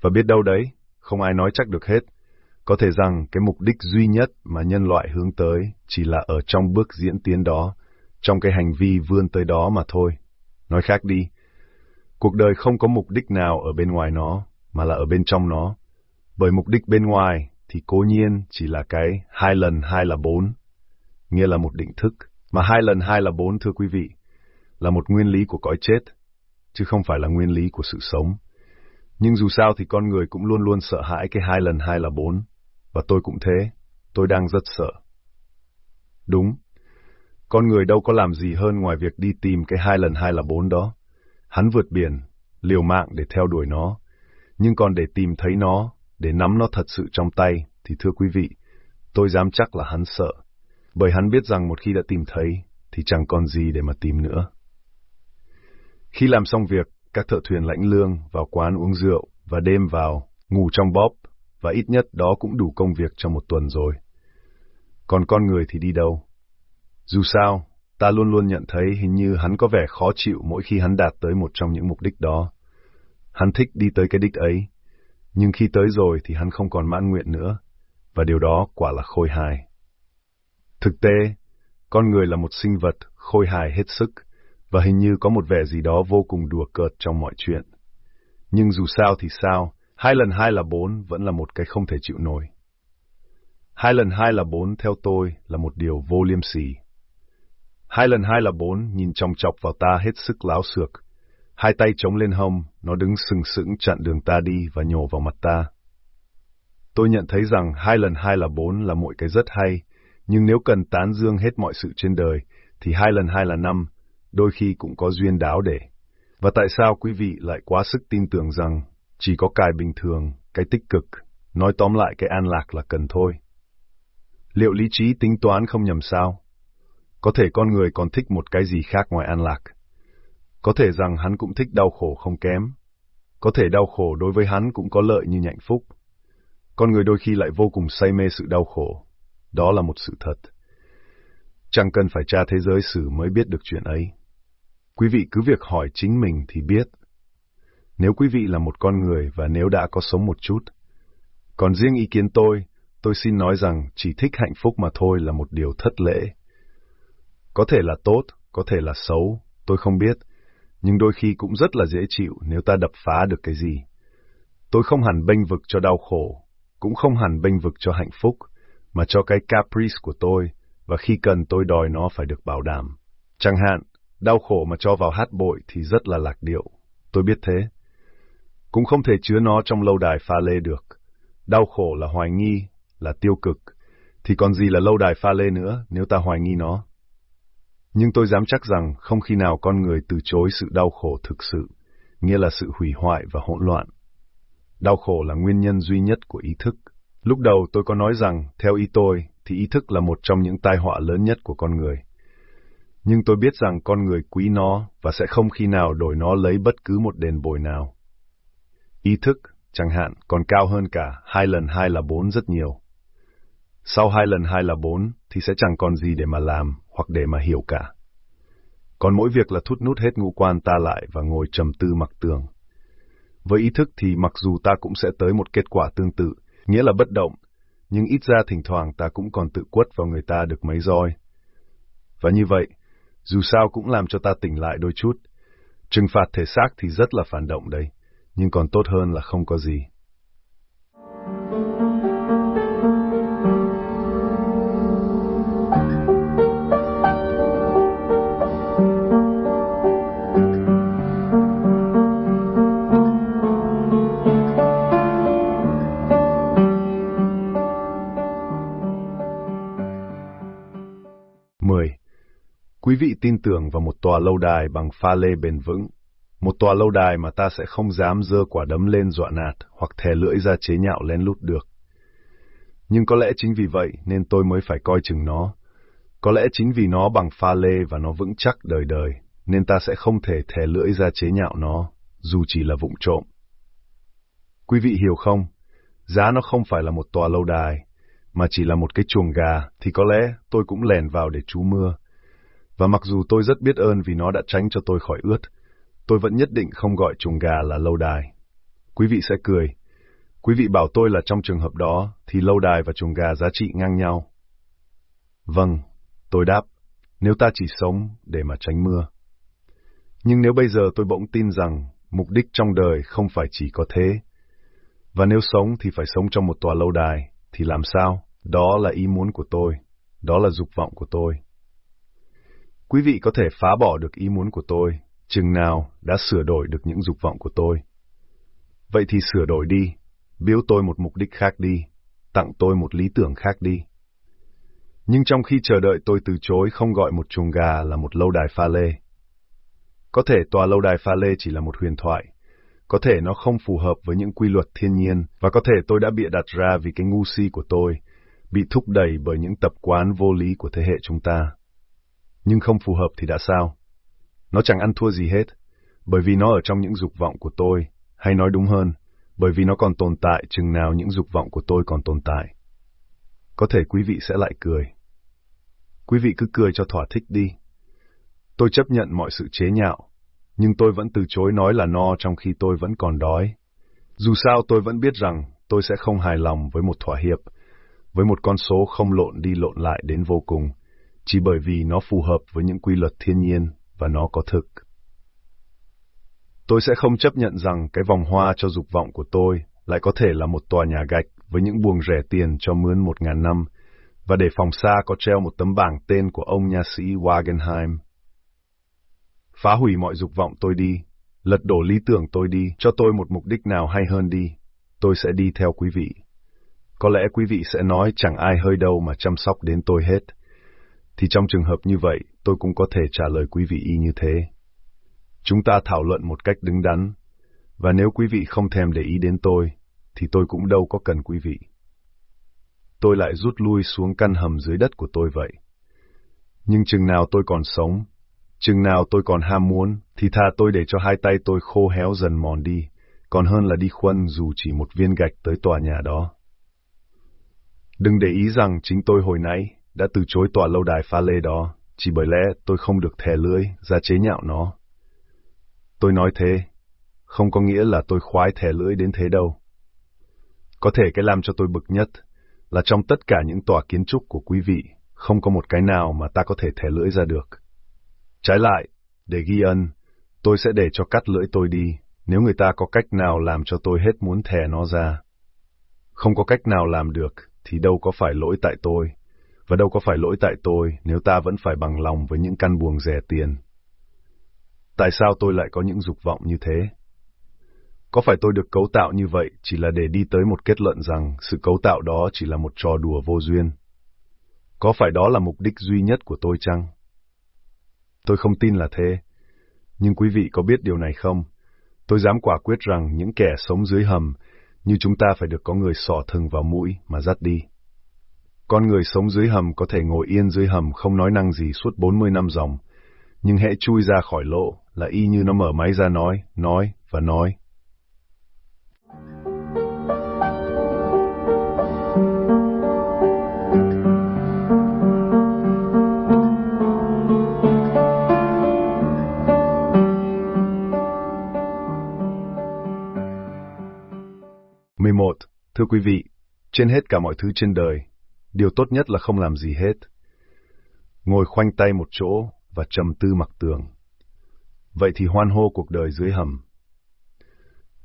Speaker 1: Và biết đâu đấy, không ai nói chắc được hết. Có thể rằng cái mục đích duy nhất mà nhân loại hướng tới chỉ là ở trong bước diễn tiến đó, trong cái hành vi vươn tới đó mà thôi. Nói khác đi, cuộc đời không có mục đích nào ở bên ngoài nó, mà là ở bên trong nó. Bởi mục đích bên ngoài thì cố nhiên chỉ là cái hai lần hai là bốn, nghĩa là một định thức, mà hai lần hai là bốn thưa quý vị là một nguyên lý của cõi chết, chứ không phải là nguyên lý của sự sống. Nhưng dù sao thì con người cũng luôn luôn sợ hãi cái hai lần hai là bốn, và tôi cũng thế, tôi đang rất sợ. Đúng, con người đâu có làm gì hơn ngoài việc đi tìm cái hai lần hai là bốn đó. Hắn vượt biển, liều mạng để theo đuổi nó, nhưng còn để tìm thấy nó, để nắm nó thật sự trong tay, thì thưa quý vị, tôi dám chắc là hắn sợ, bởi hắn biết rằng một khi đã tìm thấy, thì chẳng còn gì để mà tìm nữa. Khi làm xong việc, các thợ thuyền lãnh lương vào quán uống rượu và đêm vào, ngủ trong bóp, và ít nhất đó cũng đủ công việc cho một tuần rồi. Còn con người thì đi đâu? Dù sao, ta luôn luôn nhận thấy hình như hắn có vẻ khó chịu mỗi khi hắn đạt tới một trong những mục đích đó. Hắn thích đi tới cái đích ấy, nhưng khi tới rồi thì hắn không còn mãn nguyện nữa, và điều đó quả là khôi hài. Thực tế, con người là một sinh vật khôi hài hết sức, và hình như có một vẻ gì đó vô cùng đùa cợt trong mọi chuyện. Nhưng dù sao thì sao, hai lần hai là bốn vẫn là một cái không thể chịu nổi. Hai lần hai là bốn theo tôi là một điều vô liêm sỉ. Hai lần hai là bốn nhìn trong chọc vào ta hết sức láo xược. Hai tay chống lên hông, nó đứng sừng sững chặn đường ta đi và nhổ vào mặt ta. Tôi nhận thấy rằng hai lần hai là bốn là mỗi cái rất hay, nhưng nếu cần tán dương hết mọi sự trên đời, thì hai lần hai là năm, đôi khi cũng có duyên đáo để. Và tại sao quý vị lại quá sức tin tưởng rằng chỉ có cài bình thường, cái tích cực, nói tóm lại cái an lạc là cần thôi? Liệu lý trí tính toán không nhầm sao? Có thể con người còn thích một cái gì khác ngoài an lạc. Có thể rằng hắn cũng thích đau khổ không kém. Có thể đau khổ đối với hắn cũng có lợi như hạnh phúc. Con người đôi khi lại vô cùng say mê sự đau khổ. Đó là một sự thật. Chẳng cần phải tra thế giới sử mới biết được chuyện ấy. Quý vị cứ việc hỏi chính mình thì biết. Nếu quý vị là một con người và nếu đã có sống một chút. Còn riêng ý kiến tôi, tôi xin nói rằng chỉ thích hạnh phúc mà thôi là một điều thất lễ. Có thể là tốt, có thể là xấu, tôi không biết, nhưng đôi khi cũng rất là dễ chịu nếu ta đập phá được cái gì. Tôi không hẳn bênh vực cho đau khổ, cũng không hẳn bênh vực cho hạnh phúc, mà cho cái caprice của tôi, và khi cần tôi đòi nó phải được bảo đảm. Chẳng hạn, đau khổ mà cho vào hát bội thì rất là lạc điệu, tôi biết thế. Cũng không thể chứa nó trong lâu đài pha lê được. Đau khổ là hoài nghi, là tiêu cực, thì còn gì là lâu đài pha lê nữa nếu ta hoài nghi nó. Nhưng tôi dám chắc rằng không khi nào con người từ chối sự đau khổ thực sự, nghĩa là sự hủy hoại và hỗn loạn. Đau khổ là nguyên nhân duy nhất của ý thức. Lúc đầu tôi có nói rằng, theo ý tôi, thì ý thức là một trong những tai họa lớn nhất của con người. Nhưng tôi biết rằng con người quý nó và sẽ không khi nào đổi nó lấy bất cứ một đền bồi nào. Ý thức, chẳng hạn, còn cao hơn cả hai lần hai là bốn rất nhiều. Sau hai lần hai là bốn thì sẽ chẳng còn gì để mà làm hoặc để mà hiểu cả. Còn mỗi việc là thút nút hết ngũ quan ta lại và ngồi trầm tư mặc tường. Với ý thức thì mặc dù ta cũng sẽ tới một kết quả tương tự, nghĩa là bất động, nhưng ít ra thỉnh thoảng ta cũng còn tự quất vào người ta được mấy roi. Và như vậy, dù sao cũng làm cho ta tỉnh lại đôi chút. Trừng phạt thể xác thì rất là phản động đấy nhưng còn tốt hơn là không có gì. 10. Quý vị tin tưởng vào một tòa lâu đài bằng pha lê bền vững, một tòa lâu đài mà ta sẽ không dám dơ quả đấm lên dọa nạt hoặc thè lưỡi ra chế nhạo lén lút được. Nhưng có lẽ chính vì vậy nên tôi mới phải coi chừng nó. Có lẽ chính vì nó bằng pha lê và nó vững chắc đời đời, nên ta sẽ không thể thè lưỡi ra chế nhạo nó, dù chỉ là vụng trộm. Quý vị hiểu không? Giá nó không phải là một tòa lâu đài, mà chỉ là một cái chuồng gà, thì có lẽ tôi cũng lèn vào để trú mưa. Và mặc dù tôi rất biết ơn vì nó đã tránh cho tôi khỏi ướt, tôi vẫn nhất định không gọi chuồng gà là lâu đài. Quý vị sẽ cười. Quý vị bảo tôi là trong trường hợp đó, thì lâu đài và chuồng gà giá trị ngang nhau. Vâng, tôi đáp, nếu ta chỉ sống để mà tránh mưa. Nhưng nếu bây giờ tôi bỗng tin rằng mục đích trong đời không phải chỉ có thế, và nếu sống thì phải sống trong một tòa lâu đài, thì làm sao? Đó là ý muốn của tôi, đó là dục vọng của tôi. Quý vị có thể phá bỏ được ý muốn của tôi, chừng nào đã sửa đổi được những dục vọng của tôi. Vậy thì sửa đổi đi, biếu tôi một mục đích khác đi, tặng tôi một lý tưởng khác đi. Nhưng trong khi chờ đợi tôi từ chối không gọi một chuồng gà là một lâu đài pha lê. Có thể tòa lâu đài pha lê chỉ là một huyền thoại, có thể nó không phù hợp với những quy luật thiên nhiên, và có thể tôi đã bịa đặt ra vì cái ngu si của tôi, bị thúc đẩy bởi những tập quán vô lý của thế hệ chúng ta. Nhưng không phù hợp thì đã sao? Nó chẳng ăn thua gì hết, bởi vì nó ở trong những dục vọng của tôi, hay nói đúng hơn, bởi vì nó còn tồn tại chừng nào những dục vọng của tôi còn tồn tại. Có thể quý vị sẽ lại cười. Quý vị cứ cười cho thỏa thích đi. Tôi chấp nhận mọi sự chế nhạo, nhưng tôi vẫn từ chối nói là no trong khi tôi vẫn còn đói. Dù sao tôi vẫn biết rằng tôi sẽ không hài lòng với một thỏa hiệp, với một con số không lộn đi lộn lại đến vô cùng, chỉ bởi vì nó phù hợp với những quy luật thiên nhiên và nó có thực. Tôi sẽ không chấp nhận rằng cái vòng hoa cho dục vọng của tôi lại có thể là một tòa nhà gạch với những buồng rẻ tiền cho mướn một ngàn năm, và để phòng xa có treo một tấm bảng tên của ông nhà sĩ Wagenheim phá hủy mọi dục vọng tôi đi, lật đổ lý tưởng tôi đi, cho tôi một mục đích nào hay hơn đi, tôi sẽ đi theo quý vị. Có lẽ quý vị sẽ nói chẳng ai hơi đâu mà chăm sóc đến tôi hết. Thì trong trường hợp như vậy, tôi cũng có thể trả lời quý vị y như thế. Chúng ta thảo luận một cách đứng đắn, và nếu quý vị không thèm để ý đến tôi, thì tôi cũng đâu có cần quý vị. Tôi lại rút lui xuống căn hầm dưới đất của tôi vậy. Nhưng chừng nào tôi còn sống, chừng nào tôi còn ham muốn, thì thà tôi để cho hai tay tôi khô héo dần mòn đi, còn hơn là đi khuân dù chỉ một viên gạch tới tòa nhà đó. Đừng để ý rằng chính tôi hồi nãy đã từ chối tòa lâu đài pha lê đó, chỉ bởi lẽ tôi không được thè lưỡi ra chế nhạo nó. Tôi nói thế, không có nghĩa là tôi khoái thè lưỡi đến thế đâu. Có thể cái làm cho tôi bực nhất là trong tất cả những tòa kiến trúc của quý vị, không có một cái nào mà ta có thể thè lưỡi ra được. Trái lại, để ghi ân, tôi sẽ để cho cắt lưỡi tôi đi, nếu người ta có cách nào làm cho tôi hết muốn thè nó ra. Không có cách nào làm được, thì đâu có phải lỗi tại tôi, và đâu có phải lỗi tại tôi nếu ta vẫn phải bằng lòng với những căn buồng rẻ tiền. Tại sao tôi lại có những dục vọng như thế? Có phải tôi được cấu tạo như vậy chỉ là để đi tới một kết luận rằng sự cấu tạo đó chỉ là một trò đùa vô duyên? Có phải đó là mục đích duy nhất của tôi chăng? Tôi không tin là thế. Nhưng quý vị có biết điều này không? Tôi dám quả quyết rằng những kẻ sống dưới hầm như chúng ta phải được có người sỏ thừng vào mũi mà dắt đi. Con người sống dưới hầm có thể ngồi yên dưới hầm không nói năng gì suốt 40 năm dòng, nhưng hễ chui ra khỏi lỗ là y như nó mở máy ra nói, nói và nói. 11. Thưa quý vị, trên hết cả mọi thứ trên đời, điều tốt nhất là không làm gì hết. Ngồi khoanh tay một chỗ và trầm tư mặc tường. Vậy thì hoan hô cuộc đời dưới hầm.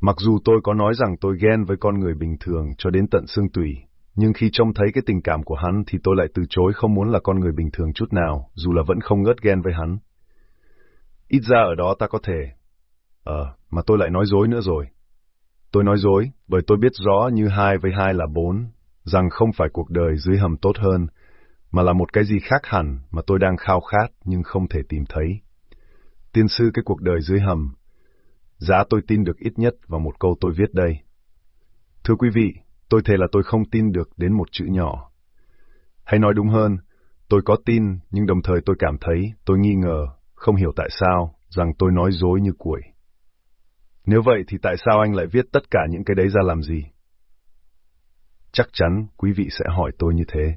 Speaker 1: Mặc dù tôi có nói rằng tôi ghen với con người bình thường cho đến tận xương tủy, nhưng khi trông thấy cái tình cảm của hắn thì tôi lại từ chối không muốn là con người bình thường chút nào, dù là vẫn không ngớt ghen với hắn. Ít ra ở đó ta có thể... Ờ, mà tôi lại nói dối nữa rồi. Tôi nói dối, bởi tôi biết rõ như hai với hai là bốn, rằng không phải cuộc đời dưới hầm tốt hơn, mà là một cái gì khác hẳn mà tôi đang khao khát nhưng không thể tìm thấy. Tiên sư cái cuộc đời dưới hầm, giá tôi tin được ít nhất vào một câu tôi viết đây. Thưa quý vị, tôi thề là tôi không tin được đến một chữ nhỏ. Hay nói đúng hơn, tôi có tin nhưng đồng thời tôi cảm thấy, tôi nghi ngờ, không hiểu tại sao, rằng tôi nói dối như cuội. Nếu vậy thì tại sao anh lại viết tất cả những cái đấy ra làm gì? Chắc chắn quý vị sẽ hỏi tôi như thế.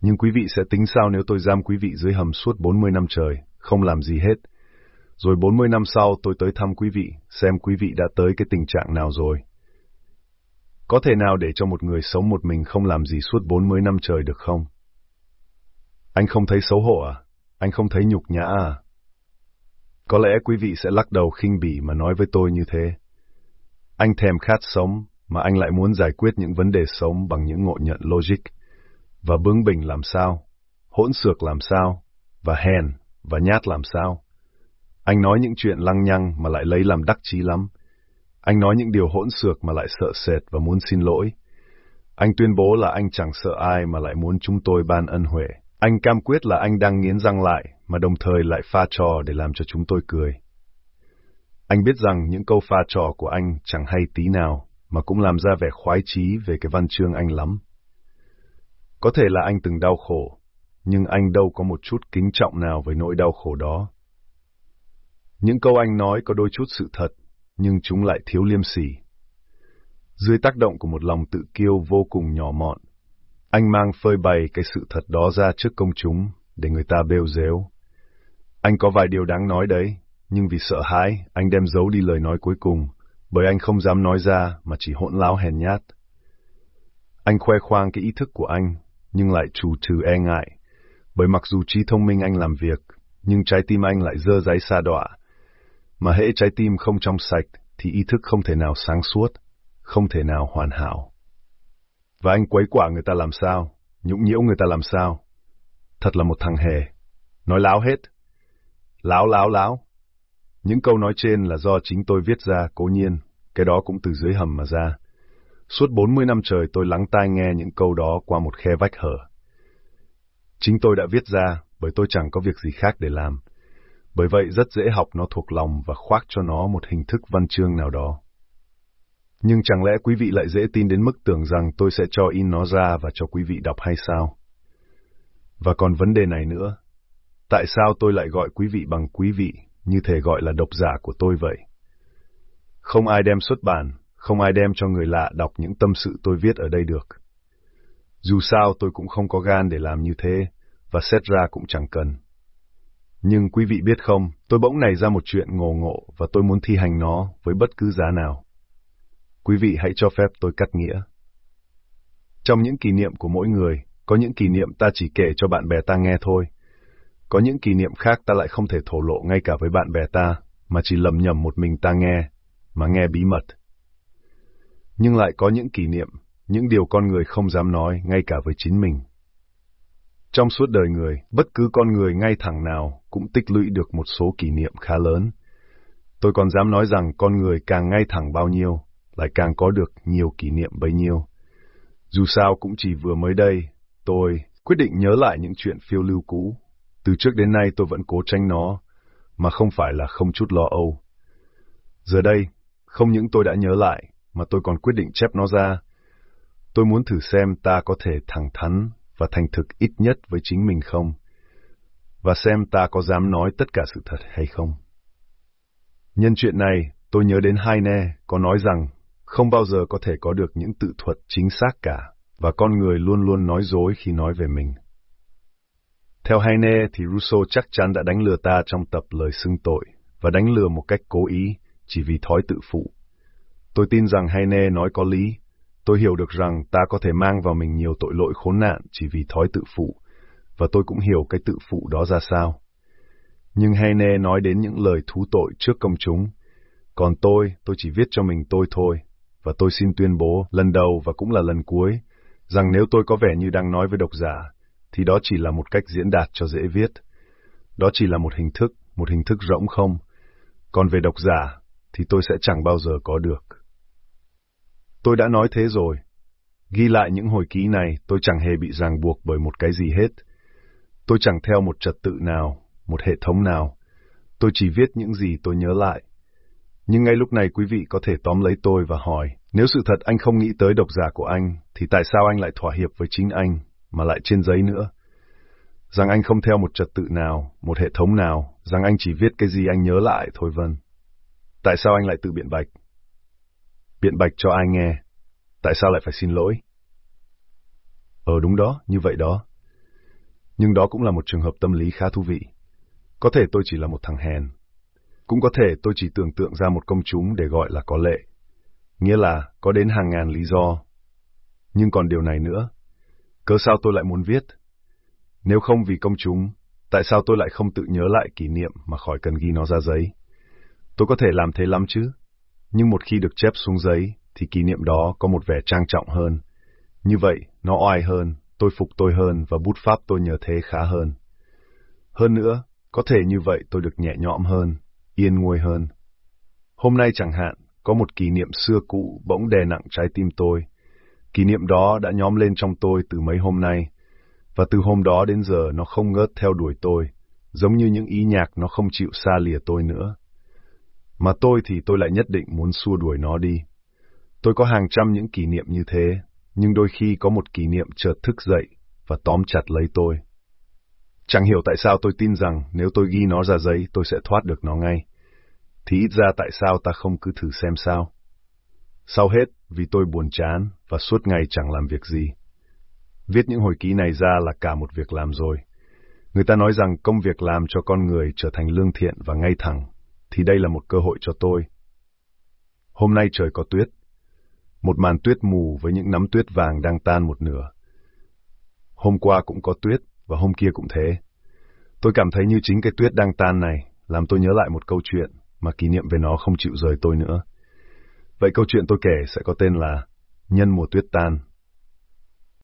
Speaker 1: Nhưng quý vị sẽ tính sao nếu tôi giam quý vị dưới hầm suốt 40 năm trời, không làm gì hết. Rồi 40 năm sau tôi tới thăm quý vị, xem quý vị đã tới cái tình trạng nào rồi. Có thể nào để cho một người sống một mình không làm gì suốt 40 năm trời được không? Anh không thấy xấu hổ à? Anh không thấy nhục nhã à? Có lẽ quý vị sẽ lắc đầu khinh bỉ mà nói với tôi như thế. Anh thèm khát sống, mà anh lại muốn giải quyết những vấn đề sống bằng những ngộ nhận logic. Và bướng bỉnh làm sao? Hỗn xược làm sao? Và hèn, và nhát làm sao? Anh nói những chuyện lăng nhăng mà lại lấy làm đắc chí lắm. Anh nói những điều hỗn xược mà lại sợ sệt và muốn xin lỗi. Anh tuyên bố là anh chẳng sợ ai mà lại muốn chúng tôi ban ân huệ. Anh cam quyết là anh đang nghiến răng lại, mà đồng thời lại pha trò để làm cho chúng tôi cười. Anh biết rằng những câu pha trò của anh chẳng hay tí nào, mà cũng làm ra vẻ khoái chí về cái văn chương anh lắm. Có thể là anh từng đau khổ, nhưng anh đâu có một chút kính trọng nào với nỗi đau khổ đó. Những câu anh nói có đôi chút sự thật, nhưng chúng lại thiếu liêm sỉ. Dưới tác động của một lòng tự kiêu vô cùng nhỏ mọn, anh mang phơi bày cái sự thật đó ra trước công chúng để người ta bêu dếu. Anh có vài điều đáng nói đấy, nhưng vì sợ hãi, anh đem giấu đi lời nói cuối cùng, bởi anh không dám nói ra mà chỉ hỗn láo hèn nhát. Anh khoe khoang cái ý thức của anh, nhưng lại trù trừ e ngại, bởi mặc dù trí thông minh anh làm việc, nhưng trái tim anh lại dơ giấy xa đọa. Mà hễ trái tim không trong sạch, thì ý thức không thể nào sáng suốt, không thể nào hoàn hảo. Và anh quấy quả người ta làm sao, nhũng nhiễu người ta làm sao. Thật là một thằng hề. Nói láo hết. Láo láo láo. Những câu nói trên là do chính tôi viết ra, cố nhiên, cái đó cũng từ dưới hầm mà ra. Suốt 40 năm trời tôi lắng tai nghe những câu đó qua một khe vách hở. Chính tôi đã viết ra, bởi tôi chẳng có việc gì khác để làm. Bởi vậy rất dễ học nó thuộc lòng và khoác cho nó một hình thức văn chương nào đó. Nhưng chẳng lẽ quý vị lại dễ tin đến mức tưởng rằng tôi sẽ cho in nó ra và cho quý vị đọc hay sao? Và còn vấn đề này nữa. Tại sao tôi lại gọi quý vị bằng quý vị, như thể gọi là độc giả của tôi vậy? Không ai đem xuất bản, không ai đem cho người lạ đọc những tâm sự tôi viết ở đây được. Dù sao tôi cũng không có gan để làm như thế, và xét ra cũng chẳng cần. Nhưng quý vị biết không, tôi bỗng này ra một chuyện ngồ ngộ và tôi muốn thi hành nó với bất cứ giá nào. Quý vị hãy cho phép tôi cắt nghĩa. Trong những kỷ niệm của mỗi người, có những kỷ niệm ta chỉ kể cho bạn bè ta nghe thôi. Có những kỷ niệm khác ta lại không thể thổ lộ ngay cả với bạn bè ta, mà chỉ lầm nhầm một mình ta nghe, mà nghe bí mật. Nhưng lại có những kỷ niệm, những điều con người không dám nói ngay cả với chính mình. Trong suốt đời người, bất cứ con người ngay thẳng nào cũng tích lũy được một số kỷ niệm khá lớn. Tôi còn dám nói rằng con người càng ngay thẳng bao nhiêu, lại càng có được nhiều kỷ niệm bấy nhiêu. Dù sao cũng chỉ vừa mới đây, tôi quyết định nhớ lại những chuyện phiêu lưu cũ. Từ trước đến nay tôi vẫn cố tránh nó, mà không phải là không chút lo âu. Giờ đây, không những tôi đã nhớ lại, mà tôi còn quyết định chép nó ra. Tôi muốn thử xem ta có thể thẳng thắn và thành thực ít nhất với chính mình không, và xem ta có dám nói tất cả sự thật hay không. Nhân chuyện này, tôi nhớ đến Heine có nói rằng không bao giờ có thể có được những tự thuật chính xác cả, và con người luôn luôn nói dối khi nói về mình. Theo Heine thì Rousseau chắc chắn đã đánh lừa ta trong tập lời xưng tội, và đánh lừa một cách cố ý, chỉ vì thói tự phụ. Tôi tin rằng Heine nói có lý, tôi hiểu được rằng ta có thể mang vào mình nhiều tội lỗi khốn nạn chỉ vì thói tự phụ, và tôi cũng hiểu cái tự phụ đó ra sao. Nhưng Heine nói đến những lời thú tội trước công chúng, còn tôi, tôi chỉ viết cho mình tôi thôi, và tôi xin tuyên bố lần đầu và cũng là lần cuối, rằng nếu tôi có vẻ như đang nói với độc giả, thì đó chỉ là một cách diễn đạt cho dễ viết. Đó chỉ là một hình thức, một hình thức rỗng không. Còn về độc giả, thì tôi sẽ chẳng bao giờ có được. Tôi đã nói thế rồi. Ghi lại những hồi ký này, tôi chẳng hề bị ràng buộc bởi một cái gì hết. Tôi chẳng theo một trật tự nào, một hệ thống nào. Tôi chỉ viết những gì tôi nhớ lại. Nhưng ngay lúc này quý vị có thể tóm lấy tôi và hỏi, nếu sự thật anh không nghĩ tới độc giả của anh, thì tại sao anh lại thỏa hiệp với chính anh, mà lại trên giấy nữa? Rằng anh không theo một trật tự nào, một hệ thống nào, rằng anh chỉ viết cái gì anh nhớ lại thôi vân. Tại sao anh lại tự biện bạch? Biện bạch cho ai nghe? Tại sao lại phải xin lỗi? Ờ đúng đó, như vậy đó. Nhưng đó cũng là một trường hợp tâm lý khá thú vị. Có thể tôi chỉ là một thằng hèn. Cũng có thể tôi chỉ tưởng tượng ra một công chúng để gọi là có lệ. Nghĩa là có đến hàng ngàn lý do. Nhưng còn điều này nữa. Cớ sao tôi lại muốn viết? Nếu không vì công chúng, tại sao tôi lại không tự nhớ lại kỷ niệm mà khỏi cần ghi nó ra giấy? Tôi có thể làm thế lắm chứ. Nhưng một khi được chép xuống giấy, thì kỷ niệm đó có một vẻ trang trọng hơn. Như vậy, nó oai hơn, tôi phục tôi hơn và bút pháp tôi nhờ thế khá hơn. Hơn nữa, có thể như vậy tôi được nhẹ nhõm hơn, yên nguôi hơn. Hôm nay chẳng hạn, có một kỷ niệm xưa cũ bỗng đè nặng trái tim tôi. Kỷ niệm đó đã nhóm lên trong tôi từ mấy hôm nay, và từ hôm đó đến giờ nó không ngớt theo đuổi tôi, giống như những ý nhạc nó không chịu xa lìa tôi nữa. Mà tôi thì tôi lại nhất định muốn xua đuổi nó đi. Tôi có hàng trăm những kỷ niệm như thế, nhưng đôi khi có một kỷ niệm chợt thức dậy và tóm chặt lấy tôi. Chẳng hiểu tại sao tôi tin rằng nếu tôi ghi nó ra giấy tôi sẽ thoát được nó ngay. Thì ít ra tại sao ta không cứ thử xem sao? Sau hết, vì tôi buồn chán và suốt ngày chẳng làm việc gì. Viết những hồi ký này ra là cả một việc làm rồi. Người ta nói rằng công việc làm cho con người trở thành lương thiện và ngay thẳng, thì đây là một cơ hội cho tôi. Hôm nay trời có tuyết. Một màn tuyết mù với những nắm tuyết vàng đang tan một nửa. Hôm qua cũng có tuyết, và hôm kia cũng thế. Tôi cảm thấy như chính cái tuyết đang tan này làm tôi nhớ lại một câu chuyện mà kỷ niệm về nó không chịu rời tôi nữa. Vậy câu chuyện tôi kể sẽ có tên là Nhân mùa tuyết tan.